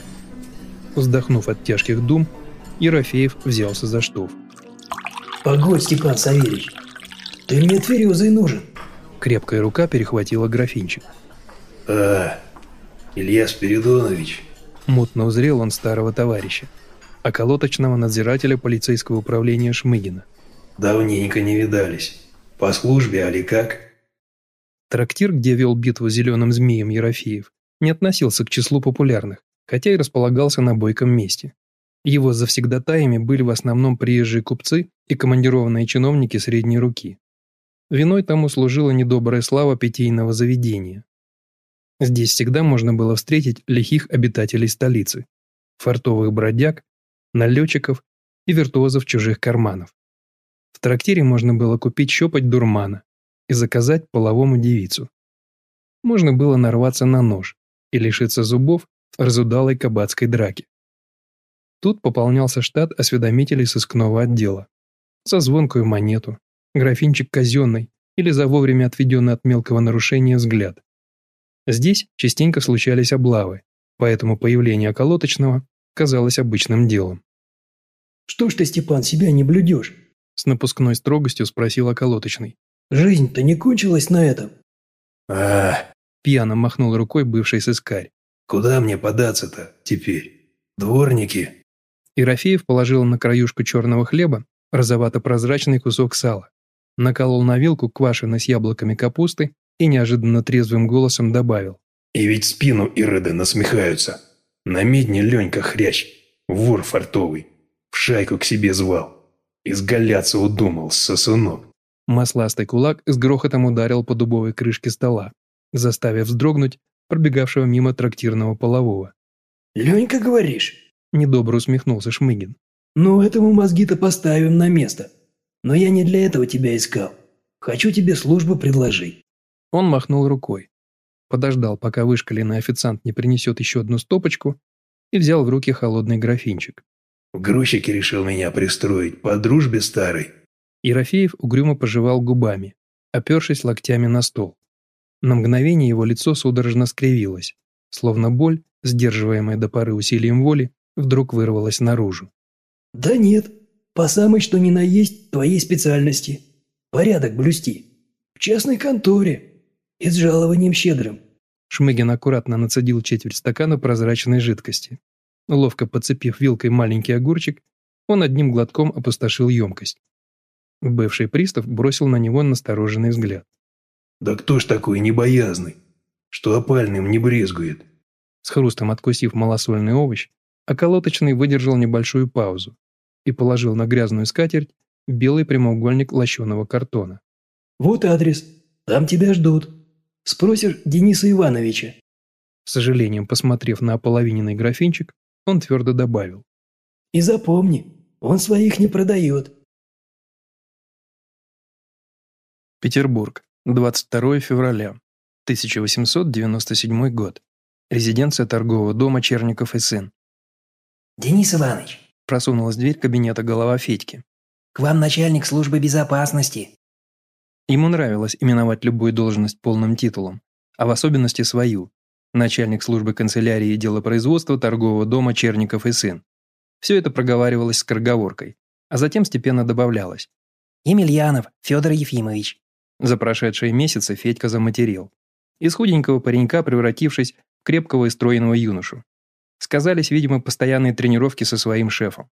Вздохнув от тяжких дум, Ерофеев взялся за штоф. «Погодь, Степан Савельевич, ты мне тверезый нужен». Крепкая рука перехватила графинчик. «А, Илья Спиридонович. Мутно узрел он старого товарища, околоточного надзирателя полицейского управления Шмыгина. Давненько не видались. По службе, али как? Трактир, где вел битву зеленым змеем Ерофеев, не относился к числу популярных, хотя и располагался на бойком месте. Его завсегдатаями были в основном приезжие купцы и командированные чиновники средней руки. Виной тому служила недобрая слава питейного заведения. Здесь всегда можно было встретить лихих обитателей столицы, фартовых бродяг, налетчиков и виртуозов чужих карманов. В трактире можно было купить щепоть дурмана и заказать половому девицу. Можно было нарваться на нож и лишиться зубов в разудалой кабацкой драке. Тут пополнялся штат осведомителей сыскного отдела. За звонкую монету, графинчик казенный или за вовремя отведенный от мелкого нарушения взгляд. Здесь частенько случались облавы, поэтому появление околоточного казалось обычным делом. «Что ж ты, Степан, себя не блюдешь?» С напускной строгостью спросил околоточный. «Жизнь-то не кончилась на этом?» а Пьяно махнул рукой бывший сыскарь. «Куда мне податься-то теперь? Дворники?» Ерофеев положил на краюшку черного хлеба розовато-прозрачный кусок сала, наколол на вилку квашеной с яблоками капусты и неожиданно трезвым голосом добавил. «И ведь спину Ироды насмехаются. На медне Ленька хрящ, вор фартовый, в шайку к себе звал. Изгаляться удумал, сосунок». Масластый кулак с грохотом ударил по дубовой крышке стола, заставив вздрогнуть пробегавшего мимо трактирного полового. «Ленька, говоришь?» – недобро усмехнулся Шмыгин. «Ну, этому мозги-то поставим на место. Но я не для этого тебя искал. Хочу тебе службу предложить. Он махнул рукой, подождал, пока вышкаленный официант не принесет еще одну стопочку, и взял в руки холодный графинчик. «В грузчике решил меня пристроить, по дружбе старой». Ерофеев угрюмо пожевал губами, опершись локтями на стол. На мгновение его лицо судорожно скривилось, словно боль, сдерживаемая до поры усилием воли, вдруг вырвалась наружу. «Да нет, по самой что ни на есть твоей специальности. Порядок блюсти. В частной конторе. И с жалованием щедрым. Шмыгин аккуратно нацедил четверть стакана прозрачной жидкости. Ловко подцепив вилкой маленький огурчик, он одним глотком опустошил емкость. Бывший пристав бросил на него настороженный взгляд. «Да кто ж такой небоязный, что опальным не брезгует?» С хрустом откусив малосольный овощ, околоточный выдержал небольшую паузу и положил на грязную скатерть белый прямоугольник лощеного картона. «Вот адрес. Там тебя ждут. Спросишь Дениса Ивановича». С сожалением посмотрев на ополовиненный графинчик, он твердо добавил. «И запомни, он своих не продает». Петербург, 22 февраля, 1897 год. Резиденция торгового дома Черников и сын. «Денис Иванович, Просунулась в дверь кабинета голова Федьки. к вам начальник службы безопасности». Ему нравилось именовать любую должность полным титулом, а в особенности свою. Начальник службы канцелярии и делопроизводства торгового дома Черников и сын. Все это проговаривалось скороговоркой, а затем степенно добавлялось. «Емельянов Федор Ефимович». За прошедшие месяцы Федька заматерел. Из худенького паренька превратившись в крепкого и стройного юношу. Сказались, видимо, постоянные тренировки со своим шефом.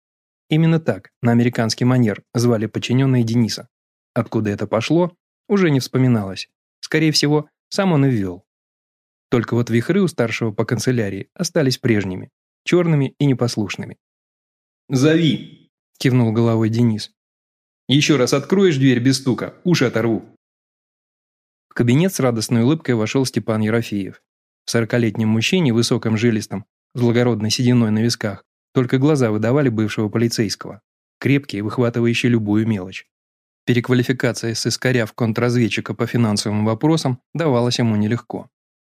Именно так, на американский манер, звали подчиненные Дениса. Откуда это пошло, уже не вспоминалось. Скорее всего, сам он и ввел. Только вот вихры у старшего по канцелярии остались прежними, черными и непослушными. «Зови!» – Кивнул головой Денис. «Еще раз откроешь дверь без стука, уши оторву». В кабинет с радостной улыбкой вошел Степан Ерофеев. В сорокалетнем мужчине, высоком жилистом, с благородной сединой на висках, только глаза выдавали бывшего полицейского. Крепкие, выхватывающие любую мелочь. Переквалификация с искоря в контрразведчика по финансовым вопросам давалась ему нелегко.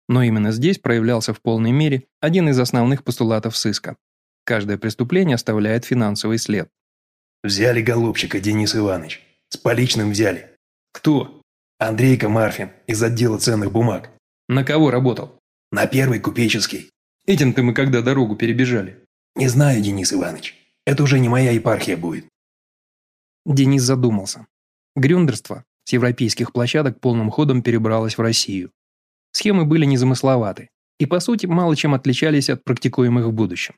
Но именно здесь проявлялся в полной мере один из основных постулатов сыска. Каждое преступление оставляет финансовый след. «Взяли голубчика, Денис Иванович. С поличным взяли. «Кто? Андрейка Марфин из отдела ценных бумаг. На кого работал? На первый купеческий. Этим-то мы когда дорогу перебежали». Не знаю, Денис Иванович. Это уже не моя епархия будет. Денис задумался. Грюндерство с европейских площадок полным ходом перебралось в Россию. Схемы были незамысловаты и, по сути, мало чем отличались от практикуемых в будущем.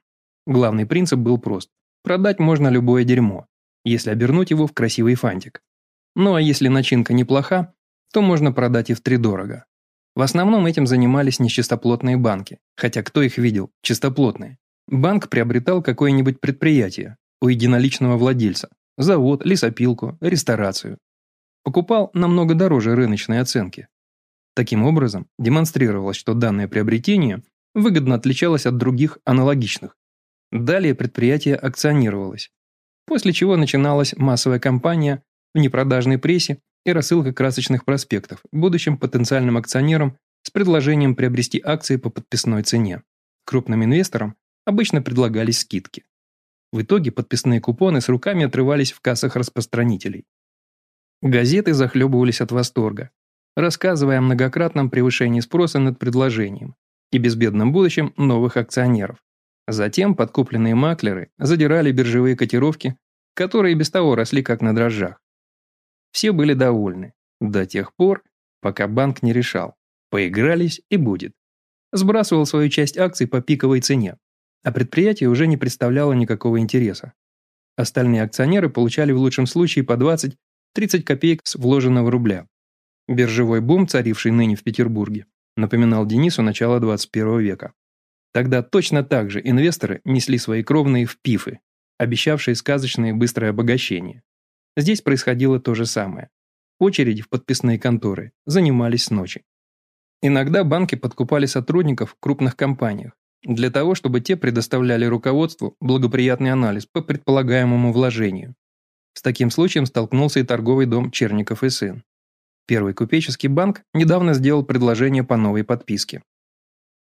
Главный принцип был прост. Продать можно любое дерьмо, если обернуть его в красивый фантик. Ну а если начинка неплоха, то можно продать и втридорого. В основном этим занимались нечистоплотные банки, хотя кто их видел, чистоплотные. Банк приобретал какое-нибудь предприятие у единоличного владельца, завод, лесопилку, ресторацию. Покупал намного дороже рыночной оценки. Таким образом, демонстрировалось, что данное приобретение выгодно отличалось от других аналогичных. Далее предприятие акционировалось, после чего начиналась массовая кампания в непродажной прессе и рассылка красочных проспектов будущим потенциальным акционерам с предложением приобрести акции по подписной цене. Крупным инвесторам обычно предлагались скидки. В итоге подписные купоны с руками отрывались в кассах распространителей. Газеты захлебывались от восторга, рассказывая о многократном превышении спроса над предложением и безбедном будущем новых акционеров. Затем подкупленные маклеры задирали биржевые котировки, которые без того росли как на дрожжах. Все были довольны, до тех пор, пока банк не решал, поигрались и будет. Сбрасывал свою часть акций по пиковой цене, а предприятие уже не представляло никакого интереса. Остальные акционеры получали в лучшем случае по 20-30 копеек с вложенного рубля. Биржевой бум, царивший ныне в Петербурге, напоминал Денису начало 21 века. Тогда точно так же инвесторы несли свои кровные в пифы, обещавшие сказочное быстрое обогащение. Здесь происходило то же самое. Очереди в подписные конторы занимались с ночи. Иногда банки подкупали сотрудников в крупных компаниях для того, чтобы те предоставляли руководству благоприятный анализ по предполагаемому вложению. С таким случаем столкнулся и торговый дом Черников и сын. Первый купеческий банк недавно сделал предложение по новой подписке.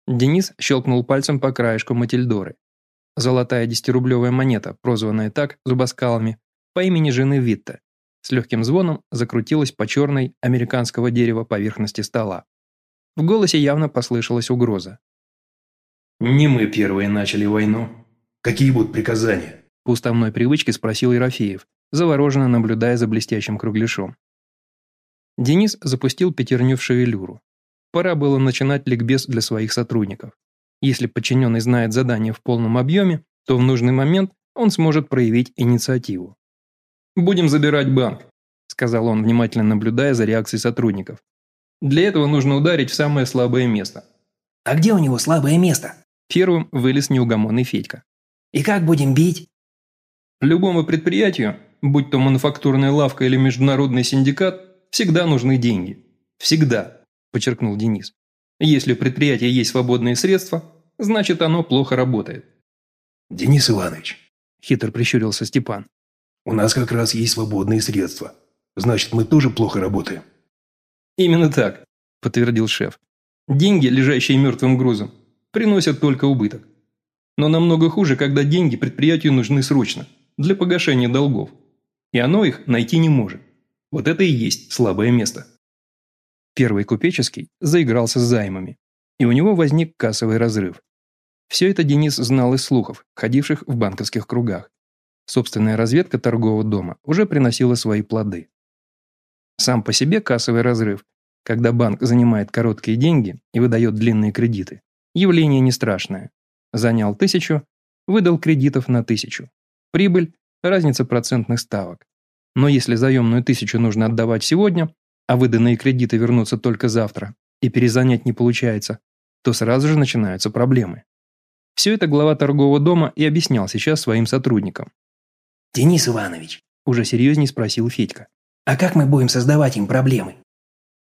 Денис щелкнул пальцем по краешку Матильдоры. Золотая десятирублевая монета, прозванная так зубоскалами, по имени жены Витта, с легким звоном закрутилась по черной американского дерева поверхности стола. В голосе явно послышалась угроза. Не мы первые начали войну. Какие будут приказания? По уставной привычке спросил Ерофеев, завороженно наблюдая за блестящим кругляшом. Денис запустил пятерню в шевелюру. Пора было начинать ликбез для своих сотрудников. Если подчиненный знает задание в полном объеме, то в нужный момент он сможет проявить инициативу. «Будем забирать банк», – сказал он, внимательно наблюдая за реакцией сотрудников. «Для этого нужно ударить в самое слабое место». «А где у него слабое место?» Первым вылез неугомонный Федька. «И как будем бить?» Любому предприятию, будь то мануфактурная лавка или международный синдикат, всегда нужны деньги. Всегда, подчеркнул Денис. Если у предприятия есть свободные средства, значит оно плохо работает. Денис Иванович, хитро прищурился Степан. У нас как раз есть свободные средства. Значит, мы тоже плохо работаем. Именно так, подтвердил шеф. Деньги, лежащие мертвым грузом, приносят только убыток. Но намного хуже, когда деньги предприятию нужны срочно, для погашения долгов. И оно их найти не может. Вот это и есть слабое место. Первый купеческий заигрался с займами, и у него возник кассовый разрыв. Все это Денис знал из слухов, ходивших в банковских кругах. Собственная разведка торгового дома уже приносила свои плоды. Сам по себе кассовый разрыв, когда банк занимает короткие деньги и выдает длинные кредиты, явление не страшное. Занял тысячу, выдал кредитов на тысячу. Прибыль – разница процентных ставок. Но если заемную тысячу нужно отдавать сегодня, а выданные кредиты вернутся только завтра, и перезанять не получается, то сразу же начинаются проблемы. Все это глава торгового дома и объяснял сейчас своим сотрудникам. «Денис Иванович», – уже серьезней спросил Федька, «а как мы будем создавать им проблемы?»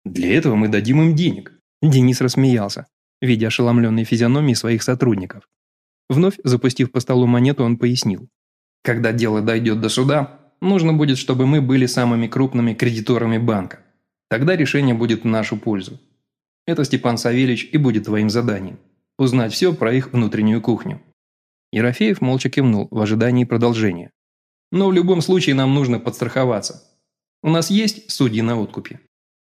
«Для этого мы дадим им денег», – Денис рассмеялся, видя ошеломленные физиономии своих сотрудников. Вновь запустив по столу монету, он пояснил. «Когда дело дойдет до суда, нужно будет, чтобы мы были самыми крупными кредиторами банка. Тогда решение будет в нашу пользу. Это Степан Савельич и будет твоим заданием узнать все про их внутреннюю кухню. Ерофеев молча кивнул в ожидании продолжения. Но в любом случае нам нужно подстраховаться. У нас есть судьи на откупе?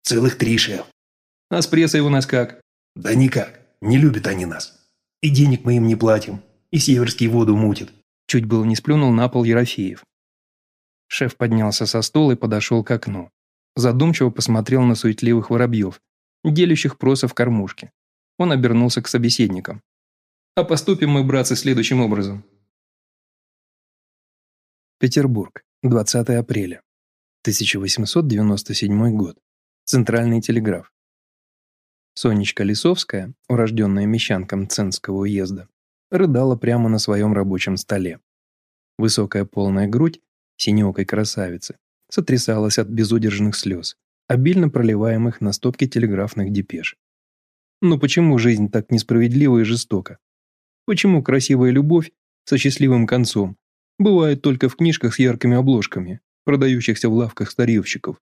Целых три, шеф. А с прессой у нас как? Да никак. Не любят они нас. И денег мы им не платим. И северский воду мутит. Чуть было не сплюнул на пол Ерофеев. Шеф поднялся со стула и подошел к окну. Задумчиво посмотрел на суетливых воробьев, делящих проса в кормушке. Он обернулся к собеседникам. «А поступим мы, братцы, следующим образом». Петербург, 20 апреля. 1897 год. Центральный телеграф. Сонечка Лисовская, урожденная мещанка Мценского уезда, рыдала прямо на своем рабочем столе. Высокая полная грудь синеокой красавицы сотрясалась от безудержных слез, обильно проливаемых на стопки телеграфных депеш. Но почему жизнь так несправедлива и жестока? Почему красивая любовь со счастливым концом бывает только в книжках с яркими обложками, продающихся в лавках старьевщиков?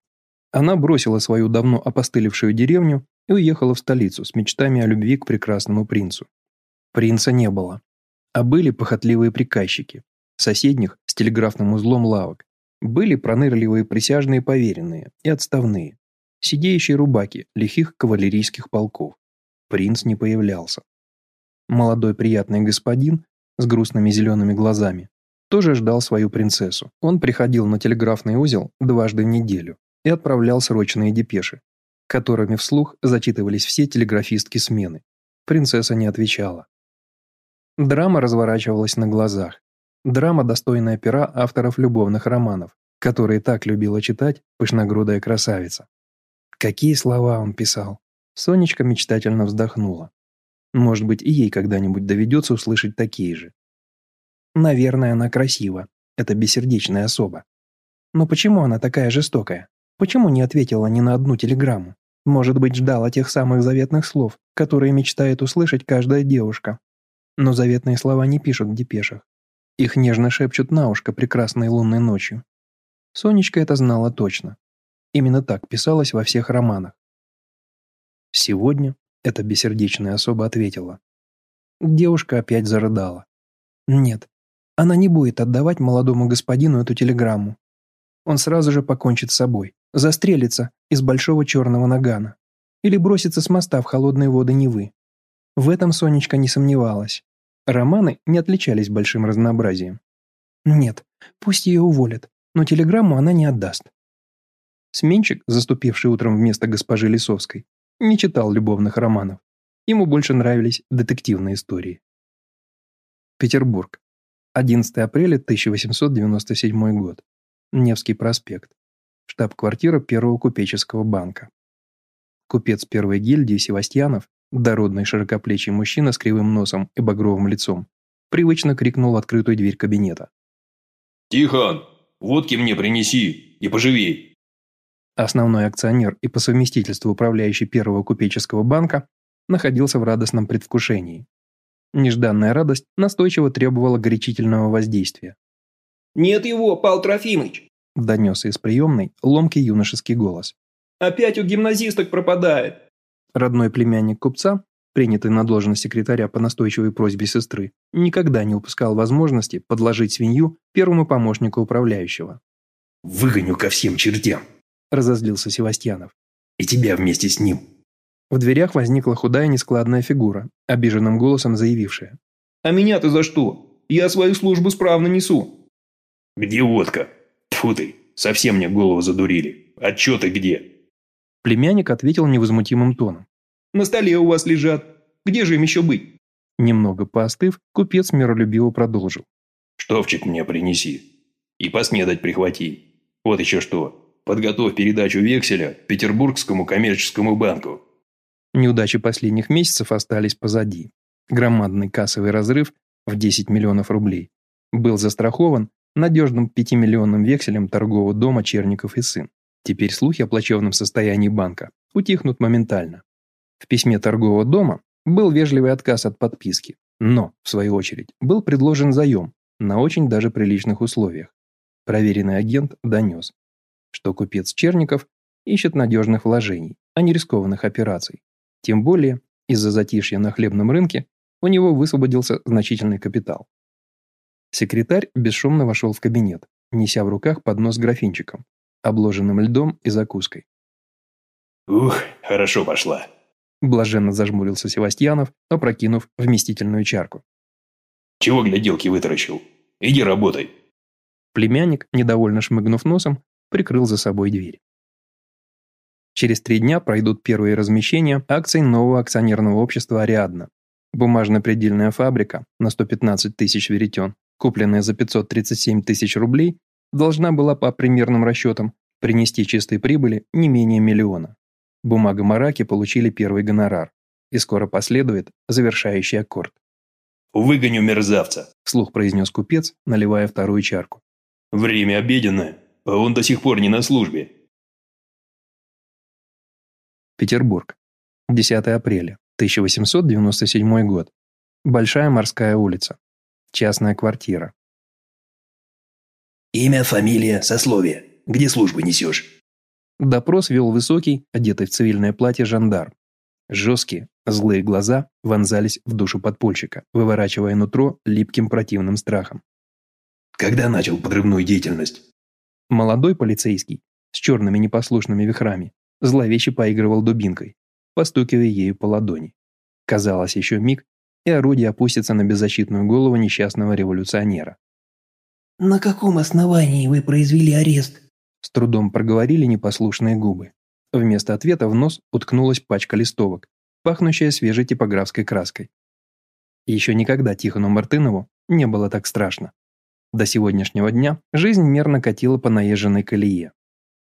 Она бросила свою давно опостылевшую деревню и уехала в столицу с мечтами о любви к прекрасному принцу. Принца не было, а были похотливые приказчики, соседних с телеграфным узлом лавок, были пронырливые присяжные поверенные и отставные, сидеющие рубаки лихих кавалерийских полков принц не появлялся. Молодой приятный господин с грустными зелеными глазами тоже ждал свою принцессу. Он приходил на телеграфный узел дважды в неделю и отправлял срочные депеши, которыми вслух зачитывались все телеграфистки смены. Принцесса не отвечала. Драма разворачивалась на глазах. Драма, достойная пера авторов любовных романов, которые так любила читать пышногрудая красавица. Какие слова он писал, Сонечка мечтательно вздохнула. Может быть, и ей когда-нибудь доведется услышать такие же. Наверное, она красива. Это бессердечная особа. Но почему она такая жестокая? Почему не ответила ни на одну телеграмму? Может быть, ждала тех самых заветных слов, которые мечтает услышать каждая девушка. Но заветные слова не пишут в депешах. Их нежно шепчут на ушко прекрасной лунной ночью. Сонечка это знала точно. Именно так писалось во всех романах. Сегодня эта бессердечная особа ответила. Девушка опять зарыдала. Нет, она не будет отдавать молодому господину эту телеграмму. Он сразу же покончит с собой, застрелится из большого черного нагана или бросится с моста в холодные воды Невы. В этом Сонечка не сомневалась. Романы не отличались большим разнообразием. Нет, пусть ее уволят, но телеграмму она не отдаст. Сменщик, заступивший утром вместо госпожи Лисовской, не читал любовных романов. Ему больше нравились детективные истории. Петербург. 11 апреля 1897 год. Невский проспект. Штаб-квартира Первого купеческого банка. Купец первой гильдии Севастьянов, дородный широкоплечий мужчина с кривым носом и багровым лицом, привычно крикнул в открытую дверь кабинета. «Тихон, водки мне принеси и поживей!» Основной акционер и по совместительству управляющий Первого купеческого банка находился в радостном предвкушении. Нежданная радость настойчиво требовала горячительного воздействия. «Нет его, Пал Трофимыч!» – донесся из приемной ломкий юношеский голос. «Опять у гимназисток пропадает!» Родной племянник купца, принятый на должность секретаря по настойчивой просьбе сестры, никогда не упускал возможности подложить свинью первому помощнику управляющего. «Выгоню ко всем чертям!» – разозлился Севастьянов. «И тебя вместе с ним!» В дверях возникла худая нескладная фигура, обиженным голосом заявившая. «А меня-то за что? Я свою службу справно несу». «Где водка? Тьфу ты, совсем мне голову задурили. Отчеты где?» Племянник ответил невозмутимым тоном. «На столе у вас лежат. Где же им еще быть?» Немного поостыв, купец миролюбиво продолжил. «Штовчик мне принеси. И поснедать прихвати. Вот еще что. Подготовь передачу векселя Петербургскому коммерческому банку. Неудачи последних месяцев остались позади. Громадный кассовый разрыв в 10 миллионов рублей был застрахован надежным 5-миллионным векселем торгового дома Черников и сын. Теперь слухи о плачевном состоянии банка утихнут моментально. В письме торгового дома был вежливый отказ от подписки, но, в свою очередь, был предложен заем на очень даже приличных условиях. Проверенный агент донес, что купец Черников ищет надежных вложений, а не рискованных операций. Тем более, из-за затишья на хлебном рынке у него высвободился значительный капитал. Секретарь бесшумно вошел в кабинет, неся в руках поднос с графинчиком, обложенным льдом и закуской. «Ух, хорошо пошла», – блаженно зажмурился Севастьянов, опрокинув вместительную чарку. «Чего гляделки вытаращил? Иди работай». Племянник, недовольно шмыгнув носом, прикрыл за собой дверь. Через три дня пройдут первые размещения акций нового акционерного общества «Ариадна». Бумажно-предельная фабрика на 115 тысяч веретен, купленная за 537 тысяч рублей, должна была по примерным расчетам принести чистой прибыли не менее миллиона. Бумага Мараки получили первый гонорар, и скоро последует завершающий аккорд. «Выгоню мерзавца», – вслух произнес купец, наливая вторую чарку. «Время обеденное, а он до сих пор не на службе. Петербург. 10 апреля. 1897 год. Большая морская улица. Частная квартира. «Имя, фамилия, сословие. Где службы несешь?» Допрос вел высокий, одетый в цивильное платье жандарм. Жесткие, злые глаза вонзались в душу подпольщика, выворачивая нутро липким противным страхом. «Когда начал подрывную деятельность?» Молодой полицейский, с черными непослушными вихрами, зловеще поигрывал дубинкой, постукивая ею по ладони. Казалось, еще миг, и орудие опустится на беззащитную голову несчастного революционера. «На каком основании вы произвели арест?» С трудом проговорили непослушные губы. Вместо ответа в нос уткнулась пачка листовок, пахнущая свежей типографской краской. Еще никогда Тихону Мартынову не было так страшно. До сегодняшнего дня жизнь мерно катила по наезженной колее.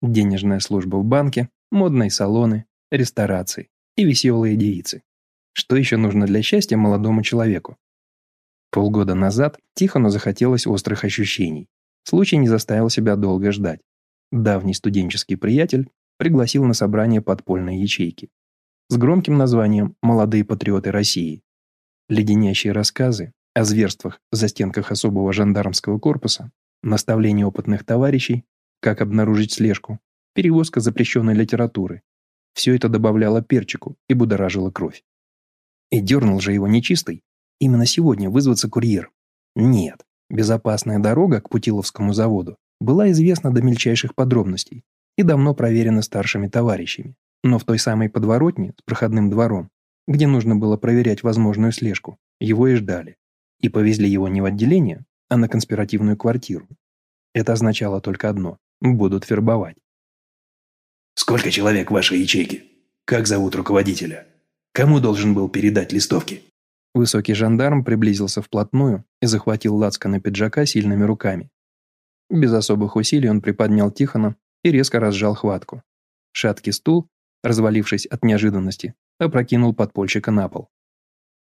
Денежная служба в банке, модные салоны, ресторации и веселые девицы. Что еще нужно для счастья молодому человеку? Полгода назад Тихону захотелось острых ощущений. Случай не заставил себя долго ждать. Давний студенческий приятель пригласил на собрание подпольной ячейки с громким названием «Молодые патриоты России». Леденящие рассказы о зверствах в застенках особого жандармского корпуса, наставления опытных товарищей, как обнаружить слежку, перевозка запрещенной литературы. Все это добавляло перчику и будоражило кровь. И дернул же его нечистый именно сегодня вызваться курьер. Нет, безопасная дорога к Путиловскому заводу была известна до мельчайших подробностей и давно проверена старшими товарищами. Но в той самой подворотне с проходным двором, где нужно было проверять возможную слежку, его и ждали. И повезли его не в отделение, а на конспиративную квартиру. Это означало только одно – будут вербовать. Сколько человек в вашей ячейке? Как зовут руководителя? Кому должен был передать листовки?» Высокий жандарм приблизился вплотную и захватил лацканы пиджака сильными руками. Без особых усилий он приподнял Тихона и резко разжал хватку. Шаткий стул, развалившись от неожиданности, опрокинул подпольщика на пол.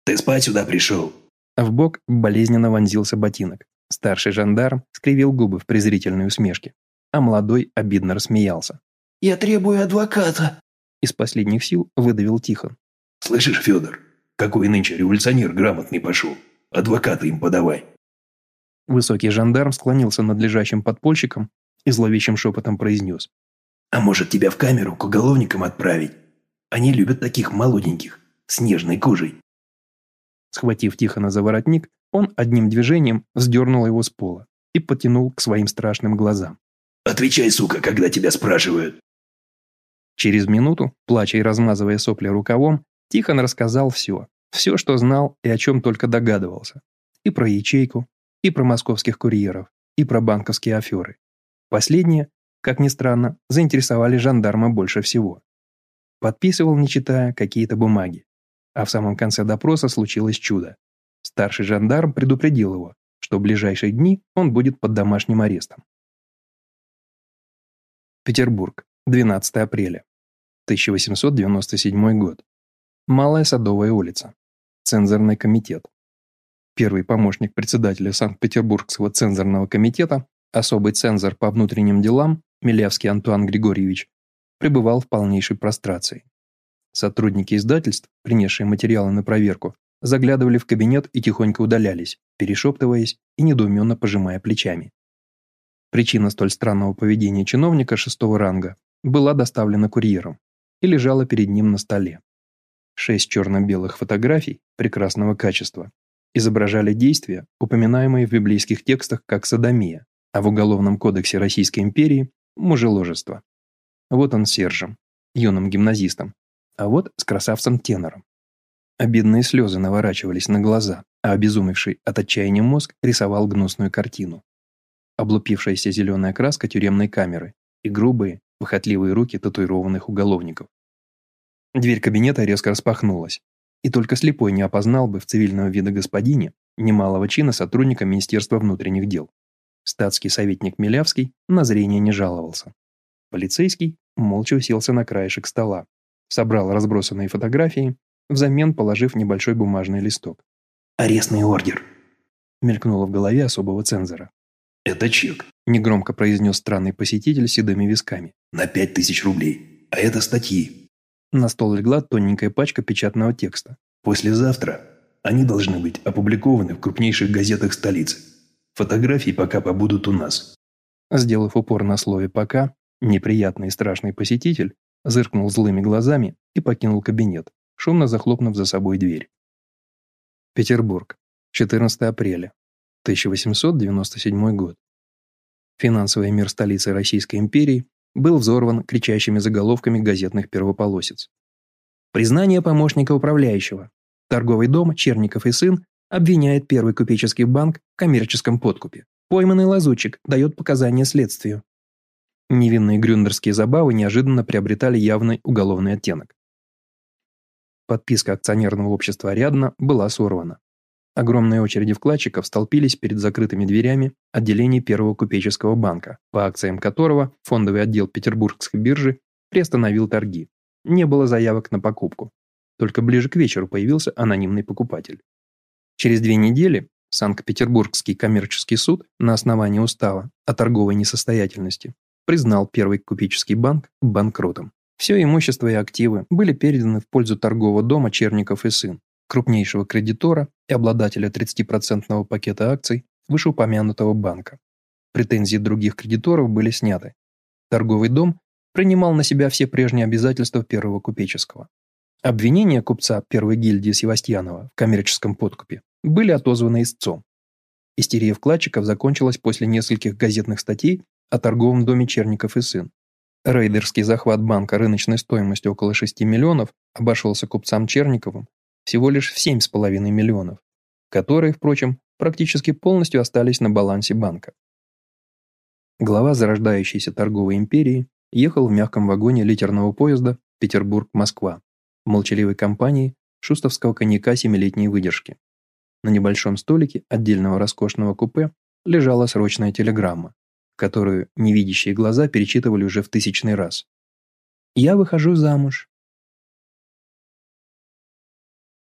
«Ты спать сюда пришел?» В бок болезненно вонзился ботинок. Старший жандарм скривил губы в презрительной усмешке, а молодой обидно рассмеялся. «Я требую адвоката!» Из последних сил выдавил Тихон. «Слышишь, Федор, какой нынче революционер грамотный пошел. Адвоката им подавай». Высокий жандарм склонился над лежащим подпольщиком и зловещим шепотом произнес. «А может, тебя в камеру к уголовникам отправить? Они любят таких молоденьких, с нежной кожей». Схватив Тихона за воротник, он одним движением сдернул его с пола и потянул к своим страшным глазам. «Отвечай, сука, когда тебя спрашивают!» Через минуту, плача и размазывая сопли рукавом, Тихон рассказал все. Все, что знал и о чем только догадывался. И про ячейку, и про московских курьеров, и про банковские аферы. Последние, как ни странно, заинтересовали жандарма больше всего. Подписывал, не читая, какие-то бумаги. А в самом конце допроса случилось чудо. Старший жандарм предупредил его, что в ближайшие дни он будет под домашним арестом. Петербург, 12 апреля. 1897 год. Малая Садовая улица. Цензорный комитет. Первый помощник председателя Санкт-Петербургского цензорного комитета, особый цензор по внутренним делам Милявский Антуан Григорьевич, пребывал в полнейшей прострации. Сотрудники издательств, принесшие материалы на проверку, заглядывали в кабинет и тихонько удалялись, перешептываясь и недоуменно пожимая плечами. Причина столь странного поведения чиновника шестого ранга была доставлена курьером и лежала перед ним на столе. Шесть черно-белых фотографий прекрасного качества изображали действия, упоминаемые в библейских текстах как садомия, а в Уголовном кодексе Российской империи – мужеложество. Вот он с Сержем, юным гимназистом, а вот с красавцем-тенором. Обидные слезы наворачивались на глаза, а обезумевший от отчаяния мозг рисовал гнусную картину. Облупившаяся зеленая краска тюремной камеры и грубые, похотливые руки татуированных уголовников. Дверь кабинета резко распахнулась, и только слепой не опознал бы в цивильного вида господине немалого чина сотрудника Министерства внутренних дел. Статский советник Милявский на зрение не жаловался. Полицейский молча уселся на краешек стола, собрал разбросанные фотографии, взамен положив небольшой бумажный листок. «Арестный ордер», — мелькнуло в голове особого цензора. «Это чек», – негромко произнес странный посетитель седыми висками. «На пять тысяч рублей. А это статьи». На стол легла тоненькая пачка печатного текста. «Послезавтра они должны быть опубликованы в крупнейших газетах столицы. Фотографии пока побудут у нас». Сделав упор на слове «пока», неприятный и страшный посетитель зыркнул злыми глазами и покинул кабинет, шумно захлопнув за собой дверь. Петербург, 14 апреля. 1897 год. Финансовый мир столицы Российской империи был взорван кричащими заголовками газетных первополосиц. Признание помощника управляющего. Торговый дом Черников и сын обвиняет Первый купеческий банк в коммерческом подкупе. Пойманный лазутчик дает показания следствию. Невинные грюндерские забавы неожиданно приобретали явный уголовный оттенок. Подписка акционерного общества «Ариадна» была сорвана. Огромные очереди вкладчиков столпились перед закрытыми дверями отделений Первого купеческого банка, по акциям которого фондовый отдел Петербургской биржи приостановил торги. Не было заявок на покупку. Только ближе к вечеру появился анонимный покупатель. Через две недели Санкт-Петербургский коммерческий суд на основании устава о торговой несостоятельности признал Первый купеческий банк банкротом. Все имущество и активы были переданы в пользу торгового дома Черников и сын, крупнейшего кредитора и обладателя 30% пакета акций вышеупомянутого банка. Претензии других кредиторов были сняты. Торговый дом принимал на себя все прежние обязательства первого купеческого. Обвинения купца первой гильдии Севастьянова в коммерческом подкупе были отозваны истцом. Истерия вкладчиков закончилась после нескольких газетных статей о торговом доме Черников и сын. Рейдерский захват банка рыночной стоимостью около 6 миллионов обошелся купцам Черниковым всего лишь в 7,5 миллионов, которые, впрочем, практически полностью остались на балансе банка. Глава зарождающейся торговой империи ехал в мягком вагоне литерного поезда Петербург-Москва, молчаливой компании шустовского коньяка семилетней выдержки. На небольшом столике отдельного роскошного купе лежала срочная телеграмма, которую невидящие глаза перечитывали уже в тысячный раз. «Я выхожу замуж.